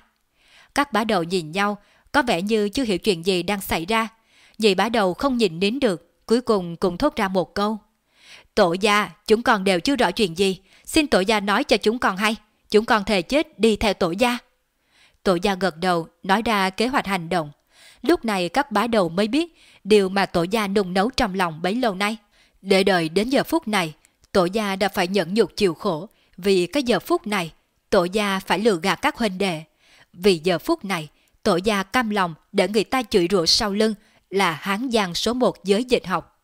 Các bá đầu nhìn nhau, có vẻ như chưa hiểu chuyện gì đang xảy ra. Nhị bá đầu không nhìn nín được, cuối cùng cũng thốt ra một câu. Tổ gia, chúng con đều chưa rõ chuyện gì, xin tổ gia nói cho chúng con hay, chúng con thề chết đi theo tổ gia. Tổ gia gật đầu, nói ra kế hoạch hành động. Lúc này các bá đầu mới biết điều mà tổ gia nung nấu trong lòng bấy lâu nay. Để đợi đến giờ phút này, tổ gia đã phải nhận nhục chịu khổ, vì cái giờ phút này, tổ gia phải lừa gạt các huynh đệ. Vì giờ phút này, tổ gia cam lòng để người ta chửi rủa sau lưng là hán giang số một giới dịch học.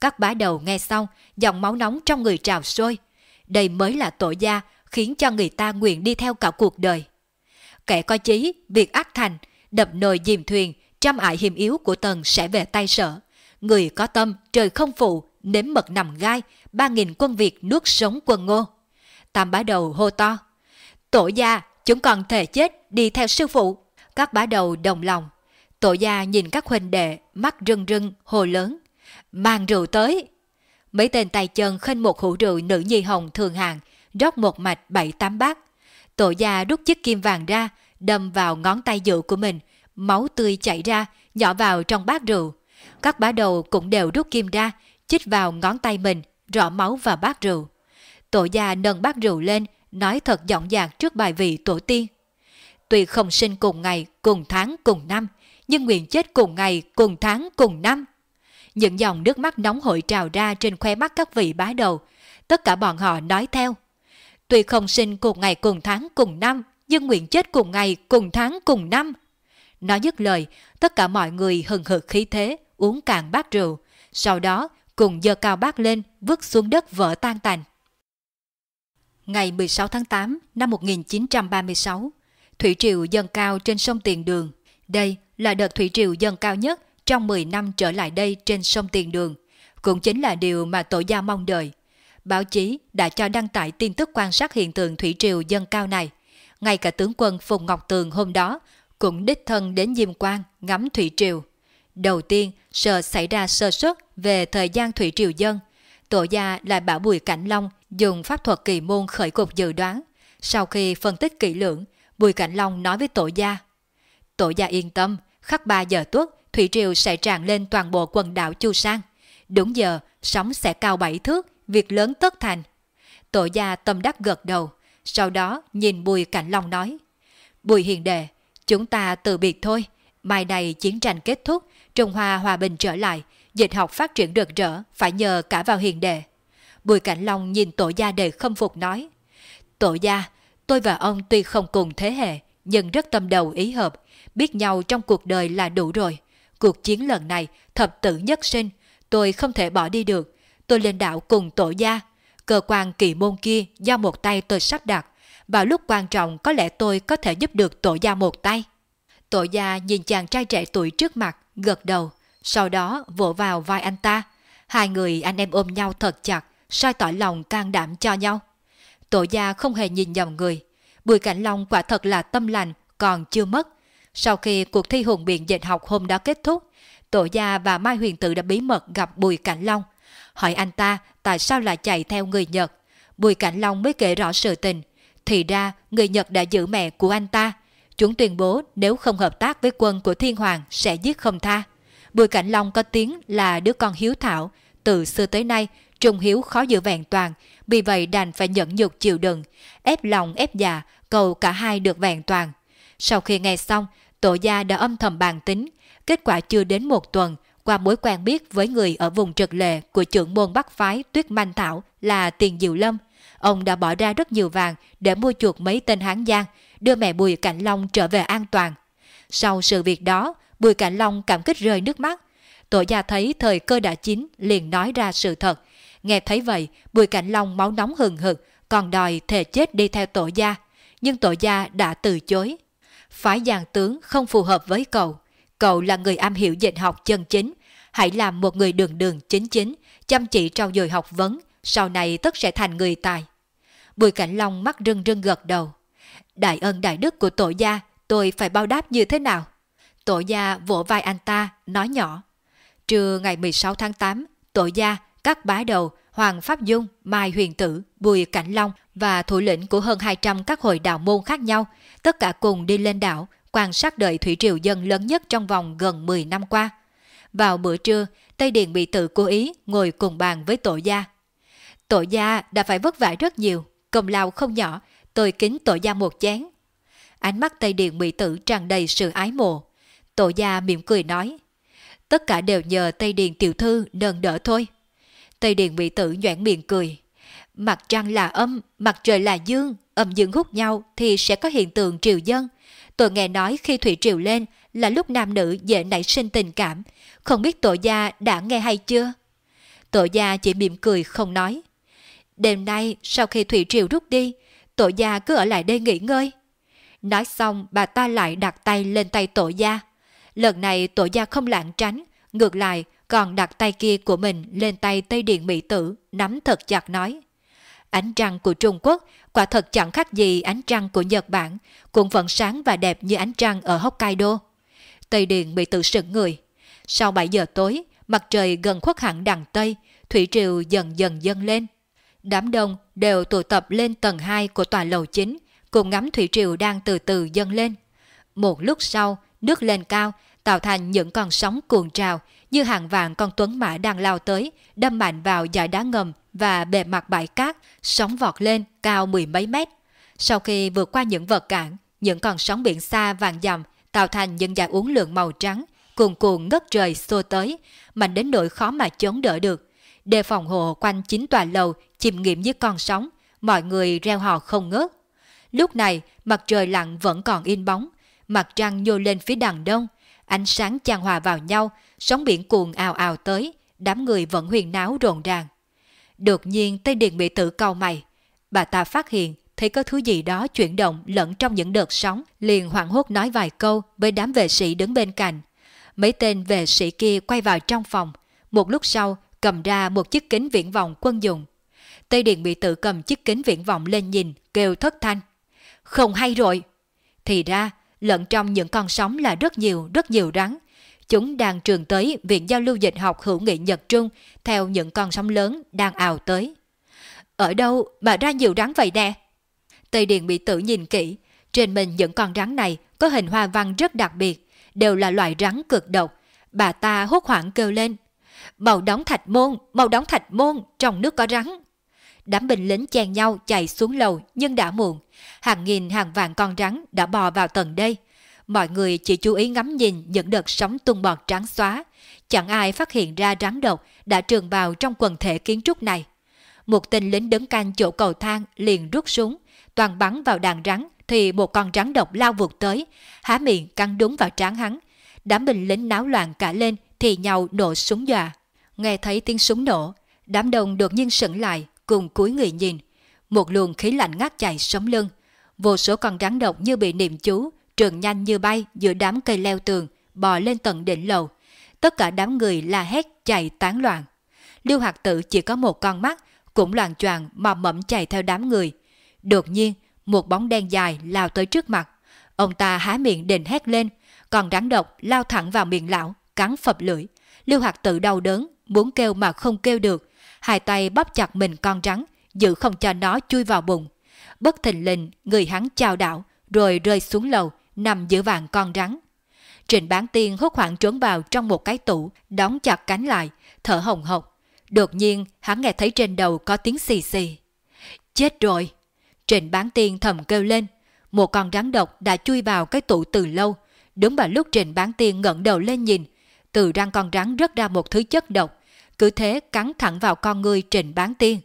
Các bá đầu nghe xong, dòng máu nóng trong người trào sôi. Đây mới là tổ gia khiến cho người ta nguyện đi theo cả cuộc đời. Kẻ có chí, việc ác thành, đập nồi dìm thuyền, trăm ải hiểm yếu của tần sẽ về tay sở. Người có tâm, trời không phụ, nếm mật nằm gai, ba nghìn quân Việt nuốt sống quân ngô. Tam bá đầu hô to. Tổ gia, chúng còn thể chết đi theo sư phụ. Các bá đầu đồng lòng. Tổ gia nhìn các huynh đệ, mắt rưng rưng, hồ lớn. Mang rượu tới. Mấy tên tay chân khênh một hũ rượu nữ nhi hồng thường hàng, rót một mạch bảy tám bát. Tổ gia rút chiếc kim vàng ra, đâm vào ngón tay rượu của mình, máu tươi chảy ra, nhỏ vào trong bát rượu. Các bá đầu cũng đều rút kim ra, chích vào ngón tay mình, rõ máu vào bát rượu. Tổ gia nâng bát rượu lên, nói thật giọng dạc trước bài vị tổ tiên. Tuy không sinh cùng ngày, cùng tháng, cùng năm, nhưng nguyện chết cùng ngày, cùng tháng, cùng năm. Những dòng nước mắt nóng hổi trào ra trên khóe mắt các vị bá đầu. Tất cả bọn họ nói theo. Tuy không sinh cùng ngày, cùng tháng, cùng năm, nhưng nguyện chết cùng ngày, cùng tháng, cùng năm. Nói dứt lời, tất cả mọi người hừng hực khí thế, uống cạn bát rượu. Sau đó, cùng dơ cao bát lên, vứt xuống đất vỡ tan tành. Ngày 16 tháng 8 năm 1936, thủy triều dâng cao trên sông Tiền Đường. Đây là đợt thủy triều dâng cao nhất trong 10 năm trở lại đây trên sông Tiền Đường. Cũng chính là điều mà tổ gia mong đợi. Báo chí đã cho đăng tải tin tức quan sát hiện tượng thủy triều dâng cao này. Ngay cả tướng quân Phùng Ngọc Tường hôm đó cũng đích thân đến Diêm Quang ngắm thủy triều. Đầu tiên, sợ xảy ra sơ suất về thời gian thủy triều dân. Tổ gia lại bảo Bùi Cảnh Long dùng pháp thuật kỳ môn khởi cục dự đoán. Sau khi phân tích kỹ lưỡng, Bùi Cảnh Long nói với tổ gia. Tổ gia yên tâm, khắc 3 giờ tuất, thủy triều sẽ tràn lên toàn bộ quần đảo Chu Sang. Đúng giờ, sóng sẽ cao bảy thước, việc lớn tất thành. Tổ gia tâm đắc gật đầu, sau đó nhìn Bùi Cảnh Long nói. Bùi Hiền Đệ, chúng ta từ biệt thôi. Mai này chiến tranh kết thúc, Trung Hoa hòa bình trở lại, dịch học phát triển rực rỡ, phải nhờ cả vào Hiền Đệ. Bùi Cảnh Long nhìn tổ gia đầy khâm phục nói. Tổ gia, tôi và ông tuy không cùng thế hệ, nhưng rất tâm đầu ý hợp, biết nhau trong cuộc đời là đủ rồi. Cuộc chiến lần này thập tử nhất sinh, tôi không thể bỏ đi được. Tôi lên đảo cùng tổ gia. Cơ quan kỳ môn kia do một tay tôi sắp đặt. Vào lúc quan trọng có lẽ tôi có thể giúp được tổ gia một tay. Tổ gia nhìn chàng trai trẻ tuổi trước mặt, gật đầu. Sau đó vỗ vào vai anh ta. Hai người anh em ôm nhau thật chặt, soi tỏ lòng can đảm cho nhau. Tổ gia không hề nhìn nhầm người. Bùi Cảnh Long quả thật là tâm lành, còn chưa mất. Sau khi cuộc thi hùng biện dạy học hôm đó kết thúc, Tổ gia và Mai Huyền Tự đã bí mật gặp Bùi Cảnh Long. Hỏi anh ta tại sao lại chạy theo người Nhật. Bùi Cảnh Long mới kể rõ sự tình. Thì ra, người Nhật đã giữ mẹ của anh ta. Chúng tuyên bố nếu không hợp tác với quân của Thiên Hoàng sẽ giết không tha. Bùi Cảnh Long có tiếng là đứa con hiếu thảo. Từ xưa tới nay, Trung Hiếu khó giữ vẹn toàn, vì vậy đành phải nhẫn nhục chịu đựng, ép lòng ép dạ, cầu cả hai được vẹn toàn. Sau khi nghe xong, tổ gia đã âm thầm bàn tính, kết quả chưa đến một tuần, qua mối quen biết với người ở vùng trực lệ của trưởng môn bắc phái Tuyết Manh Thảo là Tiền Diệu Lâm, ông đã bỏ ra rất nhiều vàng để mua chuộc mấy tên Hán Giang, đưa mẹ Bùi Cảnh Long trở về an toàn. Sau sự việc đó, Bùi Cảnh Long cảm kích rơi nước mắt. Tổ gia thấy thời cơ đã chín, liền nói ra sự thật. Nghe thấy vậy, Bùi Cảnh Long máu nóng hừng hực, còn đòi thề chết đi theo tổ gia. Nhưng tổ gia đã từ chối. Phái giang tướng không phù hợp với cậu. Cậu là người am hiểu dịch học chân chính. Hãy làm một người đường đường chính chính, chăm chỉ trau dồi học vấn, sau này tất sẽ thành người tài. Bùi Cảnh Long mắt rưng rưng gật đầu. Đại ân đại đức của tổ gia, tôi phải bao đáp như thế nào? Tổ gia vỗ vai anh ta, nói nhỏ. Trưa ngày 16 tháng 8, tổ gia, các bá đầu, Hoàng Pháp Dung, Mai Huyền Tử, Bùi Cảnh Long và thủ lĩnh của hơn 200 các hội đạo môn khác nhau, tất cả cùng đi lên đảo, quan sát đợi thủy triều dân lớn nhất trong vòng gần 10 năm qua. Vào bữa trưa, Tây Điền bị tự cố ý ngồi cùng bàn với tổ gia. Tổ gia đã phải vất vả rất nhiều, công lao không nhỏ, tôi kính tổ gia một chén. Ánh mắt Tây Điền bị tử tràn đầy sự ái mộ. Tổ gia mỉm cười nói, tất cả đều nhờ Tây Điền tiểu thư nâng đỡ thôi. Tây Điền bị tử nhoảng miệng cười. Mặt trăng là âm, mặt trời là dương, âm dương hút nhau thì sẽ có hiện tượng triều dân. Tôi nghe nói khi thủy triều lên là lúc nam nữ dễ nảy sinh tình cảm, không biết tổ gia đã nghe hay chưa? Tổ gia chỉ mỉm cười không nói. Đêm nay sau khi thủy triều rút đi, tổ gia cứ ở lại đây nghỉ ngơi. Nói xong bà ta lại đặt tay lên tay tổ gia. Lần này tổ gia không lạng tránh, ngược lại còn đặt tay kia của mình lên tay Tây Điện Mỹ Tử, nắm thật chặt nói. Ánh trăng của Trung Quốc quả thật chẳng khác gì ánh trăng của Nhật Bản, cũng vẫn sáng và đẹp như ánh trăng ở Hokkaido. Tây Điện Mỹ Tử sững người. Sau 7 giờ tối, mặt trời gần khuất hẳn đằng Tây, thủy triều dần dần dâng lên. Đám đông đều tụ tập lên tầng 2 của tòa lầu chính, cùng ngắm thủy triều đang từ từ dâng lên. Một lúc sau, nước lên cao, tạo thành những con sóng cuồng trào, như hàng vạn con tuấn mã đang lao tới, đâm mạnh vào dải đá ngầm và bề mặt bãi cát, sóng vọt lên cao mười mấy mét. Sau khi vượt qua những vật cản, những con sóng biển xa vàng dầm tạo thành những dải uốn lượn màu trắng, cuồn cuộn ngất trời xô tới, mạnh đến nỗi khó mà chống đỡ được. Đề phòng hộ quanh chín tòa lầu chìm nghiệm dưới con sóng, mọi người reo hò không ngớt. Lúc này, mặt trời lặn vẫn còn in bóng, mặt trăng nhô lên phía đằng đông, ánh sáng chan hòa vào nhau, sóng biển cuồng ào ào tới, đám người vẫn huyền náo rộn ràng. Đột nhiên Tây Điền bị tử cau mày, bà ta phát hiện thấy có thứ gì đó chuyển động lẫn trong những đợt sóng, liền hoảng hốt nói vài câu với đám vệ sĩ đứng bên cạnh. Mấy tên vệ sĩ kia quay vào trong phòng, một lúc sau cầm ra một chiếc kính viễn vọng quân dụng. Tây điện bị tự cầm chiếc kính viễn vọng lên nhìn, kêu thất thanh. Không hay rồi! Thì ra, lẫn trong những con sóng là rất nhiều, rất nhiều rắn. Chúng đang trường tới Viện Giao lưu Dịch học hữu nghị Nhật Trung theo những con sóng lớn đang ào tới. Ở đâu mà ra nhiều rắn vậy nè? Tây Điền bị tử nhìn kỹ, trên mình những con rắn này có hình hoa văn rất đặc biệt, đều là loại rắn cực độc. Bà ta hốt hoảng kêu lên. Màu đóng thạch môn, màu đóng thạch môn, trong nước có rắn. Đám binh lính chen nhau chạy xuống lầu nhưng đã muộn. Hàng nghìn hàng vạn con rắn đã bò vào tầng đây. Mọi người chỉ chú ý ngắm nhìn những đợt sóng tung bọt trắng xóa. Chẳng ai phát hiện ra rắn độc đã trường vào trong quần thể kiến trúc này. Một tên lính đứng canh chỗ cầu thang liền rút súng, toàn bắn vào đàn rắn thì một con rắn độc lao vụt tới, há miệng cắn đúng vào trán hắn. Đám binh lính náo loạn cả lên thì nhau nổ súng dọa. Nghe thấy tiếng súng nổ, đám đông đột nhiên sững lại, cùng cúi người nhìn. Một luồng khí lạnh ngắt chạy sống lưng. Vô số con rắn độc như bị niệm chú, trường nhanh như bay giữa đám cây leo tường, bò lên tận đỉnh lầu. Tất cả đám người la hét chạy tán loạn. Lưu Hạc Tử chỉ có một con mắt, cũng loạn choạng mà mẫm chạy theo đám người. Đột nhiên, một bóng đen dài lao tới trước mặt. Ông ta há miệng định hét lên, còn rắn độc lao thẳng vào miệng lão, cắn phập lưỡi. Lưu Hạc Tử đau đớn, muốn kêu mà không kêu được, hai tay bóp chặt mình con rắn, giữ không cho nó chui vào bụng. bất thình lình người hắn chào đảo rồi rơi xuống lầu, nằm giữa vàng con rắn. Trịnh bán tiên hốt hoảng trốn vào trong một cái tủ, đóng chặt cánh lại, thở hồng hộc. Đột nhiên, hắn nghe thấy trên đầu có tiếng xì xì. Chết rồi! Trịnh bán tiên thầm kêu lên. Một con rắn độc đã chui vào cái tủ từ lâu. Đúng vào lúc Trịnh bán tiên ngẩng đầu lên nhìn, từ răng con rắn rớt ra một thứ chất độc, cứ thế cắn thẳng vào con người Trịnh bán tiên.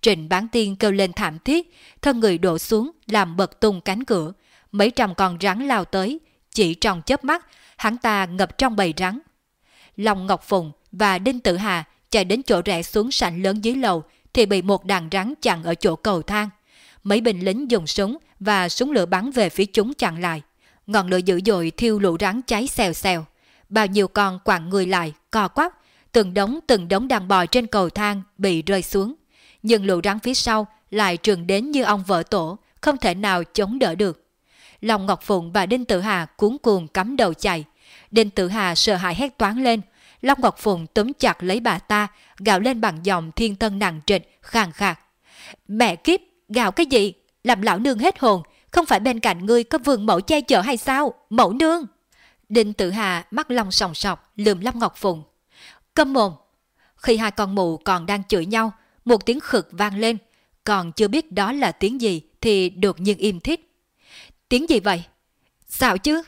Trịnh bán tiên kêu lên thảm thiết, thân người đổ xuống làm bật tung cánh cửa. Mấy trăm con rắn lao tới, chỉ trong chớp mắt, hắn ta ngập trong bầy rắn. Long Ngọc Phùng và Đinh Tử Hà chạy đến chỗ rẽ xuống sảnh lớn dưới lầu thì bị một đàn rắn chặn ở chỗ cầu thang. Mấy binh lính dùng súng và súng lửa bắn về phía chúng chặn lại. Ngọn lửa dữ dội thiêu lũ rắn cháy xèo xèo. Bao nhiêu con quặn người lại, co quắp, từng đống từng đống đàn bò trên cầu thang bị rơi xuống. Nhưng lũ rắn phía sau lại trường đến như ông vợ tổ, không thể nào chống đỡ được. lòng Ngọc Phụng và Đinh Tử Hà cuốn cuồng cắm đầu chạy. Đinh Tử Hà sợ hãi hét toán lên. Long Ngọc Phụng túm chặt lấy bà ta, gào lên bằng giọng thiên tân nặng trịch, khàn khạc. Mẹ kiếp, gào cái gì? Làm lão nương hết hồn, không phải bên cạnh ngươi có vườn mẫu che chở hay sao? Mẫu nương! Đinh Tử Hà mắt long sòng sọc, lườm Long Ngọc Phụng. Câm mồm! Khi hai con mụ còn đang chửi nhau, một tiếng khực vang lên. Còn chưa biết đó là tiếng gì thì đột nhiên im thít. Tiếng gì vậy? Sao chứ?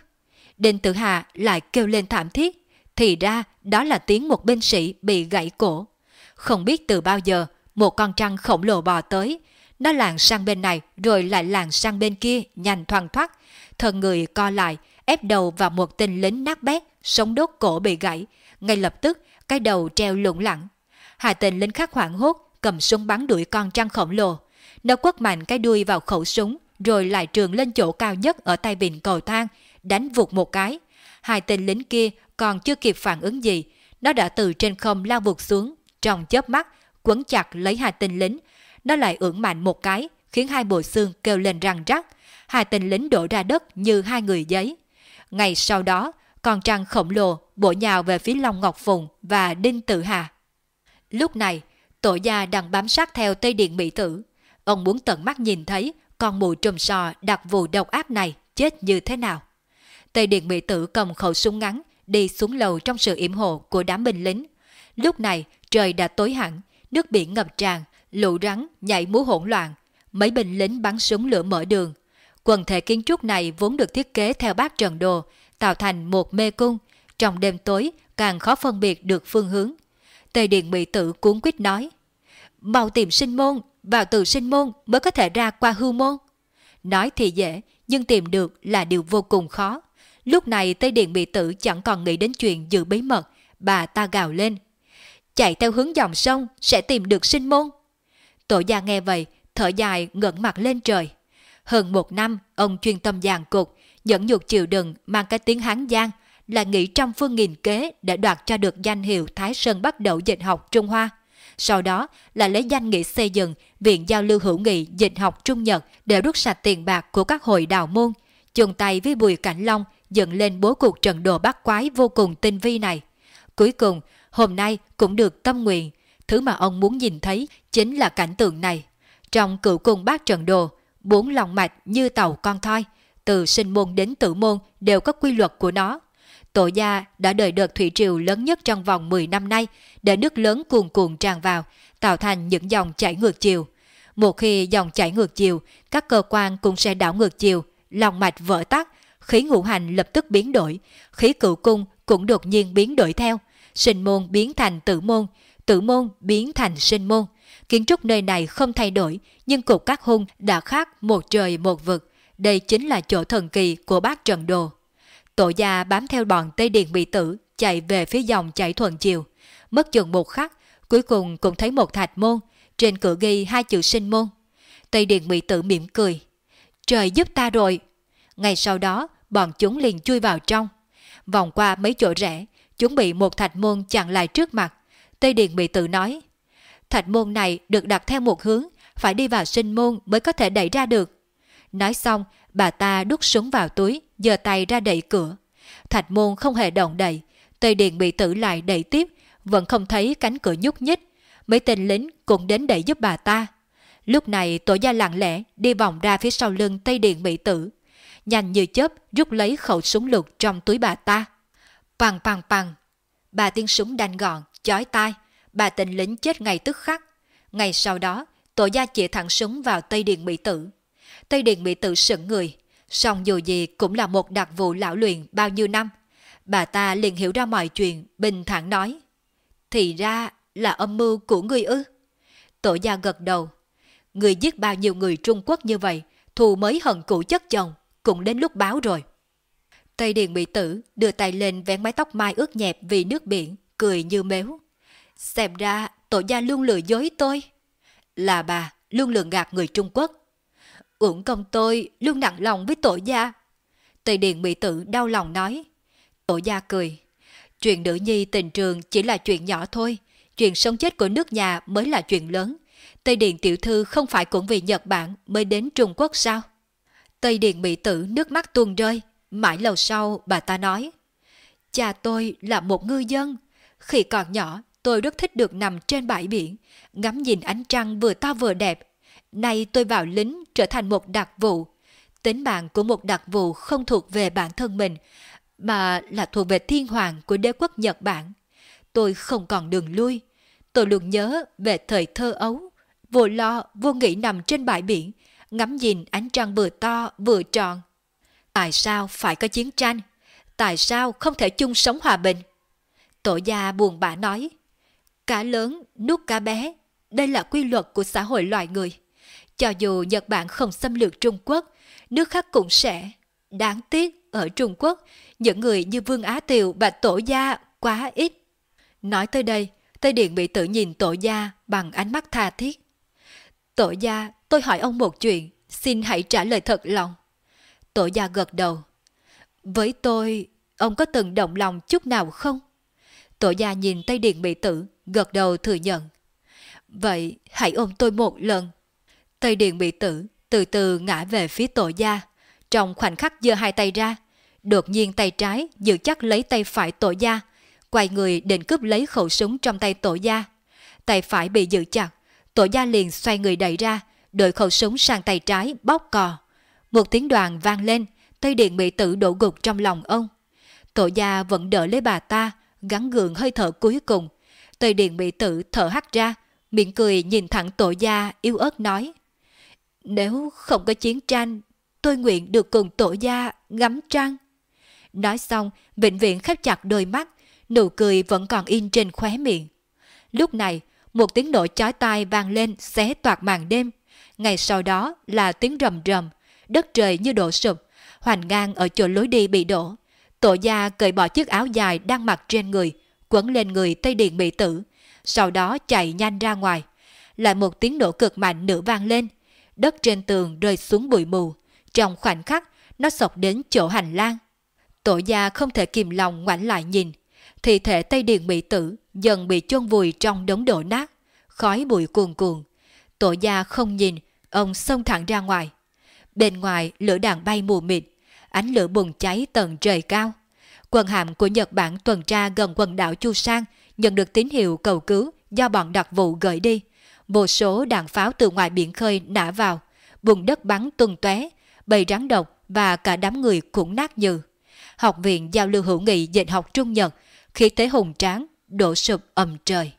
Đinh Tử Hà lại kêu lên thảm thiết. Thì ra đó là tiếng một binh sĩ bị gãy cổ. Không biết từ bao giờ một con trăng khổng lồ bò tới. Nó làng sang bên này rồi lại làng sang bên kia nhanh thoang thoát. Thân người co lại ép đầu vào một tên lính nát bét, sống đốt cổ bị gãy. Ngay lập tức cái đầu treo lủng lẳng. Hai tình lính khác hoảng hốt cầm súng bắn đuổi con trăng khổng lồ. Nó quất mạnh cái đuôi vào khẩu súng rồi lại trường lên chỗ cao nhất ở tay vịn cầu thang, đánh vụt một cái. Hai tên lính kia còn chưa kịp phản ứng gì, nó đã từ trên không lao vụt xuống, trong chớp mắt, quấn chặt lấy hai tên lính. Nó lại ưỡn mạnh một cái, khiến hai bộ xương kêu lên răng rắc. Hai tên lính đổ ra đất như hai người giấy. Ngày sau đó, con trăng khổng lồ bổ nhào về phía Long Ngọc Phùng và Đinh Tử Hà. Lúc này, tổ gia đang bám sát theo Tây Điện Mỹ Tử. Ông muốn tận mắt nhìn thấy con mù trùm sò đặt vụ độc ác này chết như thế nào. Tây Điện Mỹ Tử cầm khẩu súng ngắn đi xuống lầu trong sự yểm hộ của đám binh lính. Lúc này trời đã tối hẳn, nước biển ngập tràn, lũ rắn nhảy múa hỗn loạn, mấy binh lính bắn súng lửa mở đường. Quần thể kiến trúc này vốn được thiết kế theo bát Trần Đồ, tạo thành một mê cung, trong đêm tối càng khó phân biệt được phương hướng. Tề Điện Mỹ Tử cuốn quýt nói, mau tìm sinh môn, vào từ sinh môn mới có thể ra qua hưu môn. Nói thì dễ, nhưng tìm được là điều vô cùng khó. Lúc này Tây Điện Mỹ Tử chẳng còn nghĩ đến chuyện giữ bí mật, bà ta gào lên. Chạy theo hướng dòng sông sẽ tìm được sinh môn. Tổ gia nghe vậy, thở dài ngẩng mặt lên trời. Hơn một năm, ông chuyên tâm giàn cục, nhẫn nhục chịu đựng mang cái tiếng Hán Giang, là nghĩ trong phương nghìn kế để đoạt cho được danh hiệu Thái Sơn bắt đầu dịch học Trung Hoa. Sau đó là lấy danh nghĩa xây dựng Viện Giao lưu hữu nghị dịch học Trung Nhật để rút sạch tiền bạc của các hội đạo môn, chung tay với Bùi Cảnh Long dựng lên bố cục trận đồ bắt quái vô cùng tinh vi này. Cuối cùng, hôm nay cũng được tâm nguyện, thứ mà ông muốn nhìn thấy chính là cảnh tượng này. Trong cựu cung bát trận đồ, bốn lòng mạch như tàu con thoi, từ sinh môn đến tử môn đều có quy luật của nó. Tổ gia đã đợi đợt thủy triều lớn nhất trong vòng 10 năm nay để nước lớn cuồn cuộn tràn vào, tạo thành những dòng chảy ngược chiều. Một khi dòng chảy ngược chiều, các cơ quan cũng sẽ đảo ngược chiều, lòng mạch vỡ tắt, khí ngũ hành lập tức biến đổi, khí cựu cung cũng đột nhiên biến đổi theo. Sinh môn biến thành tử môn, tử môn biến thành sinh môn. Kiến trúc nơi này không thay đổi, nhưng cục các hung đã khác một trời một vực. Đây chính là chỗ thần kỳ của bác Trần Đồ. Tổ gia bám theo bọn Tây Điền bị tử, chạy về phía dòng chảy thuận chiều. Mất chừng một khắc, cuối cùng cũng thấy một thạch môn, trên cửa ghi hai chữ sinh môn. Tây Điền bị tử mỉm cười. Trời giúp ta rồi. Ngày sau đó, bọn chúng liền chui vào trong. Vòng qua mấy chỗ rẽ, chúng bị một thạch môn chặn lại trước mặt. Tây Điền bị Tử nói. Thạch môn này được đặt theo một hướng, phải đi vào sinh môn mới có thể đẩy ra được. Nói xong, bà ta đút súng vào túi, giơ tay ra đẩy cửa. Thạch môn không hề động đậy, Tây Điện bị tử lại đẩy tiếp, vẫn không thấy cánh cửa nhúc nhích. Mấy tên lính cũng đến đẩy giúp bà ta. Lúc này tổ gia lặng lẽ đi vòng ra phía sau lưng Tây Điện bị Tử. Nhanh như chớp rút lấy khẩu súng lục trong túi bà ta. Pằng pằng pằng. Bà tiếng súng đanh gọn, chói tai. Bà tình lính chết ngay tức khắc. Ngày sau đó, tổ gia chỉ thẳng súng vào Tây Điện bị Tử. Tây Điền bị tự sững người. song dù gì cũng là một đặc vụ lão luyện bao nhiêu năm. Bà ta liền hiểu ra mọi chuyện, bình thản nói. Thì ra là âm mưu của người ư. Tổ gia gật đầu. Người giết bao nhiêu người Trung Quốc như vậy, thù mới hận cũ chất chồng, cũng đến lúc báo rồi. Tây Điền bị tử đưa tay lên vén mái tóc mai ướt nhẹp vì nước biển, cười như méo. Xem ra tổ gia luôn lừa dối tôi. Là bà luôn lường gạt người Trung Quốc. Uổng công tôi luôn nặng lòng với tổ gia. Tây Điền bị tử đau lòng nói. Tổ gia cười. Chuyện nữ nhi tình trường chỉ là chuyện nhỏ thôi. Chuyện sống chết của nước nhà mới là chuyện lớn. Tây Điện tiểu thư không phải cũng vì Nhật Bản mới đến Trung Quốc sao? Tây Điện Mỹ tử nước mắt tuôn rơi. Mãi lâu sau bà ta nói. Cha tôi là một ngư dân. Khi còn nhỏ tôi rất thích được nằm trên bãi biển, ngắm nhìn ánh trăng vừa to vừa đẹp. Nay tôi vào lính trở thành một đặc vụ. Tính mạng của một đặc vụ không thuộc về bản thân mình, mà là thuộc về thiên hoàng của đế quốc Nhật Bản. Tôi không còn đường lui. Tôi luôn nhớ về thời thơ ấu, vô lo, vô nghĩ nằm trên bãi biển, ngắm nhìn ánh trăng vừa to vừa tròn. Tại sao phải có chiến tranh? Tại sao không thể chung sống hòa bình? Tổ gia buồn bã nói, cá lớn nuốt cá bé, đây là quy luật của xã hội loài người. Cho dù Nhật Bản không xâm lược Trung Quốc, nước khác cũng sẽ. Đáng tiếc, ở Trung Quốc, những người như Vương Á Tiều và Tổ Gia quá ít. Nói tới đây, Tây Điện bị tự nhìn Tổ Gia bằng ánh mắt tha thiết. Tổ Gia, tôi hỏi ông một chuyện, xin hãy trả lời thật lòng. Tổ Gia gật đầu. Với tôi, ông có từng động lòng chút nào không? Tổ Gia nhìn Tây Điện bị tử, gật đầu thừa nhận. Vậy hãy ôm tôi một lần. Tây Điện bị tử từ từ ngã về phía tổ gia. Trong khoảnh khắc giơ hai tay ra, đột nhiên tay trái giữ chắc lấy tay phải tổ gia, quay người định cướp lấy khẩu súng trong tay tổ gia. Tay phải bị giữ chặt, tổ gia liền xoay người đẩy ra, đội khẩu súng sang tay trái bóp cò. Một tiếng đoàn vang lên, Tây Điện bị tử đổ gục trong lòng ông. Tổ gia vẫn đỡ lấy bà ta, gắn gượng hơi thở cuối cùng. Tây Điện bị tử thở hắt ra, miệng cười nhìn thẳng tổ gia yêu ớt nói. Nếu không có chiến tranh, tôi nguyện được cùng tổ gia ngắm trăng. Nói xong, bệnh viện khép chặt đôi mắt, nụ cười vẫn còn in trên khóe miệng. Lúc này, một tiếng nổ chói tai vang lên xé toạc màn đêm. Ngày sau đó là tiếng rầm rầm, đất trời như đổ sụp, hoành ngang ở chỗ lối đi bị đổ. Tổ gia cởi bỏ chiếc áo dài đang mặc trên người, quấn lên người Tây Điện bị tử, sau đó chạy nhanh ra ngoài. Lại một tiếng nổ cực mạnh nữa vang lên, đất trên tường rơi xuống bụi mù. Trong khoảnh khắc, nó sọc đến chỗ hành lang. Tổ gia không thể kìm lòng ngoảnh lại nhìn. Thì thể Tây Điền bị tử dần bị chôn vùi trong đống đổ nát. Khói bụi cuồn cuồn. Tổ gia không nhìn, ông xông thẳng ra ngoài. Bên ngoài lửa đạn bay mù mịt, ánh lửa bùng cháy tận trời cao. Quân hạm của Nhật Bản tuần tra gần quần đảo Chu Sang nhận được tín hiệu cầu cứu do bọn đặc vụ gửi đi. Vô số đạn pháo từ ngoài biển khơi nã vào, vùng đất bắn tung tóe, bầy rắn độc và cả đám người cũng nát như. Học viện giao lưu hữu nghị dạy học Trung Nhật, khi thế hùng tráng, đổ sụp ầm trời.